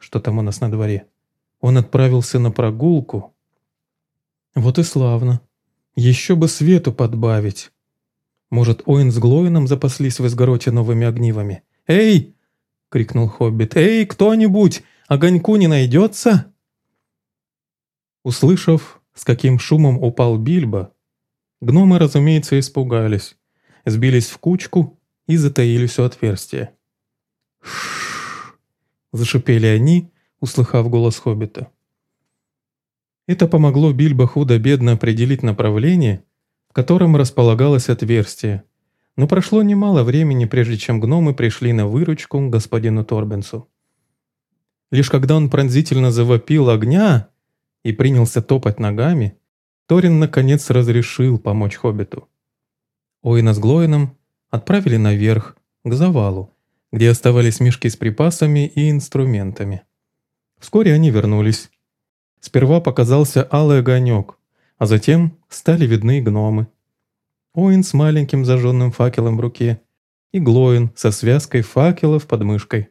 что там у нас на дворе, он отправился на прогулку. Вот и славно. Еще бы свету подбавить. Может, Оин с Глоином запаслись в изгороте новыми огнивами? Эй!» — крикнул Хоббит. «Эй, кто-нибудь! Огоньку не найдется?» Услышав, с каким шумом упал Бильбо, гномы, разумеется, испугались, сбились в кучку и затаились у отверстия. «Ш-ш-ш!» Зашипели они, услыхав голос Хоббита. Это помогло Бильбо худо-бедно определить направление, в котором располагалось отверстие, но прошло немало времени, прежде чем гномы пришли на выручку господину Торбенсу. Лишь когда он пронзительно завопил огня, и принялся топать ногами, Торин наконец разрешил помочь Хоббиту. Оина с Глоином отправили наверх, к завалу, где оставались мешки с припасами и инструментами. Вскоре они вернулись. Сперва показался алый огонек, а затем стали видны гномы. Оин с маленьким зажженным факелом в руке и Глоин со связкой факелов под мышкой.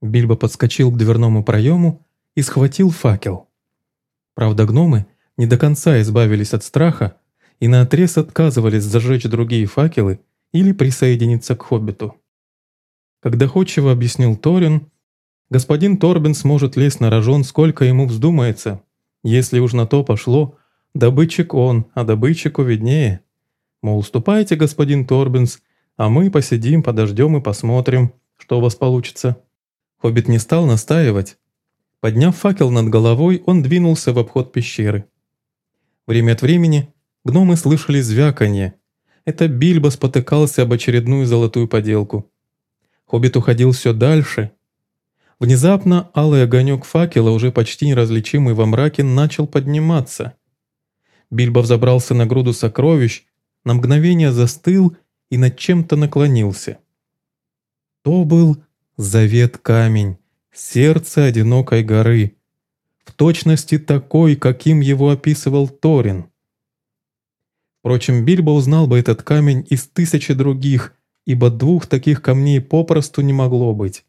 Бильбо подскочил к дверному проему и схватил факел. Правда, гномы не до конца избавились от страха и наотрез отказывались зажечь другие факелы или присоединиться к хоббиту. Как доходчиво объяснил Торин, господин Торбин сможет лезть на рожон сколько ему вздумается. Если уж на то пошло, добытчик он, а добытчику виднее. Мол, ступайте, господин Торбинс, а мы посидим, подождем и посмотрим, что у вас получится. Хоббит не стал настаивать, Подняв факел над головой, он двинулся в обход пещеры. Время от времени гномы слышали звяканье. Это Бильбо спотыкался об очередную золотую поделку. Хоббит уходил все дальше. Внезапно алый огонек факела, уже почти неразличимый во мраке, начал подниматься. Бильбо взобрался на груду сокровищ, на мгновение застыл и над чем-то наклонился. То был завет камень сердце одинокой горы, в точности такой, каким его описывал Торин. Впрочем, Бильбо узнал бы этот камень из тысячи других, ибо двух таких камней попросту не могло быть.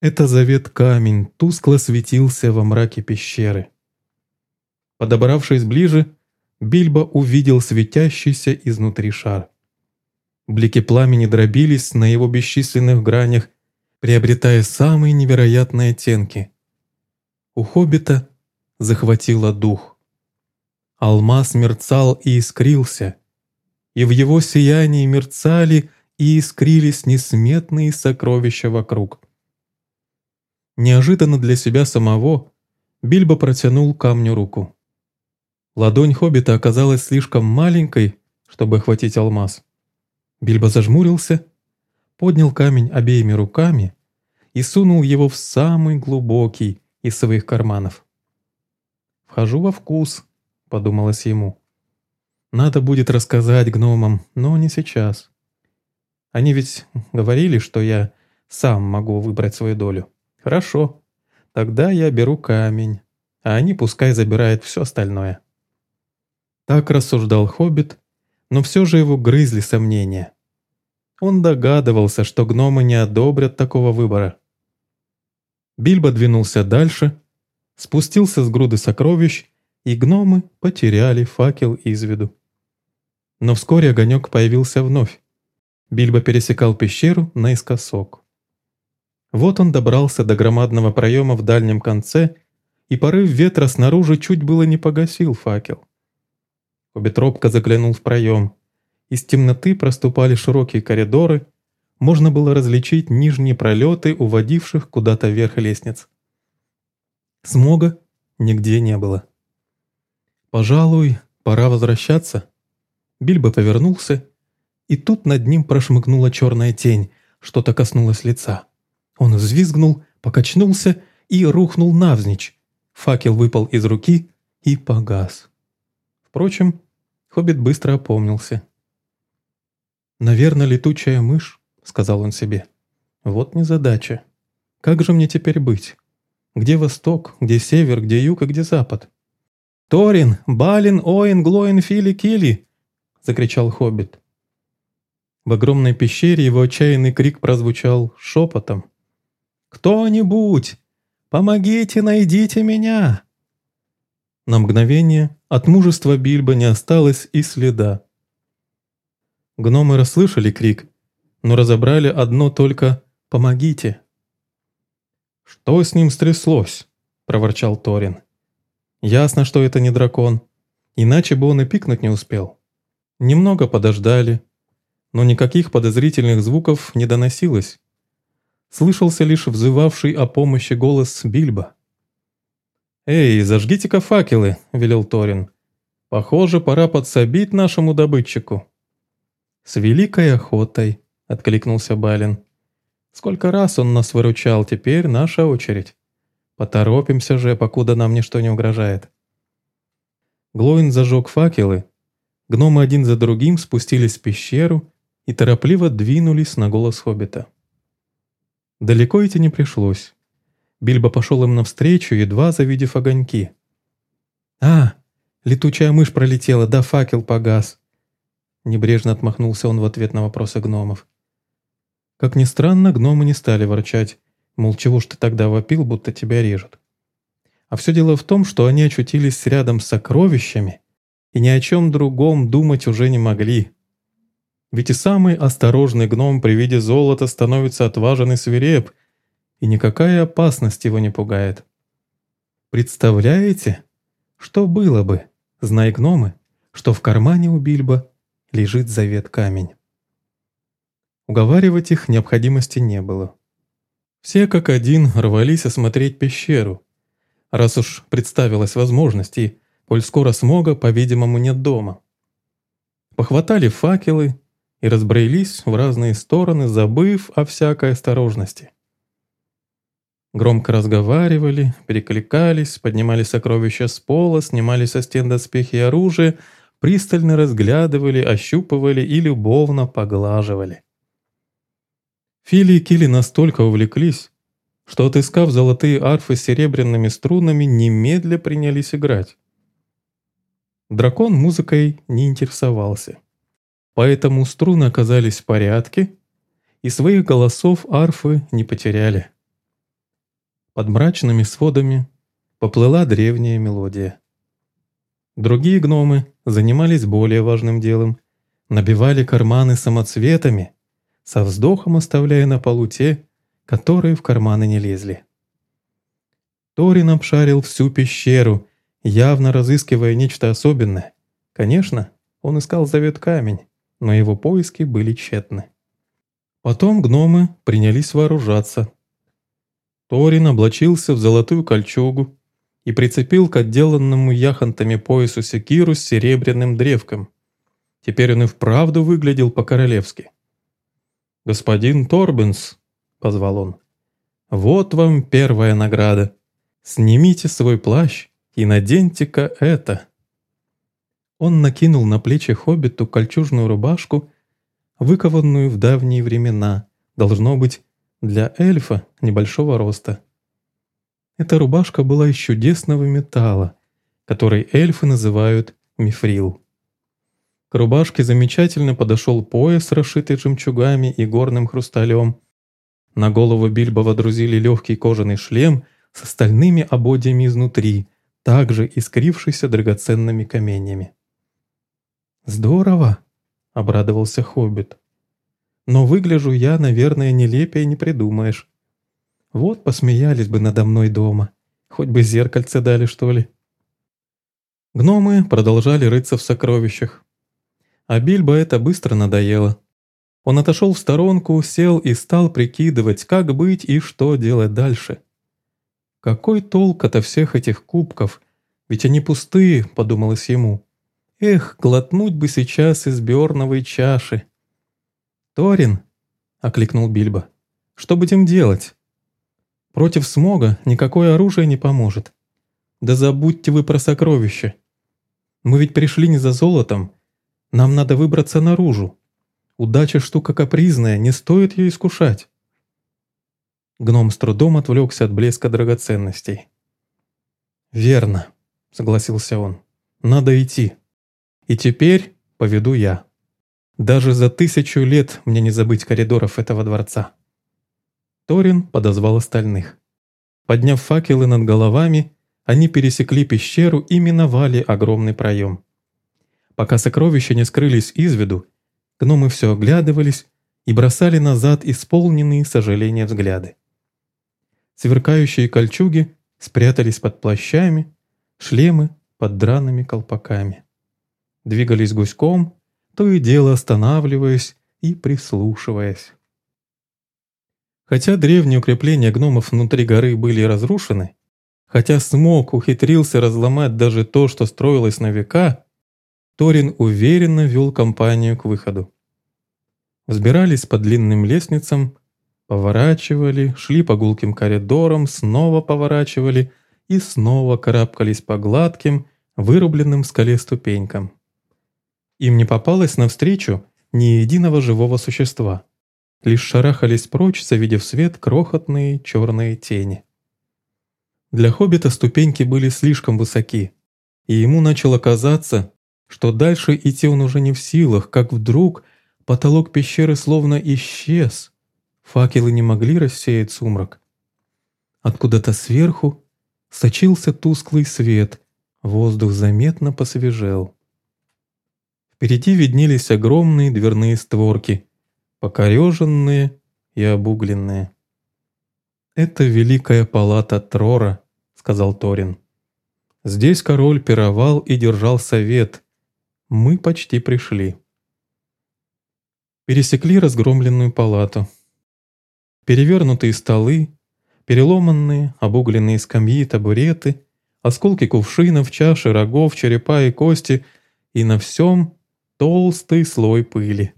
Это завет камень тускло светился во мраке пещеры. Подобравшись ближе, Бильбо увидел светящийся изнутри шар. Блики пламени дробились на его бесчисленных гранях приобретая самые невероятные оттенки. У хоббита захватило дух. Алмаз мерцал и искрился, и в его сиянии мерцали и искрились несметные сокровища вокруг. Неожиданно для себя самого Бильбо протянул камню руку. Ладонь хоббита оказалась слишком маленькой, чтобы охватить алмаз. Бильбо зажмурился поднял камень обеими руками и сунул его в самый глубокий из своих карманов. «Вхожу во вкус», — подумалось ему. «Надо будет рассказать гномам, но не сейчас. Они ведь говорили, что я сам могу выбрать свою долю. Хорошо, тогда я беру камень, а они пускай забирают все остальное. Так рассуждал Хоббит, но все же его грызли сомнения. Он догадывался, что гномы не одобрят такого выбора. Бильбо двинулся дальше, спустился с груды сокровищ, и гномы потеряли факел из виду. Но вскоре огонек появился вновь. Бильбо пересекал пещеру наискосок. Вот он добрался до громадного проема в дальнем конце, и порыв ветра снаружи чуть было не погасил факел. Робко заглянул в проем. Из темноты проступали широкие коридоры, можно было различить нижние пролеты, уводивших куда-то вверх лестниц. Смога нигде не было. «Пожалуй, пора возвращаться». Бильбо повернулся, и тут над ним прошмыгнула черная тень, что-то коснулось лица. Он взвизгнул, покачнулся и рухнул навзничь. Факел выпал из руки и погас. Впрочем, Хоббит быстро опомнился. «Наверное, летучая мышь», — сказал он себе. «Вот незадача. Как же мне теперь быть? Где восток, где север, где юг и где запад?» «Торин, Балин, Оин, Глоин, Фили, Кили!» — закричал Хоббит. В огромной пещере его отчаянный крик прозвучал шепотом. «Кто-нибудь! Помогите, найдите меня!» На мгновение от мужества Бильбо не осталось и следа. Гномы расслышали крик, но разобрали одно только «помогите». «Что с ним стряслось?» – проворчал Торин. «Ясно, что это не дракон, иначе бы он и пикнуть не успел». Немного подождали, но никаких подозрительных звуков не доносилось. Слышался лишь взывавший о помощи голос Бильбо. «Эй, зажгите-ка факелы», — велел Торин. «Похоже, пора подсобить нашему добытчику». «С великой охотой», — откликнулся Балин. «Сколько раз он нас выручал, теперь наша очередь. Поторопимся же, покуда нам ничто не угрожает». Глоин зажег факелы. Гномы один за другим спустились в пещеру и торопливо двинулись на голос хоббита. Далеко идти не пришлось. Бильбо пошел им навстречу, едва завидев огоньки. «А, летучая мышь пролетела, да факел погас!» Небрежно отмахнулся он в ответ на вопросы гномов. Как ни странно, гномы не стали ворчать, мол, чего ж ты тогда вопил, будто тебя режут. А все дело в том, что они очутились рядом с сокровищами и ни о чем другом думать уже не могли. Ведь и самый осторожный гном при виде золота становится отважен и свиреп, и никакая опасность его не пугает. Представляете, что было бы, знай гномы, что в кармане у Бильбо лежит завет камень. Уговаривать их необходимости не было. Все как один рвались осмотреть пещеру, раз уж представилась возможность, и, коль скоро смога, по-видимому, нет дома. Похватали факелы и разбрелись в разные стороны, забыв о всякой осторожности. Громко разговаривали, перекликались, поднимали сокровища с пола, снимали со стен доспехи и оружие, пристально разглядывали, ощупывали и любовно поглаживали. Фили и Кили настолько увлеклись, что, отыскав золотые арфы с серебряными струнами, немедля принялись играть. Дракон музыкой не интересовался, поэтому струны оказались в порядке, и своих голосов арфы не потеряли. Под мрачными сводами поплыла древняя мелодия. Другие гномы занимались более важным делом, набивали карманы самоцветами, со вздохом оставляя на полу те, которые в карманы не лезли. Торин обшарил всю пещеру, явно разыскивая нечто особенное. Конечно, он искал завет камень, но его поиски были тщетны. Потом гномы принялись вооружаться – Торин облачился в золотую кольчугу и прицепил к отделанному яхонтами поясу секиру с серебряным древком. Теперь он и вправду выглядел по-королевски. «Господин Торбенс», — позвал он, — «вот вам первая награда. Снимите свой плащ и наденьте-ка это». Он накинул на плечи хоббиту кольчужную рубашку, выкованную в давние времена, должно быть, для эльфа небольшого роста. Эта рубашка была из чудесного металла, который эльфы называют мифрил. К рубашке замечательно подошел пояс, расшитый жемчугами и горным хрусталем. На голову Бильбо водрузили легкий кожаный шлем с остальными ободьями изнутри, также искрившийся драгоценными каменьями. «Здорово!» — обрадовался Хоббит. «Но выгляжу я, наверное, нелепее не придумаешь. Вот посмеялись бы надо мной дома. Хоть бы зеркальце дали, что ли». Гномы продолжали рыться в сокровищах. А Бильбо это быстро надоело. Он отошел в сторонку, сел и стал прикидывать, как быть и что делать дальше. «Какой толк от всех этих кубков? Ведь они пустые», — подумалось ему. «Эх, глотнуть бы сейчас из биорновой чаши». «Торин», — окликнул Бильбо, — «что будем делать?» «Против смога никакое оружие не поможет. Да забудьте вы про сокровища. Мы ведь пришли не за золотом. Нам надо выбраться наружу. Удача штука капризная, не стоит ее искушать. Гном с трудом отвлекся от блеска драгоценностей. «Верно», — согласился он. «Надо идти. И теперь поведу я. Даже за тысячу лет мне не забыть коридоров этого дворца». Торин подозвал остальных. Подняв факелы над головами, они пересекли пещеру и миновали огромный проем. Пока сокровища не скрылись из виду, гномы все оглядывались и бросали назад исполненные сожаления взгляды. Сверкающие кольчуги спрятались под плащами, шлемы под драными колпаками. Двигались гуськом, то и дело останавливаясь и прислушиваясь. Хотя древние укрепления гномов внутри горы были разрушены, Хотя смог ухитрился разломать даже то, что строилось на века, Торин уверенно вел компанию к выходу. Взбирались по длинным лестницам, поворачивали, шли по гулким коридорам, снова поворачивали и снова карабкались по гладким, вырубленным в скале ступенькам. Им не попалось навстречу ни единого живого существа. Лишь шарахались прочь, завидев свет, крохотные черные тени. Для хоббита ступеньки были слишком высоки, и ему начало казаться, что дальше идти он уже не в силах, как вдруг потолок пещеры словно исчез. Факелы не могли рассеять сумрак. Откуда-то сверху сочился тусклый свет, воздух заметно посвежел. Впереди виднелись огромные дверные створки, покореженные и обугленные. «Это великая палата Трора», — сказал Торин. «Здесь король пировал и держал совет. Мы почти пришли». Пересекли разгромленную палату. Перевернутые столы, переломанные, обугленные скамьи табуреты, осколки кувшинов, чаши, рогов, черепа и кости, и на всем толстый слой пыли.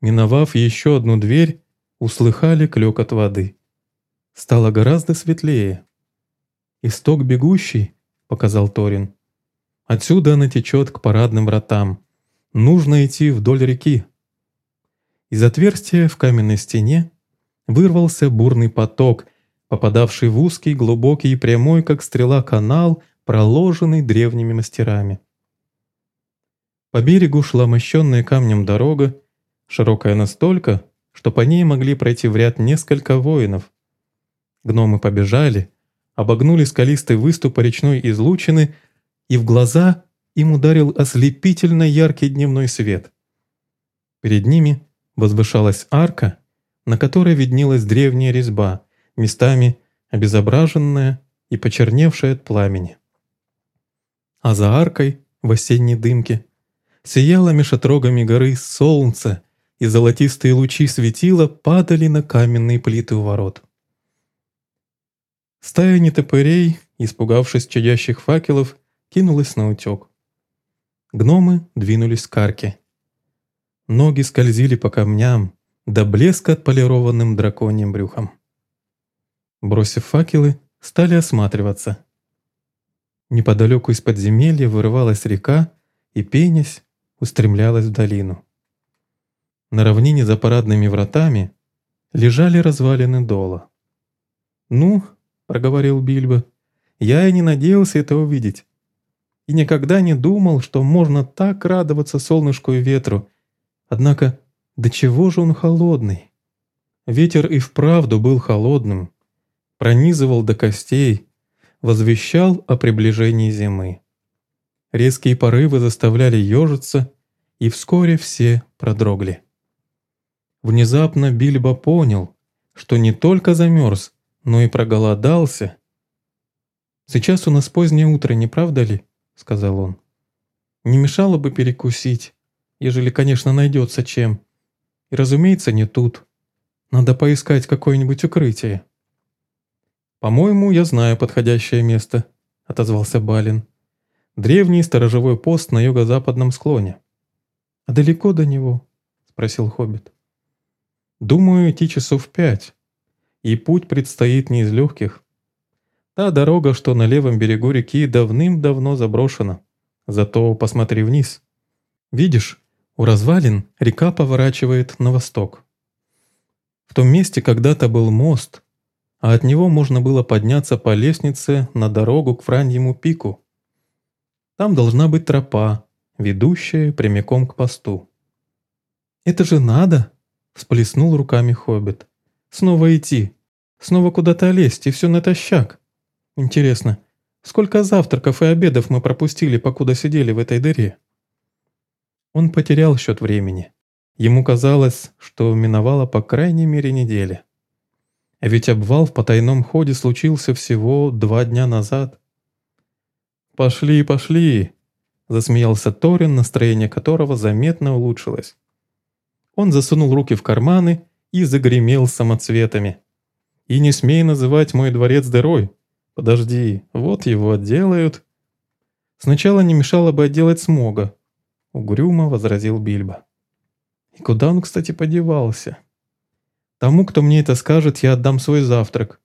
Миновав еще одну дверь, услыхали клёкот воды стало гораздо светлее. «Исток бегущий», — показал Торин. «Отсюда она течет к парадным вратам. Нужно идти вдоль реки». Из отверстия в каменной стене вырвался бурный поток, попадавший в узкий, глубокий и прямой, как стрела, канал, проложенный древними мастерами. По берегу шла мощенная камнем дорога, широкая настолько, что по ней могли пройти в ряд несколько воинов. Гномы побежали, обогнули скалистый выступ речной излучины, и в глаза им ударил ослепительно яркий дневной свет. Перед ними возвышалась арка, на которой виднелась древняя резьба, местами обезображенная и почерневшая от пламени. А за аркой, в осенней дымке, сияло меж отрогами горы солнце, и золотистые лучи светила падали на каменные плиты у ворот. Стая нетопырей, испугавшись чадящих факелов, кинулась на утек. Гномы двинулись к арке. Ноги скользили по камням, до блеска отполированным драконьим брюхом. Бросив факелы, стали осматриваться. Неподалеку из подземелья вырывалась река и, пенясь, устремлялась в долину. На равнине за парадными вратами лежали развалины дола. «Ну», — проговорил Бильбо, — «я и не надеялся это увидеть. И никогда не думал, что можно так радоваться солнышку и ветру. Однако, до чего же он холодный?» Ветер и вправду был холодным, пронизывал до костей, возвещал о приближении зимы. Резкие порывы заставляли ежиться, и вскоре все продрогли. Внезапно Бильбо понял, что не только замерз, но и проголодался. «Сейчас у нас позднее утро, не правда ли?» — сказал он. «Не мешало бы перекусить, ежели, конечно, найдется чем. И, разумеется, не тут. Надо поискать какое-нибудь укрытие». «По-моему, я знаю подходящее место», — отозвался Балин. «Древний сторожевой пост на юго-западном склоне». «А далеко до него?» — спросил Хоббит. «Думаю, идти часов пять, и путь предстоит не из легких. Та дорога, что на левом берегу реки, давным-давно заброшена. Зато посмотри вниз. Видишь, у развалин река поворачивает на восток. В том месте когда-то был мост, а от него можно было подняться по лестнице на дорогу к Франьему пику. Там должна быть тропа, ведущая прямиком к посту. «Это же надо!» — всплеснул руками Хоббит. «Снова идти, снова куда-то лезть, и все натощак. Интересно, сколько завтраков и обедов мы пропустили, покуда сидели в этой дыре?» Он потерял счет времени. Ему казалось, что миновало по крайней мере неделя. А ведь обвал в потайном ходе случился всего два дня назад. «Пошли, пошли!» – засмеялся Торин, настроение которого заметно улучшилось. Он засунул руки в карманы и загремел самоцветами. «И не смей называть мой дворец дырой. Подожди, вот его отделают». «Сначала не мешало бы отделать смога», — угрюмо возразил Бильбо. И куда он, кстати, подевался? Тому, кто мне это скажет, я отдам свой завтрак.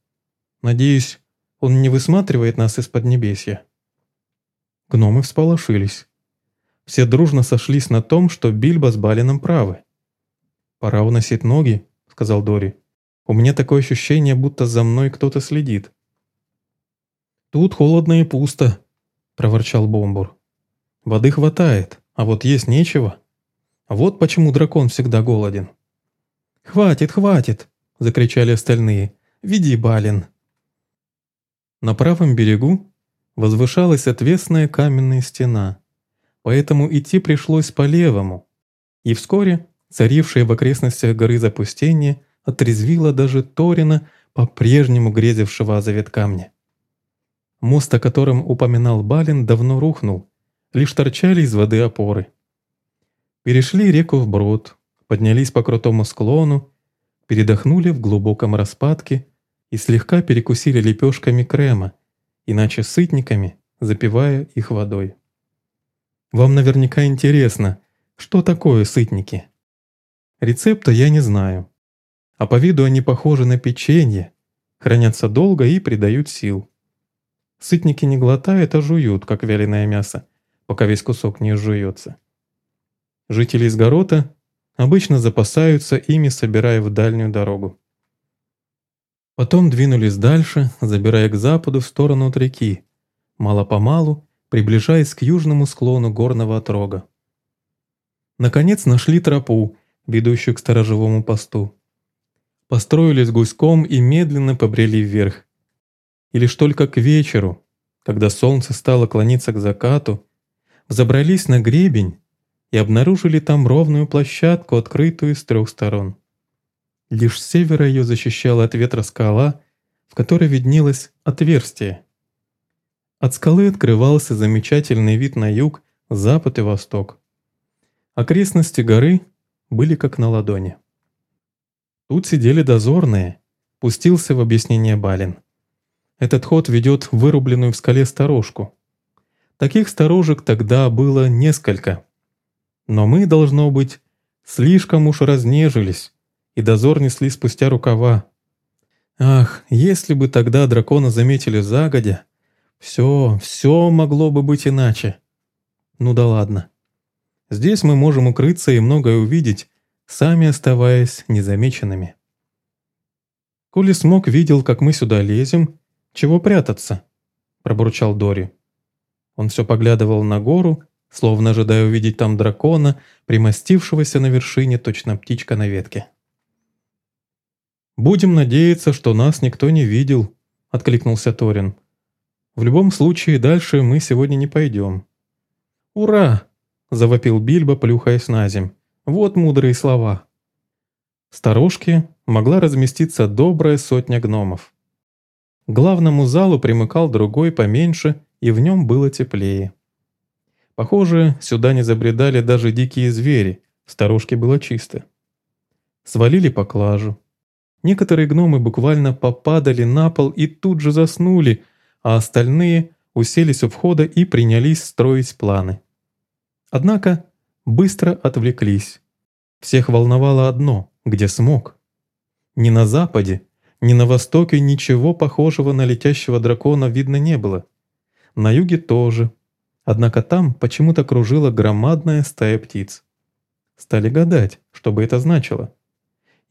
Надеюсь, он не высматривает нас из-под небесья. Гномы всполошились. Все дружно сошлись на том, что Бильбо с Балином правы. «Пора уносить ноги», — сказал Дори. «У меня такое ощущение, будто за мной кто-то следит». «Тут холодно и пусто», — проворчал Бомбур. «Воды хватает, а вот есть нечего». Вот почему дракон всегда голоден. «Хватит, хватит!» – закричали остальные. «Веди, Балин!» На правом берегу возвышалась отвесная каменная стена, поэтому идти пришлось по левому, и вскоре царившее в окрестностях горы запустение отрезвило даже Торина, по-прежнему грезившего о завет камня. Мост, о котором упоминал Балин, давно рухнул, лишь торчали из воды опоры. Перешли реку вброд, поднялись по крутому склону, передохнули в глубоком распадке и слегка перекусили лепешками крема, иначе сытниками, запивая их водой. Вам наверняка интересно, что такое сытники? Рецепта я не знаю. А по виду они похожи на печенье, хранятся долго и придают сил. Сытники не глотают, а жуют, как вяленое мясо, пока весь кусок не жуется. Жители Изгорота обычно запасаются ими, собирая в дальнюю дорогу. Потом двинулись дальше, забирая к западу в сторону от реки, мало-помалу приближаясь к южному склону горного отрога. Наконец нашли тропу, ведущую к сторожевому посту. Построились гуськом и медленно побрели вверх. И лишь только к вечеру, когда солнце стало клониться к закату, взобрались на гребень и обнаружили там ровную площадку, открытую с трех сторон. Лишь с севера ее защищала от ветра скала, в которой виднелось отверстие. От скалы открывался замечательный вид на юг, запад и восток. Окрестности горы были как на ладони. Тут сидели дозорные, пустился в объяснение Балин. Этот ход ведет вырубленную в скале сторожку. Таких сторожек тогда было несколько – но мы, должно быть, слишком уж разнежились, и дозор несли спустя рукава. Ах, если бы тогда дракона заметили загодя, все, все могло бы быть иначе. Ну да ладно. Здесь мы можем укрыться и многое увидеть, сами оставаясь незамеченными. «Коли смог видел, как мы сюда лезем, чего прятаться?» – пробурчал Дори. Он все поглядывал на гору, словно ожидая увидеть там дракона, примостившегося на вершине точно птичка на ветке. «Будем надеяться, что нас никто не видел», — откликнулся Торин. «В любом случае, дальше мы сегодня не пойдем». «Ура!» — завопил Бильбо, плюхаясь на земь. «Вот мудрые слова». В сторожке могла разместиться добрая сотня гномов. К главному залу примыкал другой поменьше, и в нем было теплее. Похоже, сюда не забредали даже дикие звери, в сторожке было чисто. Свалили поклажу. Некоторые гномы буквально попадали на пол и тут же заснули, а остальные уселись у входа и принялись строить планы. Однако быстро отвлеклись. Всех волновало одно – где смог. Ни на западе, ни на востоке ничего похожего на летящего дракона видно не было. На юге тоже. Однако там почему-то кружила громадная стая птиц. Стали гадать, что бы это значило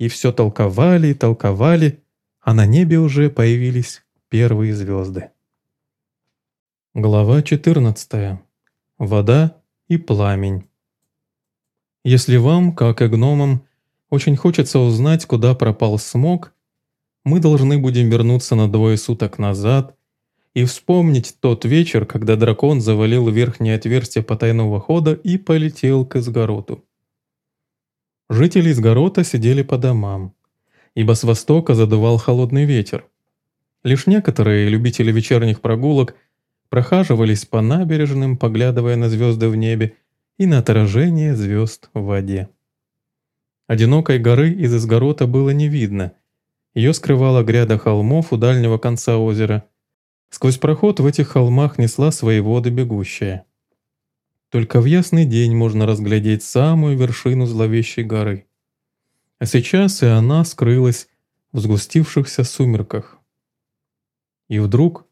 и все толковали и толковали, а на небе уже появились первые звезды. Глава 14. Вода и пламень. Если вам, как и гномам, очень хочется узнать, куда пропал смог, мы должны будем вернуться на двое суток назад и вспомнить тот вечер, когда дракон завалил верхнее отверстие потайного хода и полетел к изгороду. Жители Изгорота сидели по домам, ибо с востока задувал холодный ветер. Лишь некоторые любители вечерних прогулок прохаживались по набережным, поглядывая на звезды в небе и на отражение звезд в воде. Одинокой горы из Изгорота было не видно. Ее скрывала гряда холмов у дальнего конца озера. Сквозь проход в этих холмах несла свои воды бегущая. Только в ясный день можно разглядеть самую вершину зловещей горы. А сейчас и она скрылась в сгустившихся сумерках. И вдруг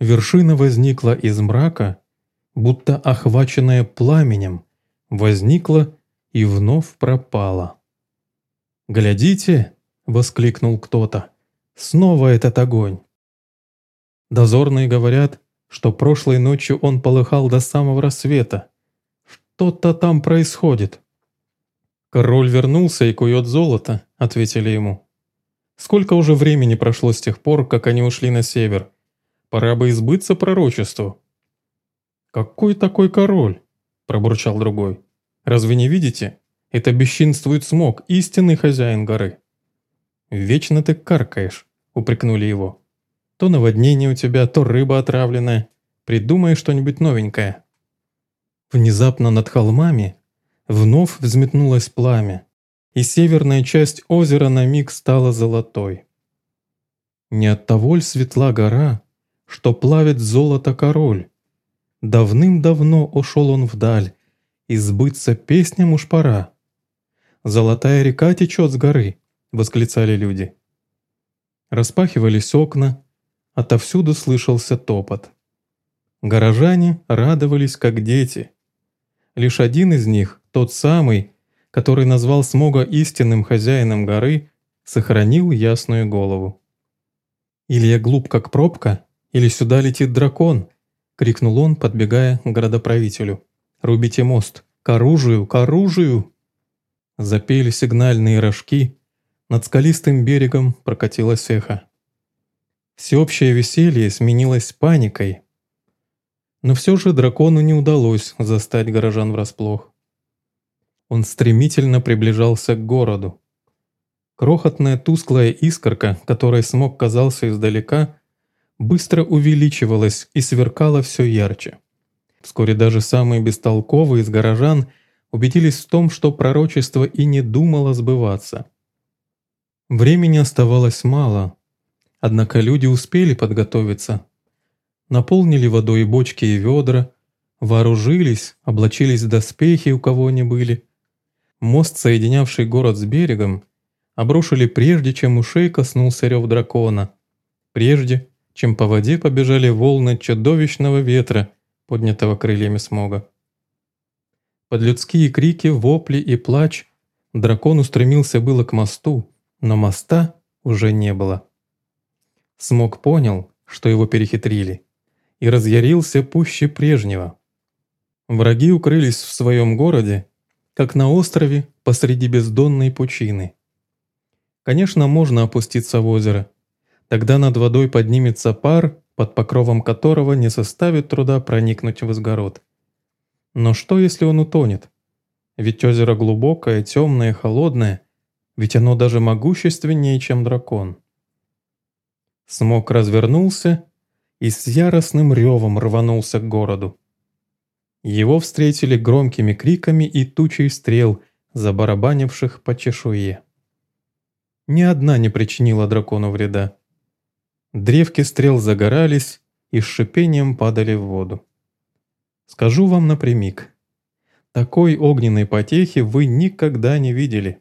вершина возникла из мрака, будто охваченная пламенем, возникла и вновь пропала. «Глядите!» — воскликнул кто-то. «Снова этот огонь!» Дозорные говорят, что прошлой ночью он полыхал до самого рассвета. Что-то там происходит. «Король вернулся и кует золото», — ответили ему. «Сколько уже времени прошло с тех пор, как они ушли на север? Пора бы избыться пророчеству». «Какой такой король?» – пробурчал другой. «Разве не видите? Это бесчинствует смог, истинный хозяин горы». «Вечно ты каркаешь», – упрекнули его. То наводнение у тебя, то рыба отравленная. Придумай что-нибудь новенькое». Внезапно над холмами вновь взметнулось пламя, и северная часть озера на миг стала золотой. Не от светла гора, что плавит золото король? Давным-давно ушел он вдаль, и сбыться песням уж пора. «Золотая река течет с горы», — восклицали люди. Распахивались окна, Отовсюду слышался топот. Горожане радовались, как дети. Лишь один из них, тот самый, который назвал Смога истинным хозяином горы, сохранил ясную голову. «Или я глуп, как пробка, или сюда летит дракон!» — крикнул он, подбегая к градоправителю. «Рубите мост! К оружию! К оружию!» Запели сигнальные рожки, над скалистым берегом прокатилось эхо. Всеобщее веселье сменилось паникой. Но все же дракону не удалось застать горожан врасплох. Он стремительно приближался к городу. Крохотная тусклая искорка, которой смог казался издалека, быстро увеличивалась и сверкала все ярче. Вскоре даже самые бестолковые из горожан убедились в том, что пророчество и не думало сбываться. Времени оставалось мало, Однако люди успели подготовиться. Наполнили водой бочки и ведра, вооружились, облачились в доспехи, у кого они были. Мост, соединявший город с берегом, обрушили прежде, чем ушей коснулся рев дракона. Прежде, чем по воде побежали волны чудовищного ветра, поднятого крыльями смога. Под людские крики, вопли и плач Дракон устремился было к мосту, но моста уже не было. Смог понял, что его перехитрили, и разъярился пуще прежнего. Враги укрылись в своем городе, как на острове посреди бездонной пучины. Конечно, можно опуститься в озеро. Тогда над водой поднимется пар, под покровом которого не составит труда проникнуть в изгород. Но что, если он утонет? Ведь озеро глубокое, темное, холодное, ведь оно даже могущественнее, чем дракон. Смок развернулся и с яростным ревом рванулся к городу. Его встретили громкими криками и тучей стрел, забарабанивших по чешуе. Ни одна не причинила дракону вреда. Древки стрел загорались и с шипением падали в воду. Скажу вам напрямик, такой огненной потехи вы никогда не видели.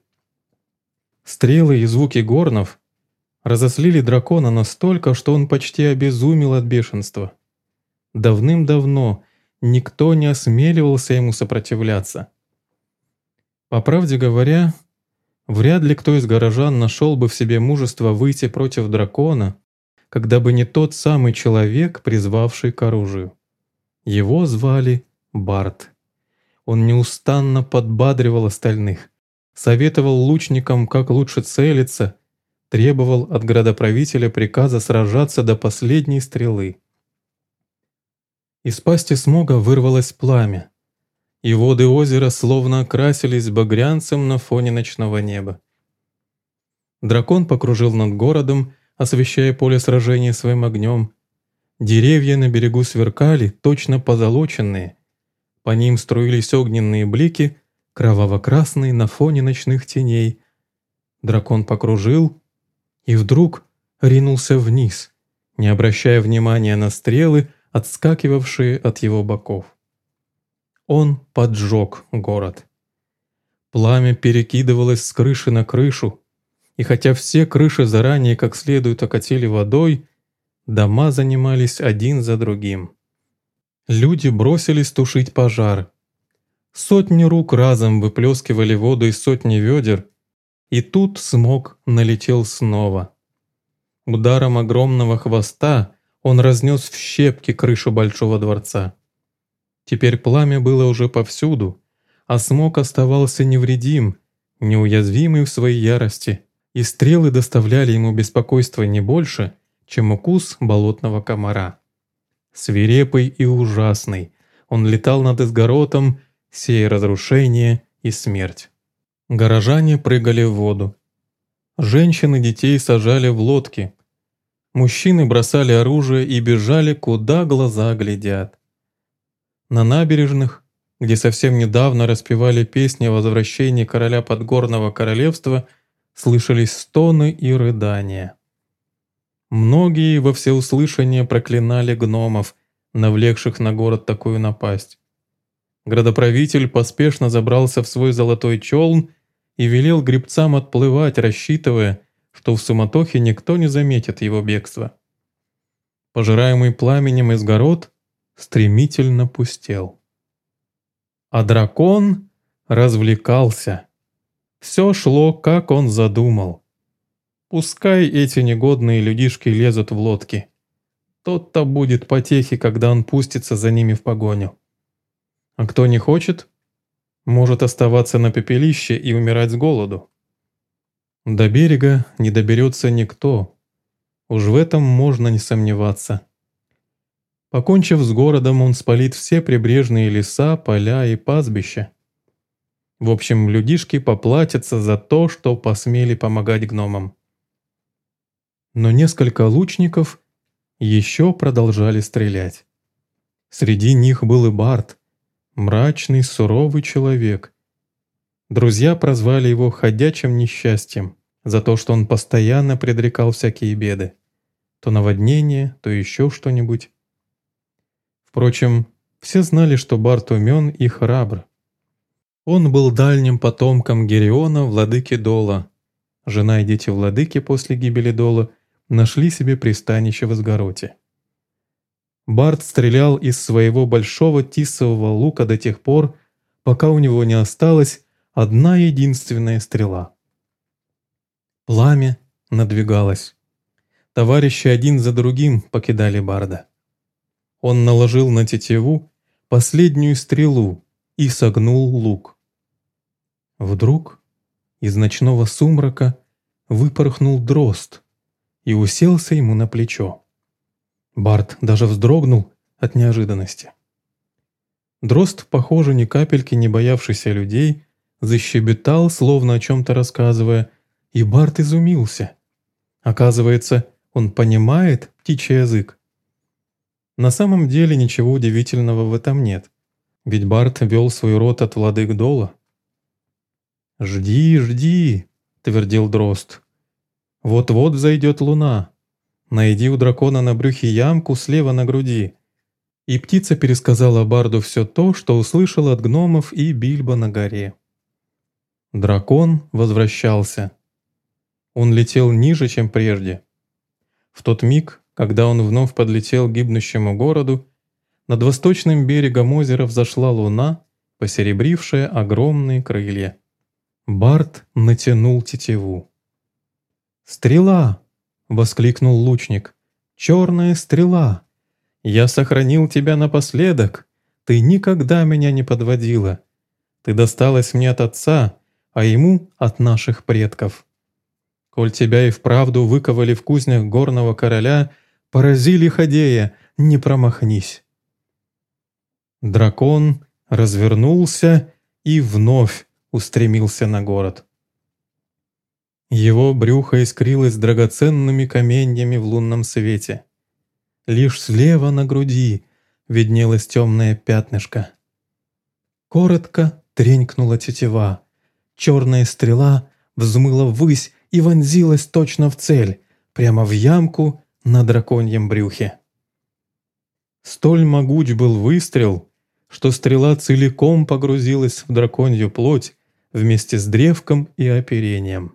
Стрелы и звуки горнов разослили дракона настолько, что он почти обезумел от бешенства. Давным-давно никто не осмеливался ему сопротивляться. По правде говоря, вряд ли кто из горожан нашел бы в себе мужество выйти против дракона, когда бы не тот самый человек, призвавший к оружию. Его звали Барт. Он неустанно подбадривал остальных, советовал лучникам, как лучше целиться, требовал от градоправителя приказа сражаться до последней стрелы. Из пасти смога вырвалось пламя, и воды озера словно окрасились багрянцем на фоне ночного неба. Дракон покружил над городом, освещая поле сражения своим огнем. Деревья на берегу сверкали, точно позолоченные. По ним струились огненные блики, кроваво-красные на фоне ночных теней. Дракон покружил и вдруг ринулся вниз, не обращая внимания на стрелы, отскакивавшие от его боков. Он поджег город. Пламя перекидывалось с крыши на крышу, и хотя все крыши заранее как следует окатили водой, дома занимались один за другим. Люди бросились тушить пожар. Сотни рук разом выплескивали воду из сотни ведер, и тут смог налетел снова. Ударом огромного хвоста он разнес в щепки крышу большого дворца. Теперь пламя было уже повсюду, а смог оставался невредим, неуязвимый в своей ярости, и стрелы доставляли ему беспокойство не больше, чем укус болотного комара. Свирепый и ужасный, он летал над изгородом, сея разрушение и смерть. Горожане прыгали в воду. Женщины детей сажали в лодки. Мужчины бросали оружие и бежали, куда глаза глядят. На набережных, где совсем недавно распевали песни о возвращении короля Подгорного королевства – слышались стоны и рыдания. Многие во всеуслышание проклинали гномов, навлекших на город такую напасть. Градоправитель поспешно забрался в свой золотой челн и велел гребцам отплывать, рассчитывая, что в суматохе никто не заметит его бегство. Пожираемый пламенем изгород стремительно пустел. А дракон развлекался. Все шло, как он задумал. Пускай эти негодные людишки лезут в лодки. Тот-то будет потехи, когда он пустится за ними в погоню. А кто не хочет, может оставаться на пепелище и умирать с голоду. До берега не доберется никто. Уж в этом можно не сомневаться. Покончив с городом, он спалит все прибрежные леса, поля и пастбища. В общем, людишки поплатятся за то, что посмели помогать гномам. Но несколько лучников еще продолжали стрелять. Среди них был и Барт, мрачный, суровый человек. Друзья прозвали его «ходячим несчастьем» за то, что он постоянно предрекал всякие беды. То наводнение, то еще что-нибудь. Впрочем, все знали, что Барт умен и храбр. Он был дальним потомком Гериона, владыки Дола. Жена и дети владыки после гибели Дола нашли себе пристанище в Изгороте. Барт стрелял из своего большого тисового лука до тех пор, пока у него не осталось одна единственная стрела. Пламя надвигалось. Товарищи один за другим покидали Барда. Он наложил на тетиву последнюю стрелу и согнул лук. Вдруг из ночного сумрака выпорхнул дрозд и уселся ему на плечо. Барт даже вздрогнул от неожиданности. Дрозд, похоже, ни капельки не боявшийся людей, защебетал, словно о чем-то рассказывая, и Барт изумился. Оказывается, он понимает птичий язык. На самом деле ничего удивительного в этом нет, ведь Барт вел свой род от владык Дола. «Жди, жди», — твердил Дрозд. «Вот-вот зайдет луна. Найди у дракона на брюхе ямку слева на груди». И птица пересказала Барду все то, что услышал от гномов и Бильбо на горе. Дракон возвращался. Он летел ниже, чем прежде, в тот миг, когда он вновь подлетел к гибнущему городу, над восточным берегом озера взошла луна, посеребрившая огромные крылья. Барт натянул тетиву. «Стрела!» — воскликнул лучник. «Черная стрела! Я сохранил тебя напоследок! Ты никогда меня не подводила! Ты досталась мне от отца, а ему от наших предков!» Коль тебя и вправду выковали в кузнях горного короля, поразили Ходея, не промахнись. Дракон развернулся и вновь устремился на город. Его брюхо искрилось драгоценными каменьями в лунном свете. Лишь слева на груди виднелось темное пятнышко. Коротко тренькнула тетива. Черная стрела взмыла ввысь и вонзилась точно в цель, прямо в ямку на драконьем брюхе. Столь могуч был выстрел, что стрела целиком погрузилась в драконью плоть вместе с древком и оперением.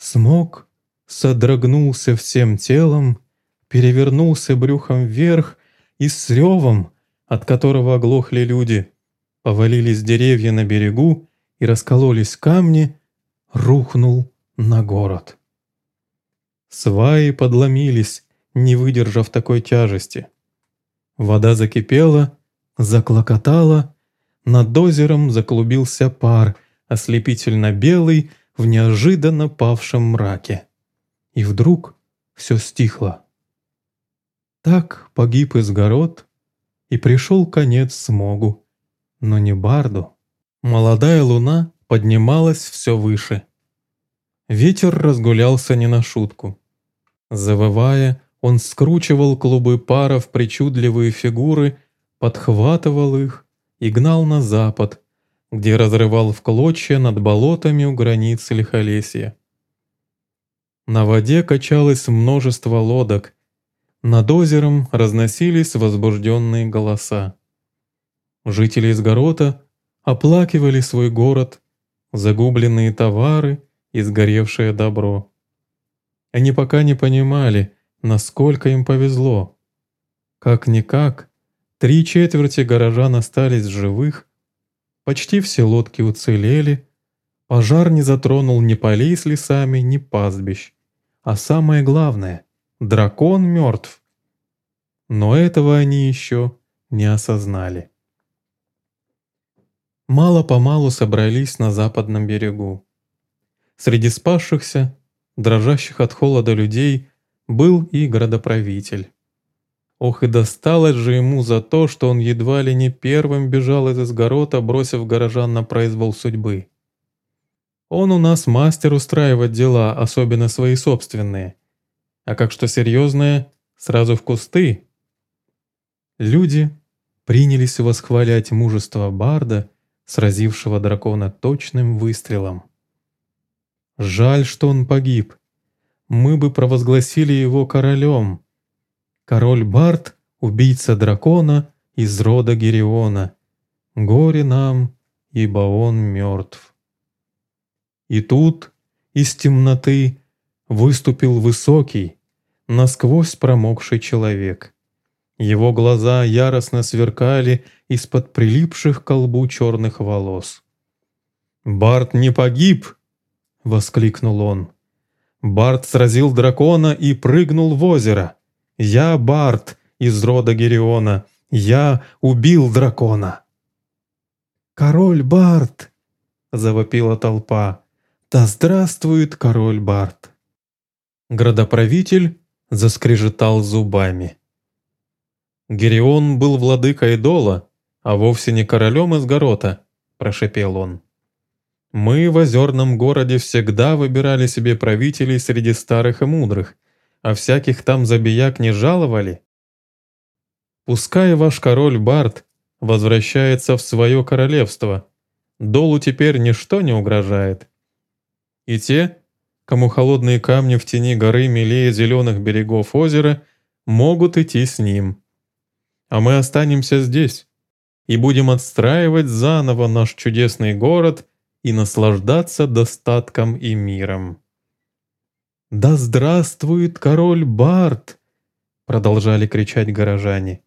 Смог содрогнулся всем телом, перевернулся брюхом вверх и с ревом, от которого оглохли люди, повалились деревья на берегу и раскололись камни, рухнул на город. Сваи подломились, не выдержав такой тяжести. Вода закипела, заклокотала, над озером заклубился пар, ослепительно белый в неожиданно павшем мраке. И вдруг все стихло. Так погиб изгород, и пришел конец смогу, но не барду. Молодая луна поднималась все выше — Ветер разгулялся не на шутку. Завывая, он скручивал клубы пара в причудливые фигуры, подхватывал их и гнал на запад, где разрывал в клочья над болотами у границы Лихолесья. На воде качалось множество лодок, над озером разносились возбужденные голоса. Жители Изгорода оплакивали свой город, загубленные товары — и сгоревшее добро. Они пока не понимали, насколько им повезло. Как-никак, три четверти горожан остались живых, почти все лодки уцелели, пожар не затронул ни полей с лесами, ни пастбищ. А самое главное — дракон мертв. Но этого они еще не осознали. Мало-помалу собрались на западном берегу. Среди спасшихся, дрожащих от холода людей, был и городоправитель. Ох и досталось же ему за то, что он едва ли не первым бежал из изгорода, бросив горожан на произвол судьбы. Он у нас мастер устраивать дела, особенно свои собственные. А как что серьезное, сразу в кусты. Люди принялись восхвалять мужество Барда, сразившего дракона точным выстрелом. Жаль, что он погиб. Мы бы провозгласили его королем. Король Барт — убийца дракона из рода Гериона. Горе нам, ибо он мертв. И тут из темноты выступил высокий, насквозь промокший человек. Его глаза яростно сверкали из-под прилипших к колбу черных волос. «Барт не погиб!» — воскликнул он. Барт сразил дракона и прыгнул в озеро. «Я Барт из рода Гериона. Я убил дракона!» «Король Барт!» — завопила толпа. «Да здравствует король Барт!» Градоправитель заскрежетал зубами. «Герион был владыкой Дола, а вовсе не королем из Горота», — прошепел он. Мы в озерном городе всегда выбирали себе правителей среди старых и мудрых, а всяких там забияк не жаловали. Пускай ваш король Барт возвращается в свое королевство, Долу теперь ничто не угрожает. И те, кому холодные камни в тени горы милее зеленых берегов озера, могут идти с ним. А мы останемся здесь и будем отстраивать заново наш чудесный город и наслаждаться достатком и миром. «Да здравствует король Барт!» — продолжали кричать горожане.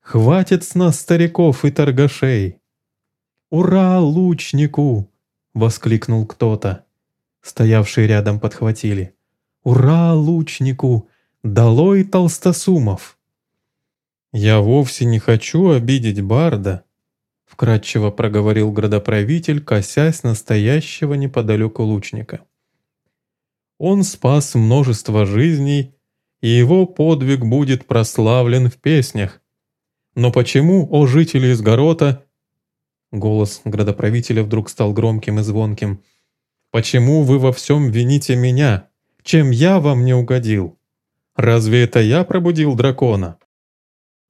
«Хватит с нас стариков и торгашей!» «Ура лучнику!» — воскликнул кто-то. Стоявшие рядом подхватили. «Ура лучнику! Долой толстосумов!» «Я вовсе не хочу обидеть Барда», вкратчиво проговорил градоправитель, косясь настоящего неподалеку лучника. Он спас множество жизней, и его подвиг будет прославлен в песнях. Но почему, о жители из Горота, голос градоправителя вдруг стал громким и звонким, почему вы во всем вините меня, чем я вам не угодил? Разве это я пробудил дракона?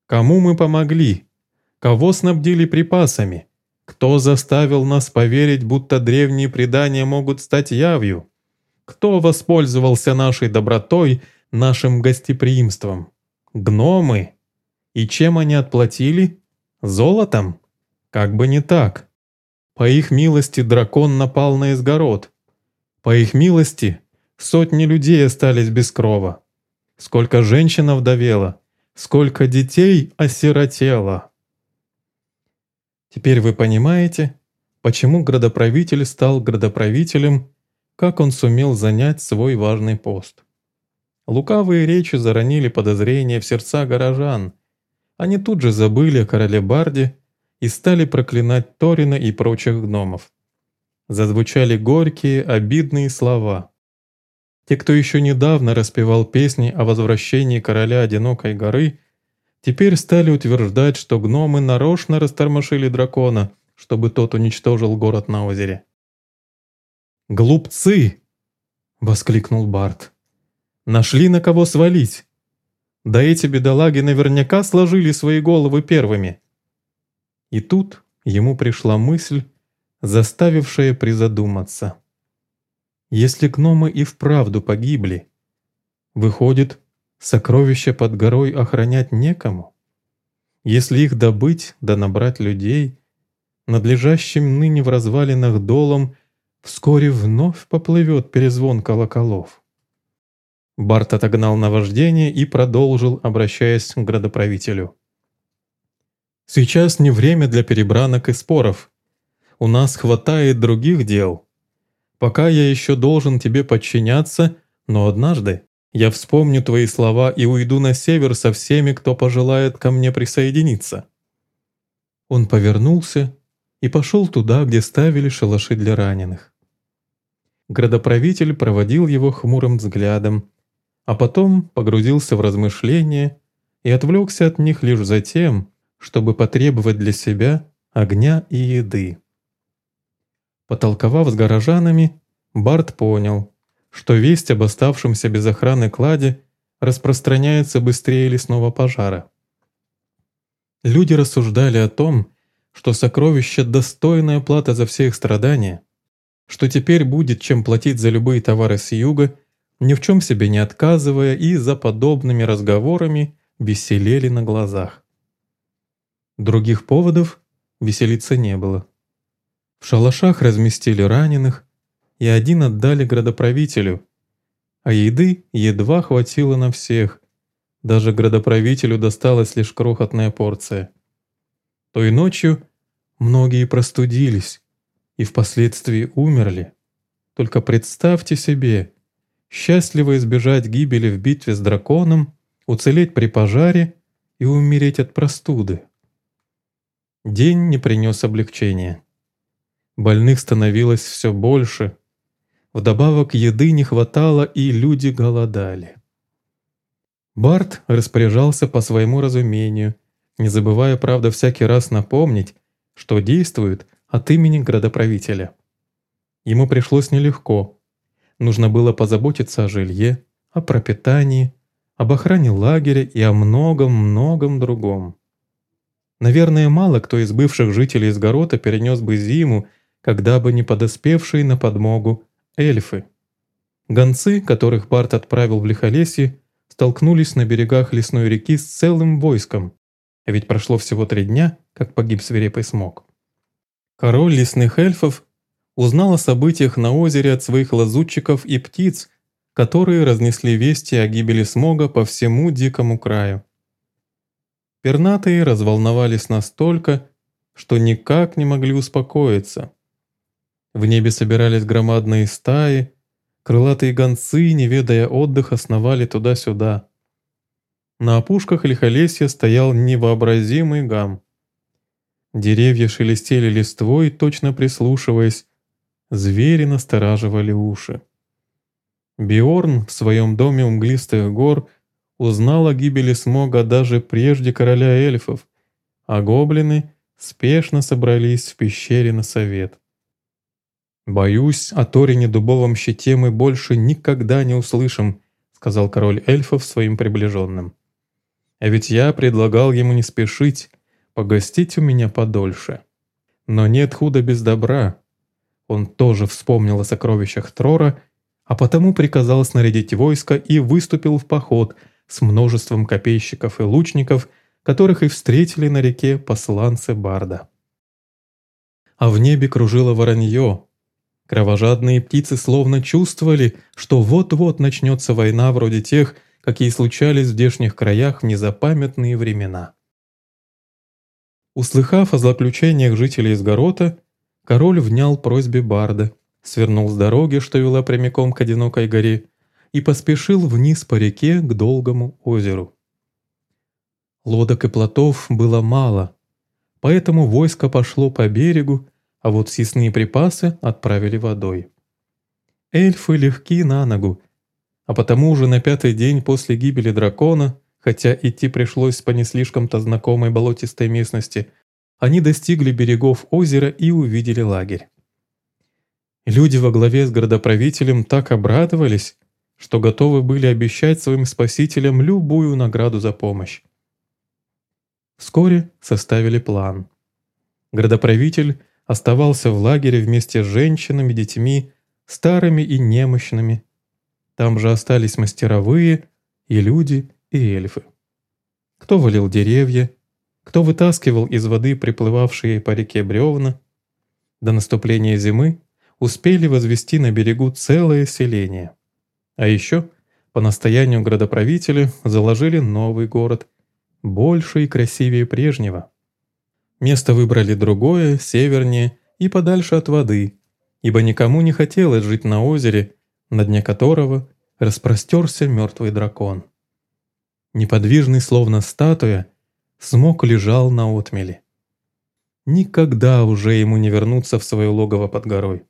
Кому мы помогли? Кого снабдили припасами? Кто заставил нас поверить, будто древние предания могут стать явью? Кто воспользовался нашей добротой, нашим гостеприимством? Гномы? И чем они отплатили? Золотом? Как бы не так. По их милости дракон напал на изгород. По их милости сотни людей остались без крова. Сколько женщин овдовело, сколько детей осиротело. Теперь вы понимаете, почему градоправитель стал градоправителем, как он сумел занять свой важный пост. Лукавые речи заронили подозрения в сердца горожан. Они тут же забыли о короле Барде и стали проклинать Торина и прочих гномов. Зазвучали горькие, обидные слова. Те, кто еще недавно распевал песни о возвращении короля Одинокой горы, Теперь стали утверждать, что гномы нарочно растормошили дракона, чтобы тот уничтожил город на озере. «Глупцы!» — воскликнул Барт. «Нашли на кого свалить. Да эти бедолаги наверняка сложили свои головы первыми». И тут ему пришла мысль, заставившая призадуматься. Если гномы и вправду погибли, выходит, Сокровища под горой охранять некому. Если их добыть да набрать людей, надлежащим ныне в развалинах долом вскоре вновь поплывет перезвон колоколов. Барт отогнал наваждение и продолжил, обращаясь к градоправителю. «Сейчас не время для перебранок и споров. У нас хватает других дел. Пока я еще должен тебе подчиняться, но однажды я вспомню твои слова и уйду на север со всеми, кто пожелает ко мне присоединиться». Он повернулся и пошел туда, где ставили шалаши для раненых. Градоправитель проводил его хмурым взглядом, а потом погрузился в размышления и отвлекся от них лишь за тем, чтобы потребовать для себя огня и еды. Потолковав с горожанами, Барт понял, что весть об оставшемся без охраны кладе распространяется быстрее лесного пожара. Люди рассуждали о том, что сокровище – достойная плата за все их страдания, что теперь будет чем платить за любые товары с юга, ни в чем себе не отказывая и за подобными разговорами веселели на глазах. Других поводов веселиться не было. В шалашах разместили раненых, и один отдали градоправителю, а еды едва хватило на всех, даже градоправителю досталась лишь крохотная порция. Той ночью многие простудились, и впоследствии умерли. Только представьте себе, счастливо избежать гибели в битве с драконом, уцелеть при пожаре и умереть от простуды. День не принес облегчения. Больных становилось все больше. Вдобавок еды не хватало, и люди голодали. Барт распоряжался по своему разумению, не забывая, правда, всякий раз напомнить, что действует от имени градоправителя. Ему пришлось нелегко. Нужно было позаботиться о жилье, о пропитании, об охране лагеря и о многом-многом другом. Наверное, мало кто из бывших жителей Изгорода перенес бы зиму, когда бы не подоспевшие на подмогу эльфы. Гонцы, которых Барт отправил в Лихолесье, столкнулись на берегах лесной реки с целым войском, ведь прошло всего три дня, как погиб свирепый смог. Король лесных эльфов узнал о событиях на озере от своих лазутчиков и птиц, которые разнесли вести о гибели смога по всему дикому краю. Пернатые разволновались настолько, что никак не могли успокоиться. В небе собирались громадные стаи, крылатые гонцы, не ведая отдыха, сновали туда-сюда. На опушках лихолесья стоял невообразимый гам. Деревья шелестели листвой, точно прислушиваясь, звери настораживали уши. Биорн в своем доме у мглистых гор узнал о гибели Смога даже прежде короля эльфов, а гоблины спешно собрались в пещере на совет. «Боюсь, о Торине дубовом щите мы больше никогда не услышим», сказал король эльфов своим приближенным. «А ведь я предлагал ему не спешить, погостить у меня подольше. Но нет худа без добра». Он тоже вспомнил о сокровищах Трора а потому приказал снарядить войско и выступил в поход с множеством копейщиков и лучников, которых и встретили на реке посланцы Барда. А в небе кружило воронье. Кровожадные птицы словно чувствовали, что вот-вот начнется война вроде тех, какие случались в здешних краях в незапамятные времена. Услыхав о злоключениях жителей Изгорота, король внял просьбе Барда свернул с дороги, что вела прямиком к одинокой горе, и поспешил вниз по реке к долгому озеру. Лодок и плотов было мало, поэтому войско пошло по берегу, а вот съестные припасы отправили водой. Эльфы легки на ногу, а потому уже на пятый день после гибели дракона, хотя идти пришлось по не слишком-то знакомой болотистой местности, они достигли берегов озера и увидели лагерь. Люди во главе с городоправителем так обрадовались, что готовы были обещать своим спасителям любую награду за помощь. Вскоре составили план. Городоправитель оставался в лагере вместе с женщинами, детьми, старыми и немощными. Там же остались мастеровые и люди, и эльфы. Кто валил деревья, кто вытаскивал из воды приплывавшие по реке бревна. До наступления зимы успели возвести на берегу целое селение. А еще, по настоянию градоправителя, заложили новый город, больше и красивее прежнего. Место выбрали другое, севернее и подальше от воды, ибо никому не хотелось жить на озере, на дне которого распростерся мертвый дракон. Неподвижный, словно статуя, смог лежал на отмеле. Никогда уже ему не вернуться в свое логово под горой.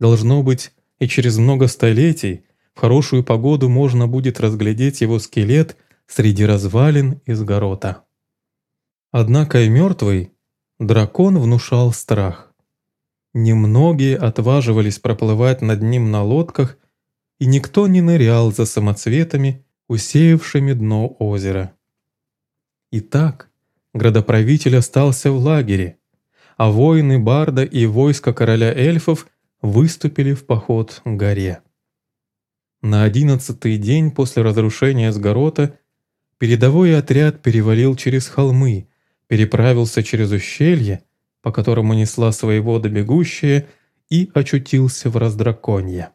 Должно быть, и через много столетий в хорошую погоду можно будет разглядеть его скелет среди развалин из горота. Однако и мертвый дракон внушал страх. Немногие отваживались проплывать над ним на лодках, и никто не нырял за самоцветами, усеявшими дно озера. Итак, градоправитель остался в лагере, а воины Барда и войско короля эльфов – выступили в поход к горе. На одиннадцатый день после разрушения Сгорота передовой отряд перевалил через холмы, переправился через ущелье, по которому несла свои воды и очутился в Раздраконье.